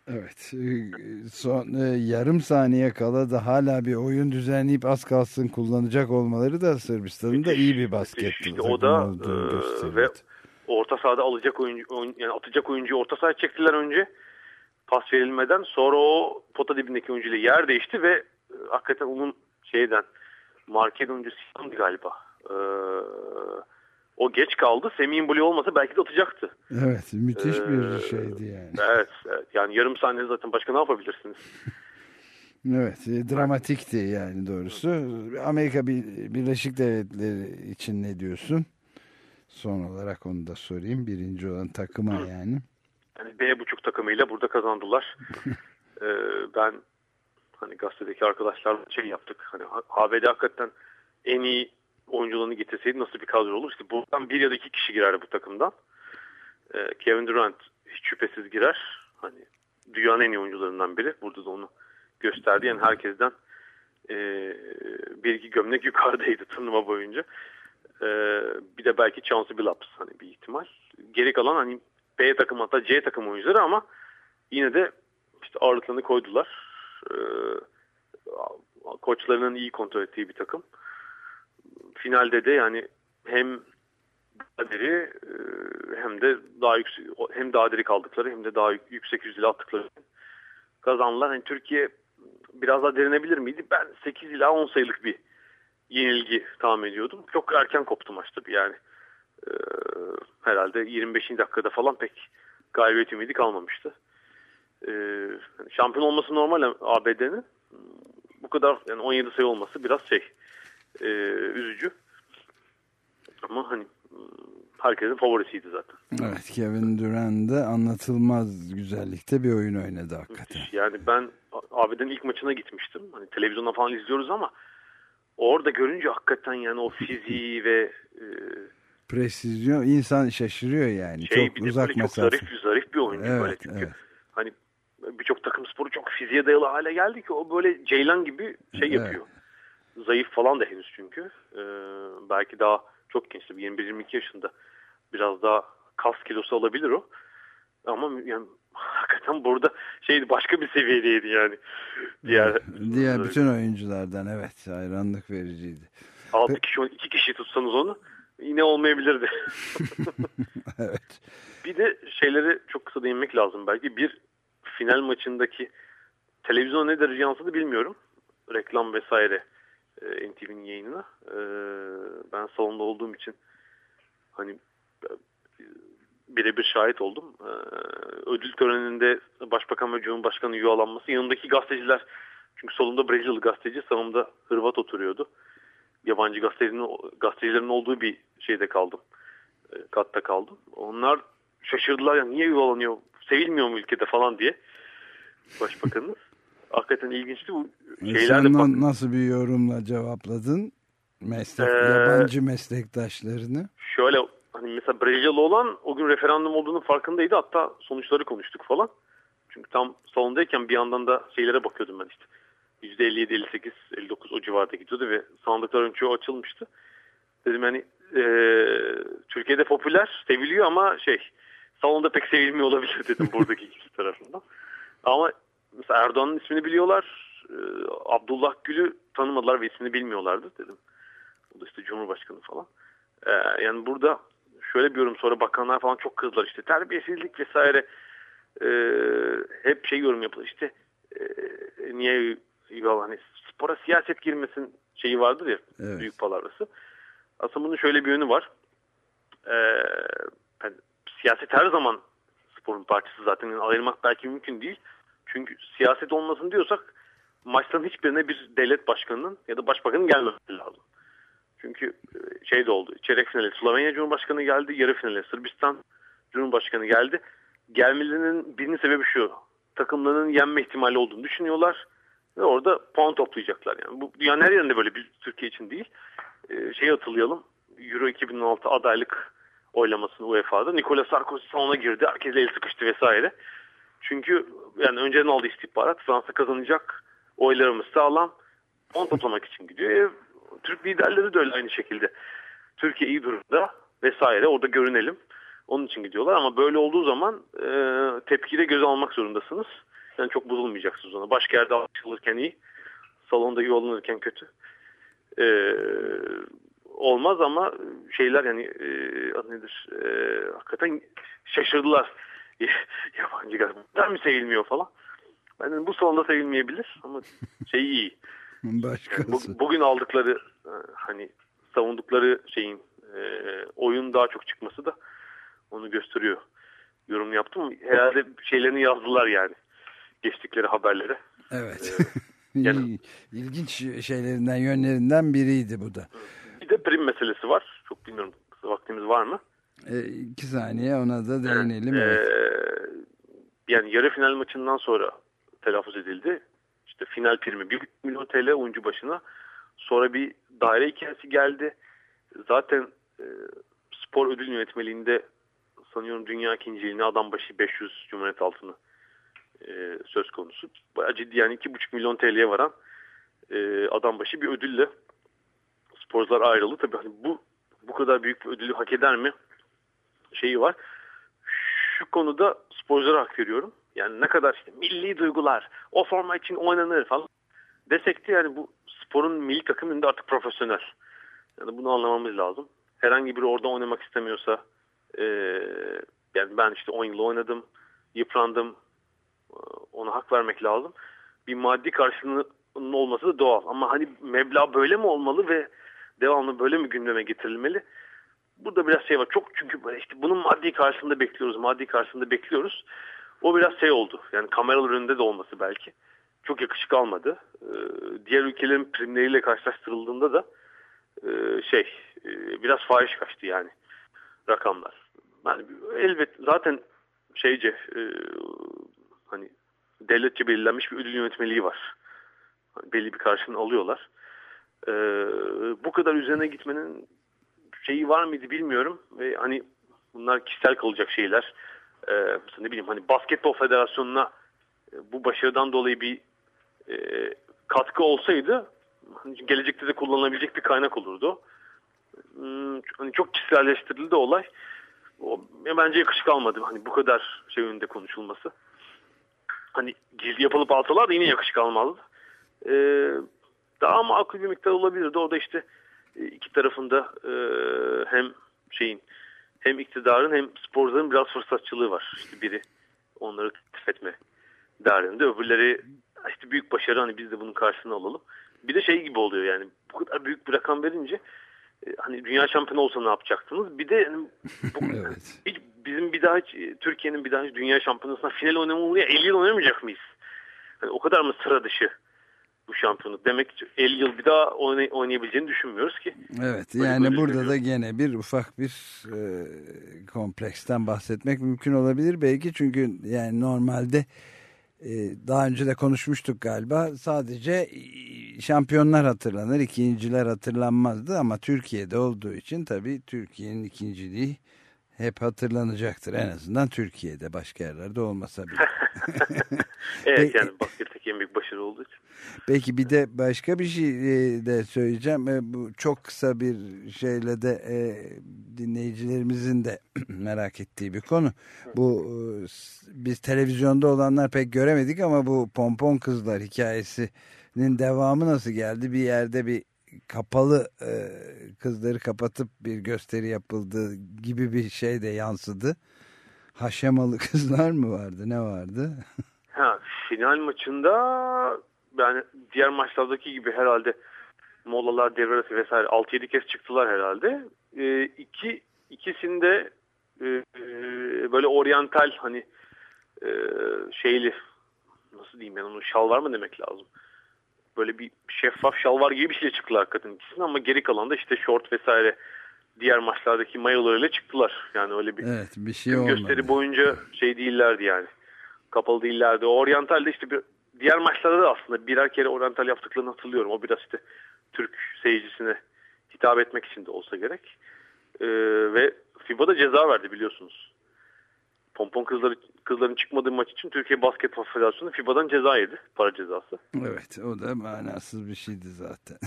Evet. Son e, yarım saniye kala da hala bir oyun düzenleyip az kalsın kullanacak olmaları da Sırbistan'ın da iyi bir basket. İşte o da e, ve orta sahada alacak oyuncu oyun, yani atacak oyuncuyu orta sahaya çektiler önce pas verilmeden sonra o pota dibindeki oyuncuyla yer değişti ve e, hakikaten onun şeyden market oyuncusu galiba. Eee o geç kaldı. Semih'in golü olmasa belki de atacaktı. Evet müthiş bir ee, şeydi yani. Evet, evet yani yarım saniye zaten başka ne yapabilirsiniz? *laughs* evet e, dramatikti yani doğrusu. Amerika Birleşik Devletleri için ne diyorsun? Son olarak onu da sorayım. Birinci olan takıma yani. Yani B buçuk takımıyla burada kazandılar. *laughs* ee, ben hani gazetedeki arkadaşlarla şey yaptık. Hani ABD hakikaten en iyi oyuncularını getirseydi nasıl bir kadro olur? İşte buradan bir ya da iki kişi girer bu takımdan. Ee, Kevin Durant hiç şüphesiz girer. Hani dünyanın en iyi oyuncularından biri. Burada da onu gösterdi. Yani herkesten e, bir iki gömlek *laughs* yukarıdaydı turnuva boyunca. E, bir de belki Chauncey Billups hani bir ihtimal. Geri kalan hani B takım hatta C takım oyuncuları ama yine de işte ağırlıklarını koydular. E, koçlarının iyi kontrol ettiği bir takım finalde de yani hem Dadiri e, hem de daha yüksek hem Dadiri kaldıkları hem de daha yüksek yüzdeli attıkları kazandılar. Yani Türkiye biraz daha derinebilir miydi? Ben 8 ila 10 sayılık bir yenilgi tahmin ediyordum. Çok erken koptu maç tabii yani. Ee, herhalde 25. dakikada falan pek galibiyet ümidi kalmamıştı. Ee, şampiyon olması normal ABD'nin. Bu kadar yani 17 sayı olması biraz şey e, üzücü. Ama hani herkesin favorisiydi zaten. Evet Kevin Durant da anlatılmaz güzellikte bir oyun oynadı hakikaten. Yani ben abiden ilk maçına gitmiştim. Hani televizyonda falan izliyoruz ama orada görünce hakikaten yani o fiziği ve e, presizyon insan şaşırıyor yani. Şey, çok bir uzak böyle mesafe. Çok zarif, zarif bir oyuncu evet, böyle çünkü. Evet. Hani birçok takım sporu çok fiziğe dayalı hale geldi ki o böyle ceylan gibi şey yapıyor. Zayıf falan da henüz çünkü. Ee, belki daha çok gençti. 21-22 yaşında. Biraz daha kas kilosu alabilir o. Ama yani hakikaten burada şeydi başka bir seviyedeydi yani. Diğer diğer bütün oyunculardan evet hayranlık vericiydi. 6 kişi 2 kişi tutsanız onu yine olmayabilirdi. *laughs* evet. Bir de şeyleri çok kısa değinmek lazım belki. Bir final maçındaki televizyona ne derece yansıdı bilmiyorum. Reklam vesaire e, NTV'nin yayınına. E, ben salonda olduğum için hani birebir şahit oldum. E, ödül töreninde Başbakan ve Cumhurbaşkanı yuvalanması yanındaki gazeteciler çünkü solumda Brezilyalı gazeteci sağımda Hırvat oturuyordu. Yabancı gazetecilerin, gazetecilerin olduğu bir şeyde kaldım. E, katta kaldım. Onlar şaşırdılar ya niye yuvalanıyor sevilmiyor mu ülkede falan diye başbakanımız. Hakikaten ilginçti bu bak- nasıl bir yorumla cevapladın? Meslek, Ee, yabancı meslektaşlarını. şöyle hani mesela Brezilyalı olan o gün referandum olduğunu farkındaydı. Hatta sonuçları konuştuk falan. Çünkü tam salondayken bir yandan da şeylere bakıyordum ben işte. %57, 58, 59 o civarda gidiyordu ve sandıkların çoğu açılmıştı. Dedim hani e, Türkiye'de popüler, seviliyor ama şey salonda pek sevilmiyor olabilir dedim *laughs* buradaki ikisi tarafından. Ama mesela Erdoğan'ın ismini biliyorlar. e, Abdullah Gül'ü tanımadılar ve ismini bilmiyorlardı dedim. O da işte Cumhurbaşkanı falan. Ee, yani burada şöyle bir yorum sonra bakanlar falan çok kızdılar işte terbiyesizlik vesaire Ee, hep şey yorum yapılır işte e, niye hani spora siyaset girmesin şeyi vardır ya Evet. büyük palavrası. Aslında bunun şöyle bir yönü var. Ee, yani siyaset her zaman sporun parçası zaten Yani ayırmak belki mümkün değil. Çünkü siyaset olmasın diyorsak maçların hiçbirine bir devlet başkanının ya da başbakanın gelmemesi lazım. Çünkü e, şey de oldu. Çeyrek finale Slovenya Cumhurbaşkanı geldi. Yarı finale Sırbistan Cumhurbaşkanı geldi. Gelmelerinin birinci sebebi şu. Takımlarının yenme ihtimali olduğunu düşünüyorlar. Ve orada puan toplayacaklar. Yani bu dünyanın her yerinde böyle bir Türkiye için değil. Ee, şeyi hatırlayalım. Euro 2016 adaylık oylamasını UEFA'da. Nicolas Sarkozy salona girdi. Herkes el sıkıştı vesaire. Çünkü yani önceden aldığı istihbarat Fransa kazanacak oylarımız sağlam. Puan toplamak için gidiyor. E, Türk liderleri de öyle aynı şekilde. Türkiye iyi durumda vesaire orada görünelim. Onun için gidiyorlar ama böyle olduğu zaman e, tepkiyi de göze almak zorundasınız. Yani çok bozulmayacaksınız ona. Başka yerde alışılırken iyi, salonda yollanırken kötü. E, olmaz ama şeyler yani e, adı nedir? E, hakikaten şaşırdılar. *laughs* Yabancı gazeteler mi sevilmiyor falan. Ben dedim, bu salonda sevilmeyebilir ama şey iyi. *laughs* Yani Başkası. bu- bugün aldıkları e, hani savundukları şeyin e, oyun daha çok çıkması da onu gösteriyor. Yorum yaptım. Herhalde şeylerini yazdılar yani. Geçtikleri haberlere. Evet. *laughs* yani- İlginç şeylerinden, yönlerinden biriydi bu da. Bir de prim meselesi var. Çok bilmiyorum vaktimiz var mı? E, iki saniye ona da değinelim. Ee, evet. yani yarı final maçından sonra telaffuz edildi. İşte final primi 1 milyon TL oyuncu başına. Sonra bir daire hikayesi geldi. Zaten e, spor ödül yönetmeliğinde sanıyorum dünya ikinciliğine adam başı 500 Cumhuriyet altını e, söz konusu. Bayağı ciddi yani 2,5 milyon TL'ye varan e, adam başı bir ödülle sporcular ayrıldı. Tabii hani bu bu kadar büyük bir ödülü hak eder mi? Şeyi var. Şu konuda sporculara hak veriyorum. Yani ne kadar işte milli duygular, o forma için oynanır falan desek de yani bu sporun milli takım önünde artık profesyonel. Yani bunu anlamamız lazım. Herhangi biri orada oynamak istemiyorsa e, yani ben işte 10 yıl oynadım, yıprandım e, ona hak vermek lazım. Bir maddi karşılığının olması da doğal. Ama hani meblağ böyle mi olmalı ve devamlı böyle mi gündeme getirilmeli? Burada biraz şey var. Çok çünkü böyle işte bunun maddi karşılığında bekliyoruz, maddi karşılığında bekliyoruz. O biraz şey oldu. Yani kameralar önünde de olması belki. Çok yakışık almadı. Ee, diğer ülkelerin primleriyle karşılaştırıldığında da e, şey e, biraz fahiş kaçtı yani rakamlar. Yani elbet zaten şeyce e, hani devletçe belirlenmiş bir ödül yönetmeliği var. Hani belli bir karşılığını alıyorlar. Ee, bu kadar üzerine gitmenin şeyi var mıydı bilmiyorum ve hani bunlar kişisel kalacak şeyler. Ee, ne bileyim hani basketbol federasyonuna e, bu başarıdan dolayı bir e, katkı olsaydı hani gelecekte de kullanılabilecek bir kaynak olurdu. Hmm, hani çok kişiselleştirildi olay. O, bence yakışık almadı hani bu kadar şey önünde konuşulması. Hani yapılıp alsalar da yine yakışık almazdı. Ee, daha makul bir miktar olabilirdi. O da işte iki tarafında e, hem şeyin hem iktidarın hem sporcuların biraz fırsatçılığı var. İşte biri onları teklif etme derdinde. Öbürleri işte büyük başarı hani biz de bunun karşısına alalım. Bir de şey gibi oluyor yani bu kadar büyük bir rakam verince e, hani dünya şampiyonu olsa ne yapacaksınız? Bir de hani, bu, *laughs* Evet. hiç bizim bir daha hiç e, Türkiye'nin bir daha hiç dünya şampiyonasına final oynamamı 50 yıl oynamayacak mıyız? Hani o kadar mı sıra dışı bu şampiyonluk? Demek ki 50 yıl bir daha oynay- oynayabileceğini düşünmüyoruz ki. Evet Böyle yani burada da gene bir ufak bir e, kompleksten bahsetmek mümkün olabilir belki çünkü yani normalde e, daha önce de konuşmuştuk galiba sadece e, şampiyonlar hatırlanır ikinciler hatırlanmazdı ama Türkiye'de olduğu için tabii Türkiye'nin ikinciliği hep hatırlanacaktır en azından Türkiye'de başka yerlerde olmasa bile. *laughs* Evet yani basketteki en büyük başarı olduğu için. Peki bir de başka bir şey e, de söyleyeceğim. E, Bu çok kısa bir şeyle de e, dinleyicilerimizin de *clears throat* merak ettiği bir konu. Bu biz televizyonda olanlar pek göremedik ama bu pompon kızlar hikayesinin devamı nasıl geldi? Bir yerde bir kapalı e, kızları kapatıp bir gösteri yapıldığı gibi bir şey de yansıdı. Haşemalı *laughs* kızlar mı vardı? Ne vardı? *laughs* Ha, final maçında yani diğer maçlardaki gibi herhalde molalar devre arası vesaire 6-7 kez çıktılar herhalde. Ee, iki, ikisinde e, e, böyle oryantal hani e, şeyli nasıl diyeyim ben onu şalvar mı demek lazım. Böyle bir şeffaf şalvar gibi bir şey çıktılar hakikaten ikisinde ama geri kalan da işte short vesaire diğer maçlardaki mayolarıyla çıktılar. Yani öyle bir Evet bir şey olmadı. gösteri boyunca şey değillerdi yani. Kapalı değillerdi. O Oriental'de işte bir, diğer maçlarda da aslında birer kere Oriental yaptıklarını hatırlıyorum. O biraz işte Türk seyircisine hitap etmek için de olsa gerek. Ee, ve FIBA da ceza verdi biliyorsunuz. Pompon kızları, kızların çıkmadığı maç için Türkiye Basketbol Federasyonu FIBA'dan ceza yedi. Para cezası. Evet o da manasız bir şeydi zaten.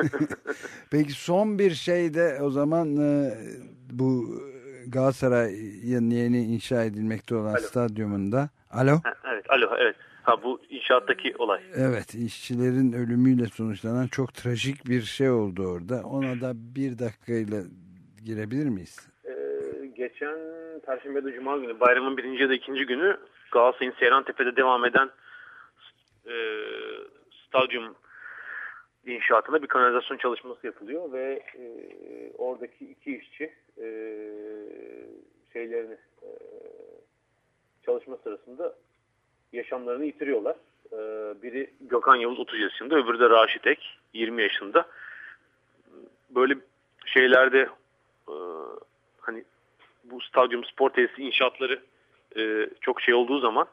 *laughs* *laughs* Peki son bir şey de o zaman e, bu Galatasaray'ın yeni inşa edilmekte olan Alo. stadyumunda. Alo? Ha, evet, alo, evet. Ha bu inşaattaki olay. Evet işçilerin ölümüyle sonuçlanan çok trajik bir şey oldu orada. Ona da bir dakikayla girebilir miyiz? Ee, geçen Perşembe de Cuma günü bayramın birinci ya da ikinci günü Galatasaray'ın Seyrantepe'de devam eden e, stadyum inşaatında bir kanalizasyon çalışması yapılıyor ve e, oradaki iki işçi e, şeylerini e, çalışma sırasında yaşamlarını yitiriyorlar. E, biri Gökhan Yavuz 30 yaşında, öbürü de Raşit Ek 20 yaşında. Böyle şeylerde e, hani bu stadyum spor tesisi inşaatları e, çok şey olduğu zaman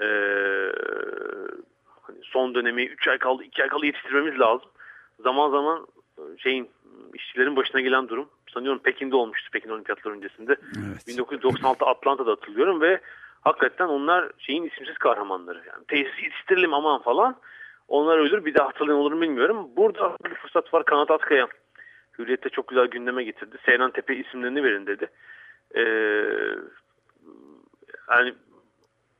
e, hani son dönemi 3 ay kaldı 2 ay kaldı yetiştirmemiz lazım. Zaman zaman e, şeyin işçilerin başına gelen durum sanıyorum Pekin'de olmuştu Pekin Olimpiyatları öncesinde. Evet. 1996 Atlanta'da hatırlıyorum ve hakikaten onlar şeyin isimsiz kahramanları. Yani tesis yetiştirelim aman falan. Onlar ölür bir daha hatırlayan olur mu bilmiyorum. Burada bir fırsat var Kanat Atkaya. Hürriyet'te çok güzel gündeme getirdi. Seyran Tepe isimlerini verin dedi. Ee, yani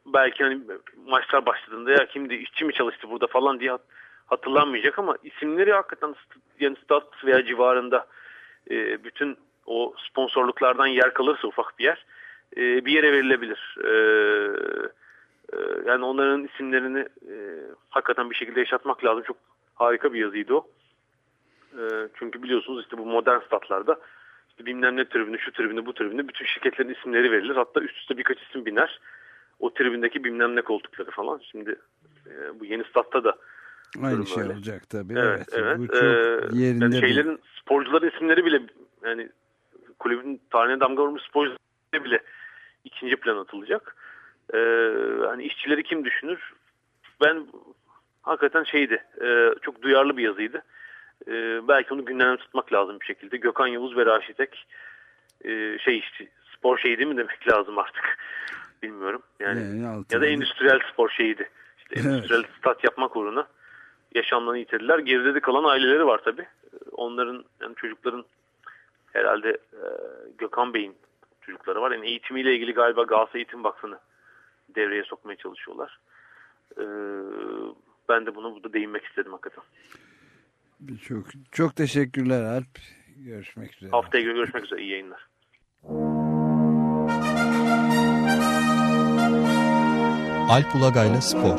belki hani maçlar başladığında ya kimdi işçi mi çalıştı burada falan diye hat- hatırlanmayacak ama isimleri hakikaten yani stat veya civarında e, bütün o sponsorluklardan yer kalırsa ufak bir yer e, bir yere verilebilir. E, e, yani onların isimlerini e, hakikaten bir şekilde yaşatmak lazım. Çok harika bir yazıydı o. E, çünkü biliyorsunuz işte bu modern statlarda işte bilmem ne tribünü, şu tribünü, bu tribünü bütün şirketlerin isimleri verilir. Hatta üst üste birkaç isim biner. O tribündeki bilmem ne koltukları falan. Şimdi e, bu yeni statta da Aynı şey öyle. olacak tabii. Evet, Evet, evet. Bu çok Ee, yerinde yani bir- şeylerin sporcuların isimleri bile yani kulübün tarihine damga vurmuş sporcuların bile ikinci plan atılacak. Ee, hani işçileri kim düşünür? Ben hakikaten şeydi, e, çok duyarlı bir yazıydı. E, belki onu gündemde tutmak lazım bir şekilde. Gökhan Yavuz ve Raşit Ek e, şey işte spor şeydi mi demek lazım artık. *laughs* Bilmiyorum. Yani Yani ya da endüstriyel spor şeyiydi. İşte Evet. endüstriyel stat yapmak uğruna yaşamlarını yitirdiler. Geride de kalan aileleri var tabii. Onların yani çocukların herhalde e, Gökhan Bey'in çocukları var. Yani eğitimiyle ilgili galiba Galatasaray Eğitim Vakfı'nı devreye sokmaya çalışıyorlar. E, ben de buna burada değinmek istedim hakikaten. Çok, çok teşekkürler Alp. Görüşmek üzere. Haftaya görüşmek üzere. İyi yayınlar. Alp Ulagay'la Spor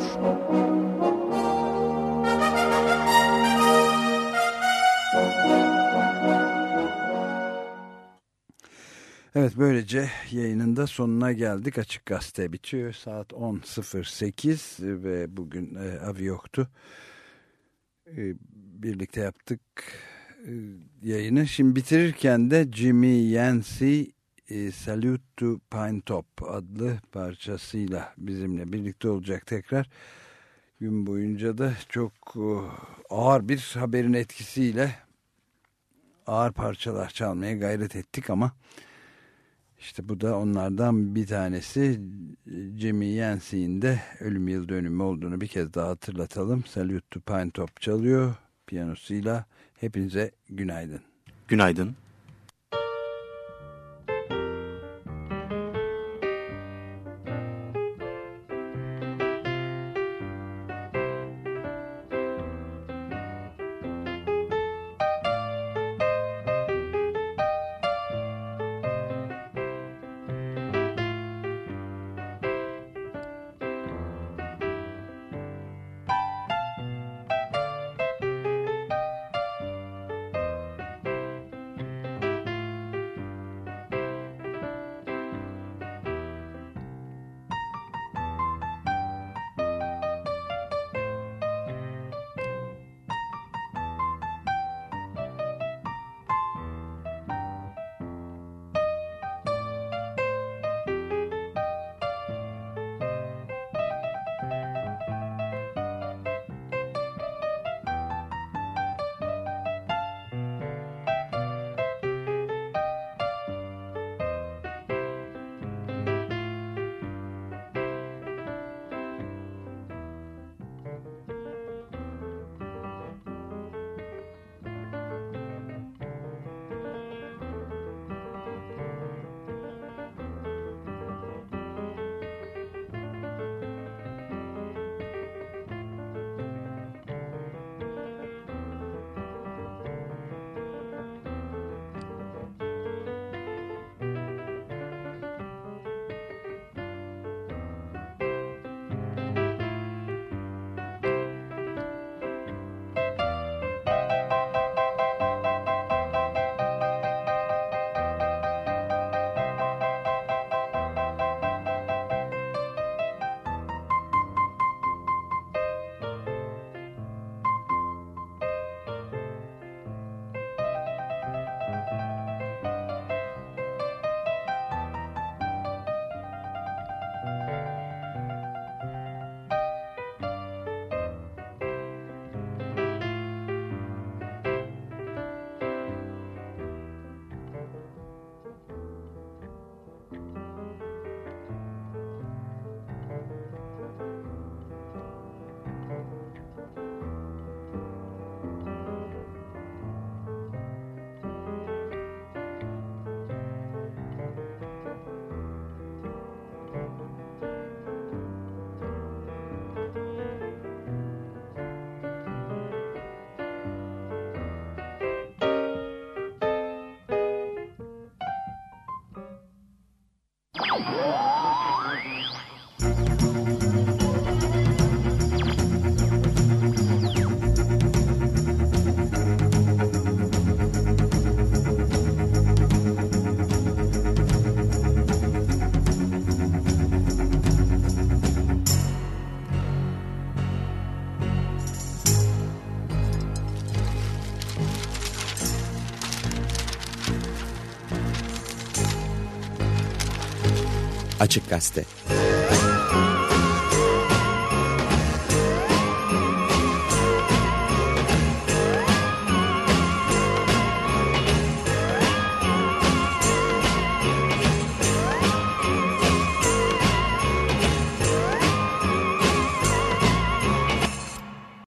Evet böylece yayının da sonuna geldik. Açık Gazete bitiyor. Saat 10.08 ve bugün e, av yoktu. E, birlikte yaptık e, yayını. Şimdi bitirirken de Jimmy Yancey e, Salute to Pine Top adlı parçasıyla bizimle birlikte olacak tekrar. Gün boyunca da çok e, ağır bir haberin etkisiyle ağır parçalar çalmaya gayret ettik ama işte bu da onlardan bir tanesi Jimmy Yancey'in de ölüm yıl dönümü olduğunu bir kez daha hatırlatalım. Salute to Pine Top çalıyor piyanosuyla. Hepinize günaydın. Günaydın. Açık Gazete